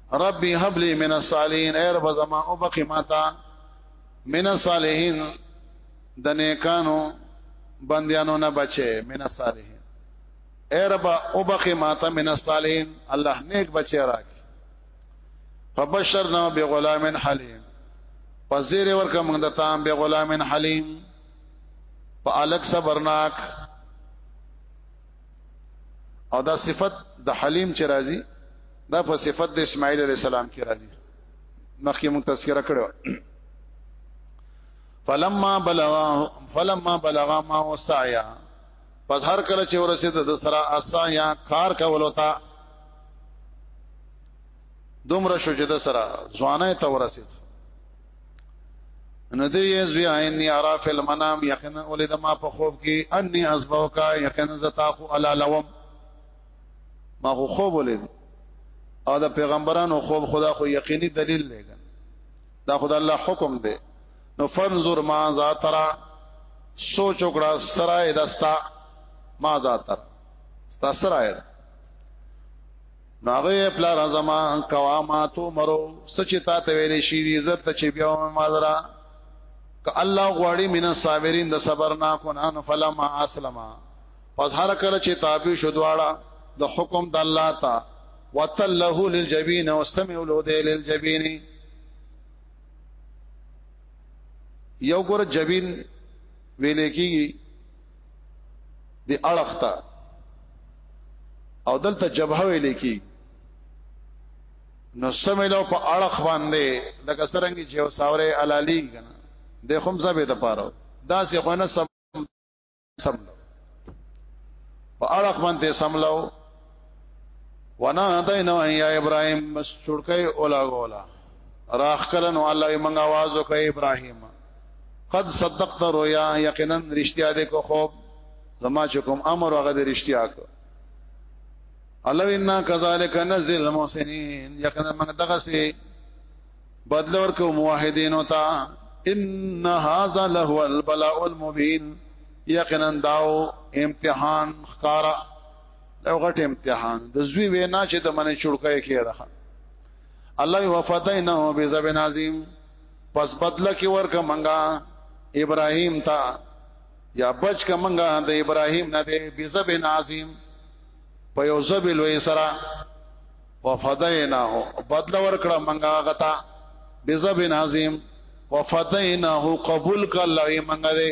A: ربي هب لي من الصالحين اي رب زما او بقي ماتا من الصالحين د نیکانو بندیانو نه بچي من الصالحين اي رب او بقي ماتا من الصالحين الله نیک بچي راک فبشرنا بغلام حليم پزیر ورکه موږ د تام به غلام حلیم په الک صبرناک او دا صفت د حلیم چې راځي دا په صفت د اسماعیل علی السلام کې راځي مخکې مون تذکرہ کړو فلما بلغ فلما بلغ ما وسعيا پس هر کله چې ورسید د سرا اسایا کار کول وتا دومره شو چې د سرا ځوانه ته ورسید نو دی یزوی عین یارا فی المنام یقینا ولید ما په خوب کې انی ازبوک یقینا زتا خو الا لوم ما خو خوب ولید او دا پیغمبرانو خوب خدا خو یقیني دلیل لګن دا خدا الله حکم دی نو فنظر ما ذاترا سوچ وکړه سرای دستا ما ذاتر ستا سرای نو هغه پلار زما کواماتو مرو سچ تا ته ویلې شي دي عزت چې بیا ما درا ک الله غواړي مینا صابرین د صبر نه کو نه فلما اسلم پس هر کله چې تابع شو دواړه د حکم د الله تا وتله للجبین واستمع له دې للجبین یو ګور جبین ویلې کیږي دی اړخته او دلته جبهه ویل کی نو سملو په اړخ باندې د کسرنګي چې وساوره علالی کنه د خم زبې د پاره دا سه خونه سم سم په اړخ باندې سملو ونا دینو یا ابراهیم بس چړکای اولا غولا راخ کلن والله منګ आवाज وکي ابراهیم قد صدقت رؤيا یقینا رښتیا دې کو خوب زما چې کوم امر هغه دې رښتیا کو الله وینا کذالک نزل المحسنین یقینا موږ دغه سي بدل ورکو موحدین او تا ان هاذا له البلاء المبین یقینا داو امتحان خارا دا غټ امتحان د زوی وینا چې د منې چړکای کې ده الله وفدینه بذب عظیم پس بدل کې ورک منګه ابراهیم تا یا بچ ک منګه د ابراهیم نه دی بذب عظیم په یو زب لوی سره وفدینه بدل ورکړه منګه غتا بذب عظیم وفدینه قبول کله منګه دی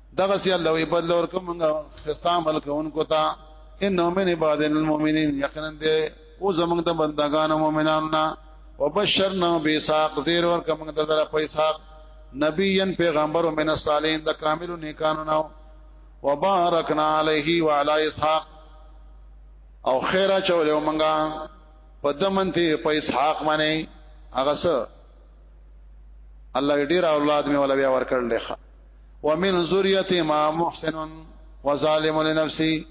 A: دغه سي الله وي بدل ورکو مونږه خستا عمل کوونکو ته انه من عباد المؤمنین یقینا دې او زمونږ د بندگانو مؤمنانو نه وبشرنا بیساق زیر ور کوم د در پیساق نبیین پیغمبر من الصالحین د کامل نیکانو نو وبارکنا علیه وعلى اسحاق او خیره چولیو منګه په دمنتی په اسحاق باندې هغه سره الله ډیر اولاد می ولا بیا ورکړل ښه ومن ذریته ما محسن وظالم لنفسه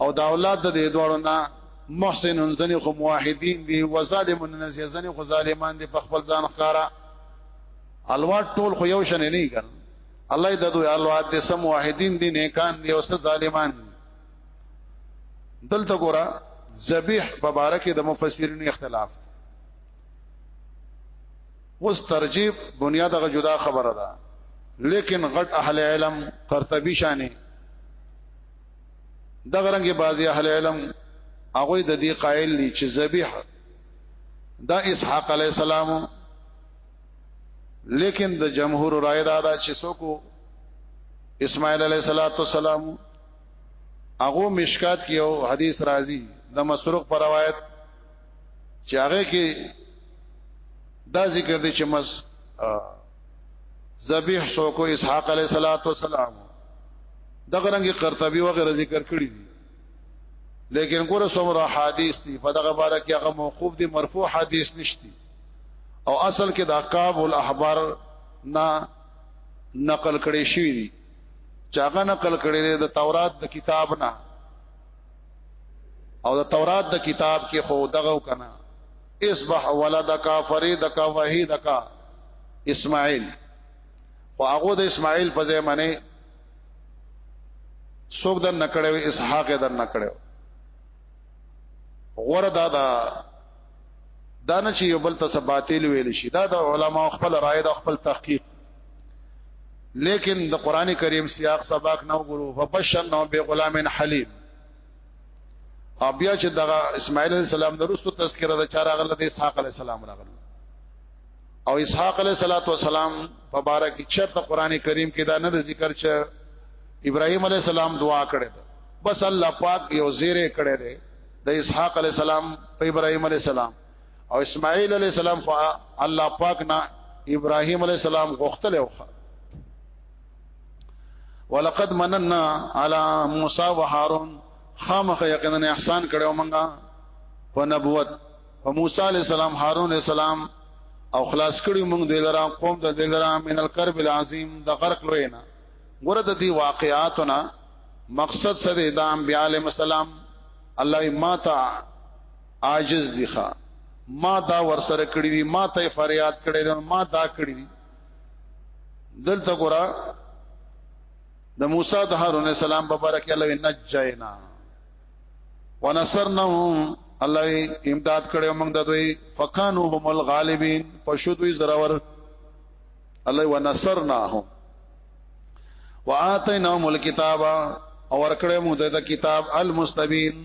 A: او دا اولاد د دې دوړو نه محسن زنی خو موحدین دي و ظالم نزی زنی خو ظالمان دي په خپل ځان ښکارا الواد ټول خو یو شن نه کړ الله د دوی الواد د سم موحدین دي نیکان دي او څه ظالمان دي دلته ګورا ذبیح مبارک د مفسرین اختلاف اوس ترجیب بنیاد غ جدا خبره ده لیکن غټ اهل علم قرطبي شانه دغه رنګ بعضی اهل علم هغه د دې قائل دي چې ذبیح دا اسحاق علی السلام لیکن د جمهور رائے دا دا چې څوک اسماعیل علیہ الصلوۃ والسلام هغه مشکات کې یو حدیث راځي د مسروق پر روایت چې هغه کې دا ذکر دی چې مز ذبیح سو کو اسحاق علیه الصلاۃ والسلام دغه رنګي قرطبي وغیرہ ذکر کړی دي لیکن ګوره څومره حدیث دي په دغه باره کې هغه موقوف دي مرفوع حدیث نشتی او اصل کې د عقاب الاحبار نا نقل کړي شوی دي چاغه نقل کړي د تورات د کتاب نه او د تورات د کتاب کې خو دغه کنا اصبح ولدک فریدک وحیدک اسماعیل او هغه د اسماعیل په ځای باندې څوک د نکړو اسحاق د نکړو غور دا دا دانه چې یو بل ته سباتیل ویل شي دا د علما خپل رائے د خپل تحقیق لیکن د قران کریم سیاق سبق نو ګورو فبشرنا بغلام حلیم او بیا چې دغه اسماعیل علیہ السلام درستو تذکرہ د چار غل د اسحاق علیہ السلام راغل او اسحاق علیہ الصلات والسلام مبارک چرته قران کریم کې دا نه ذکر چې ابراهیم علیہ السلام دعا کړې بس الله پاک یو زیره کړې ده د اسحاق علیہ السلام په ابراهیم علیہ السلام او اسماعیل علی السلام خو الله پاک نه ابراهیم علی السلام غوښتل او ولقد مننا على موسی وهارون خامخ یقینا احسان کړو مونږه په نبوت په موسی علی السلام هارون علی السلام او خلاص کړی مونږ د لرا قوم د لرا من الكرب العظیم د غرق لوینا ګوره د دې واقعاتنا مقصد سره د انبیاء علیهم السلام الله ما تا عاجز دي ښا ما دا ور سره کړی دي ما ته فریاد کړی دي ما دا کړی دي دلته ګورا د موسی د هارون السلام په باره کې الله نجینا ونصرنهم الله امداد کړو موږ د دوی فکانو هم الغالبین پښو دوی زراور الله ونصرناهم واتیناهم الكتاب اور کړو موږ د کتاب المستبین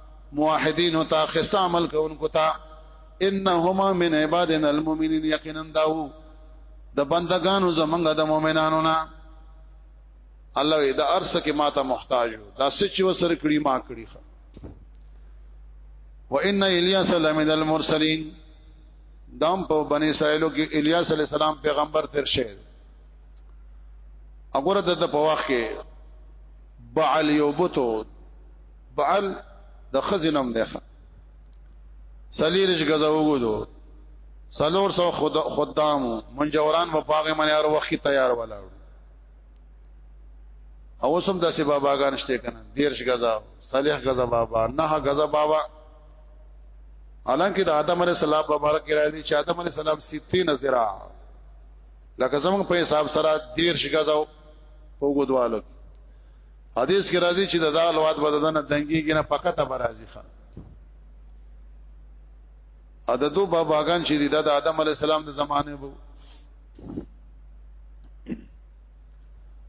A: موحدین ته خسته عمل کوونکو ته انهما من عبادنا المؤمنین یقینا داو د بندگانو زمنګ د مؤمنانو نه الله دا ارسه کې ماته محتاج دا سچ وسره کړی ما کړی خا وان الیاس لمن المرسلین دام په بنی اسرائیلو کې الیاس علی السلام پیغمبر تر شه وګوره د په واخ کې بعل یوبتو بعل د خزینم ده سلیرش غزا وګدو سلور سو خود خدامو منجوران په پاغه منی هر وخت تیار ولاړ او سم داسې باباګان شته کنه دیرش غزا صالح غزا بابا نه غزا بابا حالانکه د آدم علی السلام مبارک راځي چې آدم علی السلام 60 ذرا لکه زمونږ په حساب سره دیرش غزا په وګدوالو حدیث کې راځي چې د دال واد بددنه دنګي کې نه پکته برازي خان ا د دو باباګان چې د آدم علی السلام د زمانه وو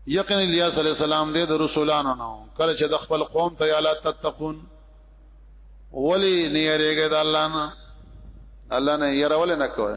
A: یقین الیاس علی السلام د رسولانو نو کله چې د خپل قوم ته یالا تتقون ولی نه یریږي د الله نه الله نه یره ول نه کوي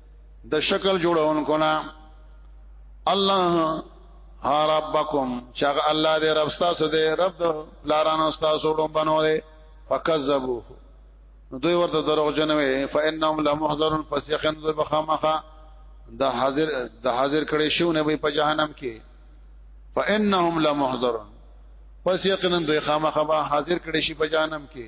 A: د شکل جوړونکو نه الله ها ربکم چې الله دې رب تاسو دې رب د لارانو تاسو ډوم بنو دې فکذبو نو دوی ورته دروغ جنوي فانهم لمحضرون پس یقین دوی بخامخه د حاضر د حاضر کړي شو نه په جهنم کې فانهم لمحضرون پس یقینا دوی خامخه حاضر کړي شي په جهنم کې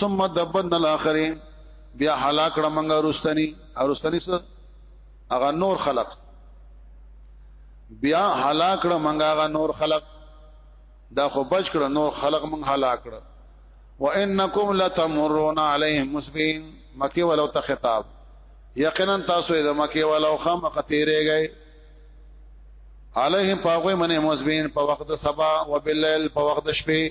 A: ثم دبن الاخرين بیا هلاک کړه منګه رستنی ارستنی سره هغه نور خلق بیا هلاک کړه منګه هغه نور خلق دا خو بچ کړه نور خلق منګه هلاک کړه وانکم لتمرون علیهم مسبین مکی ولو ته خطاب یقینا تاسو د مکی ولو خام خطیره گئے علیهم پاغوی منه مسبین په وخت سبا وباللیل په وخت شپه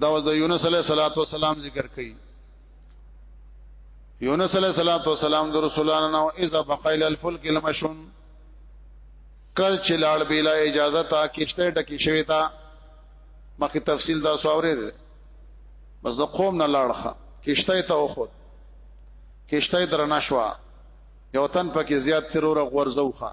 A: دا وز د یونس علیه صلوات و سلام ذکر کړي یونس علیه صلوات و سلام د رسولانو نو اذا بقیل الفلک المشون کل چلاړ بلا اجازه تا کشته ټکی شوی تا مخکې تفصیل دا سوورې ده بس د قوم نه لاړخه کشته ته وخت کشته درنه شو یو تن پکې زیات ترور غورځوخه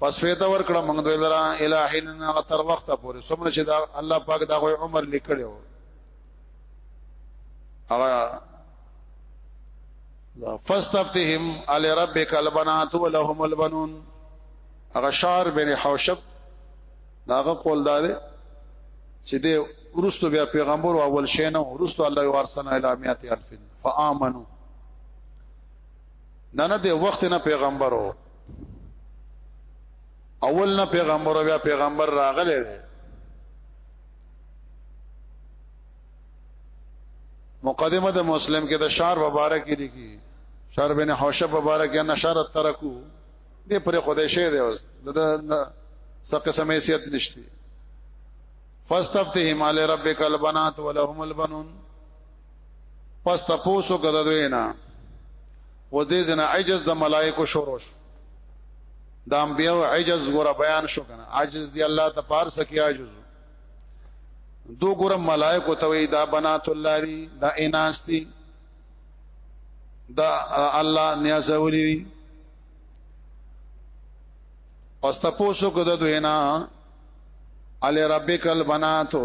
A: پس فیته ور کړه موږ دوی لرا الہین نه تر وخت پورې سمره چې دا الله پاک دا غوي عمر لیکړو هغه فاستفتهم علی ربک البنات ولهم البنون هغه شعر بن حوشب داغه قول دار چې دې ورستو بیا پیغمبر اول شینه ورستو الله ورسنه الامیات الفن فآمنو نه نه دې وخت نه پیغمبرو اول نه پیغمبر بیا پیغمبر راغلی دی مقدمه د مسلم کې د شار مبارک دي کی شار بن حوشه مبارک یا نشر ترکو دې پر خدای شه دی اوس د سقه سمیسیت نشتی فاستفتهم علی ربک البنات ولهم البنون پس تاسو کده دوی نه و دې ځنه عجز د ملائکو شروع شو د انبیو عجز ګره بیان شو کنه عاجز دی الله ته پار سکی عاجز دو ګره ملائکو ته وی دا بنات الله دی دا اناس دی دا الله نیاز ولی وی پس تاسو کو د دوینا علی ربک البناتو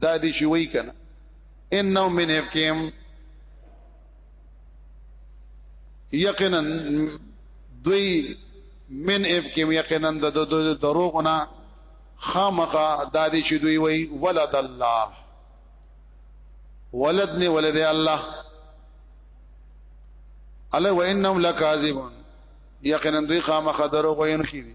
A: دا دي چې وای کنه انه من افکیم یقینا دوی من افکیم یقینا د دروغونه خامخه دا دي چې دوی وای ولد الله ولد نه ولد الله الا وانهم لکاذبون یقینا دوی خامخه دروغ وایونکي دي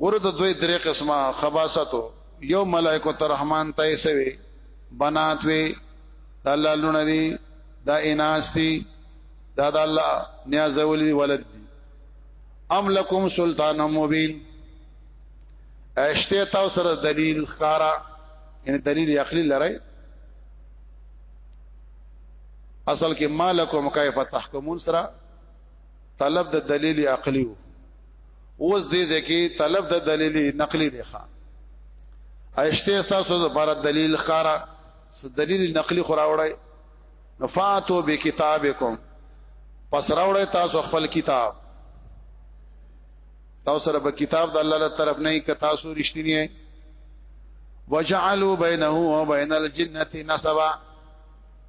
A: ګوره د دوی درې قسمه خباستو یو ملائکه تر رحمان ته سوي بنات وي د الله لونه دي دا اناس دي دا د الله نیاز ولي ولد دي ام لکم سلطان مبین اشته تاسو سره دلیل ښکارا یعنی دلیل عقلی لرئ اصل کې مالکم کیف تحکمون سره طلب د دلیل عقلی وو اوس دې ځکه طلب د دلیل نقلی دی ښا اشته تاسو لپاره دلیل ښکارا دلیل نقلی خو راوړی نفاتو بکتابکم پس راوړی تاسو خپل کتاب تاسو سره به کتاب د الله تعالی طرف نه ک تاسو رښتینی وجعلوا بينه وبين الجنه نسبا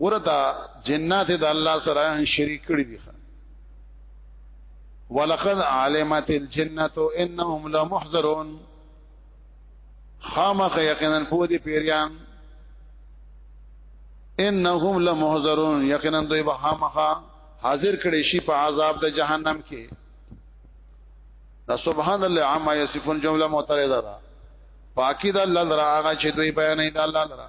A: وردا جنات د الله سره شریک کړی دي ولقد علمت الجنه انهم لمحضرون خامخ یقینا په دې پیریان انهم لمحضرون یقینا دوی به خامخا حاضر کړي شي په عذاب د جهنم کې دا سبحان الله عما یصفون جمله معترضه ده پاکی دا الله لرا هغه چې دوی بیانې دا الله لرا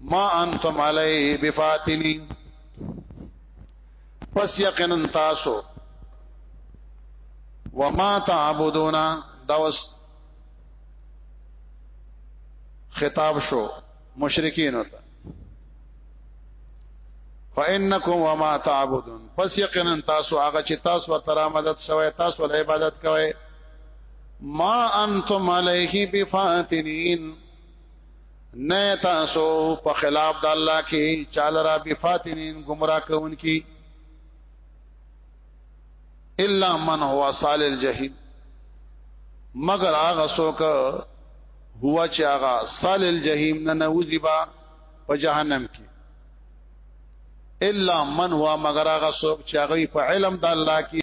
A: ما انتم علی بفاتنی پس یقینا تاسو وما تعبدون دوس خطاب شو مشرکین ته فانکم وما تعبدون پس یقینا تاسو هغه چې تاسو ورته را مدد سوی تاسو له عبادت کوئ ما انتم علیه بفاتنین نه تاسو په خلاف د الله کې چال را بفاتنین گمراه کون کی الا من هو صال الجحیم مگر هغه څوک هو چې هغه صال الجحیم نه نوځي با په جهنم کې الا من هو مگر هغه څوک چې هغه په علم د الله کې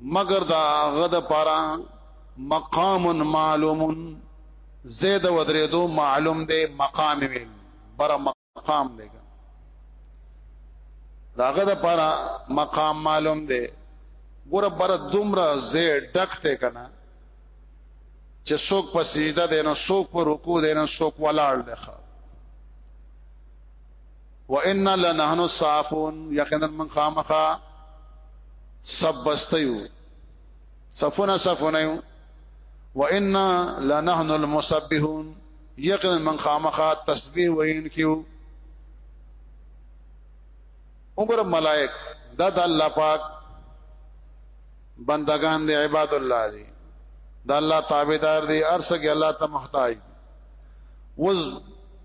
A: مگر دا غد پارا مقام معلوم زید ودریدو معلوم دی مقام ویل بر مقام دی دا غد پارا مقام معلوم دی ګور بر دومره زی ډکته کنا چې څوک په سجده دی نو څوک په رکوع دی نو څوک ولاړ دی وان لنحن الصافون یقینا من خامخا سبستیو صفنا صفنیو وان لنحن المسبحون یقینا من خامخا تسبیح وین کیو وګوره ملائک دا د الله پاک بندگان دی عباد الله دی دا الله تابعدار دی ارسګ الله ته محتاج وز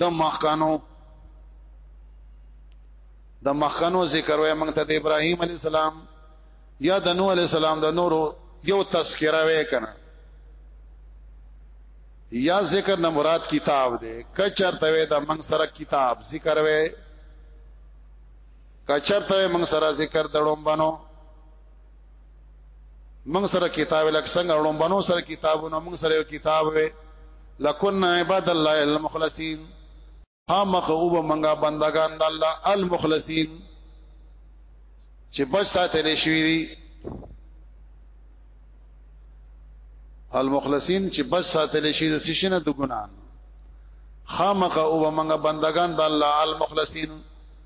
A: د مخکانو د مخکانو ذکر وای موږ ته د ابراهیم علی السلام یا د نوح علی السلام د نورو یو تذکرہ وای کنه یا ذکر نه مراد کتاب دی کچرته وای د موږ سره کتاب ذکر وای کچرته موږ سره ذکر دړم بنو موږ سره کتاب لک څنګه وړم بنو سره کتابونه موږ سره یو کتاب وې لکن عباد الله المخلصین ها مخوب منګه بندگان د الله المخلصین چې بچ ساتل شي دي المخلصین چې بچ ساتل شي د سشنه د ګناه خامخ او منګه بندگان د الله المخلصین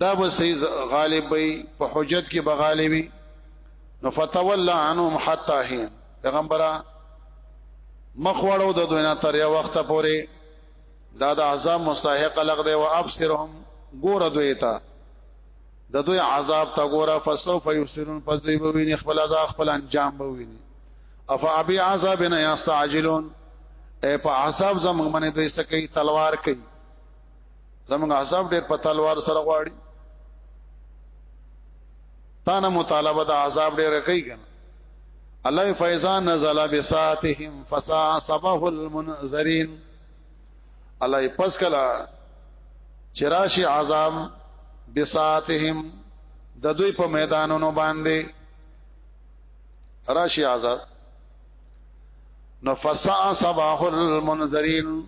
A: دا به سي غالب وي په حجت کې به غالبي نو فتولى عنهم حتا حين پیغمبره مخوړو د دوی نه تر یو وخت پورې دا د عذاب مستحق لغ دی او ابصرهم ګور دوی ته د دوی عذاب تا ګورا فسو فیسرون پس دوی به ویني خپل عذاب خپل انجام به ویني اف ابي عذابنا یستعجلون اے په عذاب زمون باندې دوی سکی تلوار کوي زمونږ عذاب ډیر په تلوار سره غواړي تا نه مطالبه د عذاب ډیر کوي کنه الله فیضا نزل بساتهم فسا صباح المنذرین الله پس کلا چراشی عذاب بساتهم د دوی په میدانونو باندې راشي عذاب نو فسا صباح المنذرین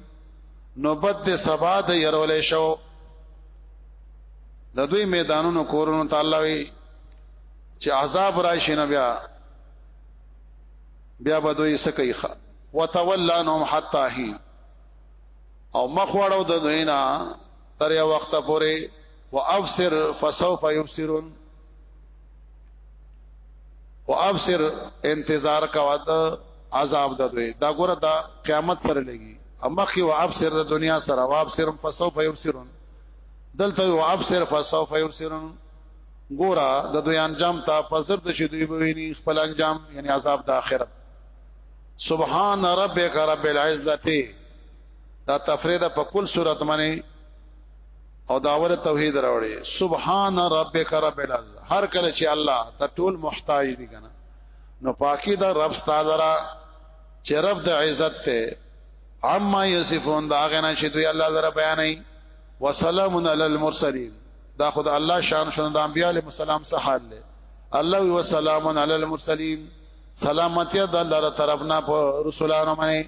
A: نو بد سبا د يرولې شو د دوی میدانونو کورونو تعالی وی چې عذاب راشي نه بیا بیا به دوی سکی خ وتولانهم حتا هی او مخوړو د دوی نه تر یو وخت پورې وابصر فسوف یبصرون او ابصر انتظار کوا د عذاب د دوی دا ګوره دا قیامت سره لګي اما خي او ابصر د دنیا سره او ابصر پسو په یوسرون دلته او ابصر پسو په یوسرون ګوره د دوی انجام ته پزر د شي دوی بویني خپل انجام یعنی عذاب د آخرت سبحان ربک رب العزته دا تفرید په کل صورت باندې او داور توحید راوړي سبحان ربک رب العز هر کله چې الله ته ټول محتاج دي کنه نو پاکي دا رب ستاسو را چې رب د عزت ته عما یصفون دا غنه چې دوی الله زره بیانې وسلام علی المرسلین دا خدای الله شان شنه د انبیاء علیهم السلام سره حال له الله و سلام علی المرسلین سلامتی د الله تر طرفنا په رسولانو باندې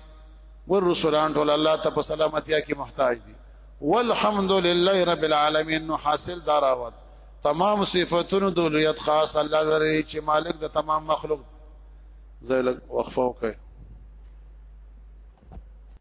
A: ور رسولان ټول الله ته په سلامتی کې محتاج دي والحمد لله رب العالمین نو حاصل داراوت تمام صفاتونو د لویت خاص الله لري چې مالک د تمام مخلوق زلک وقفه وکړي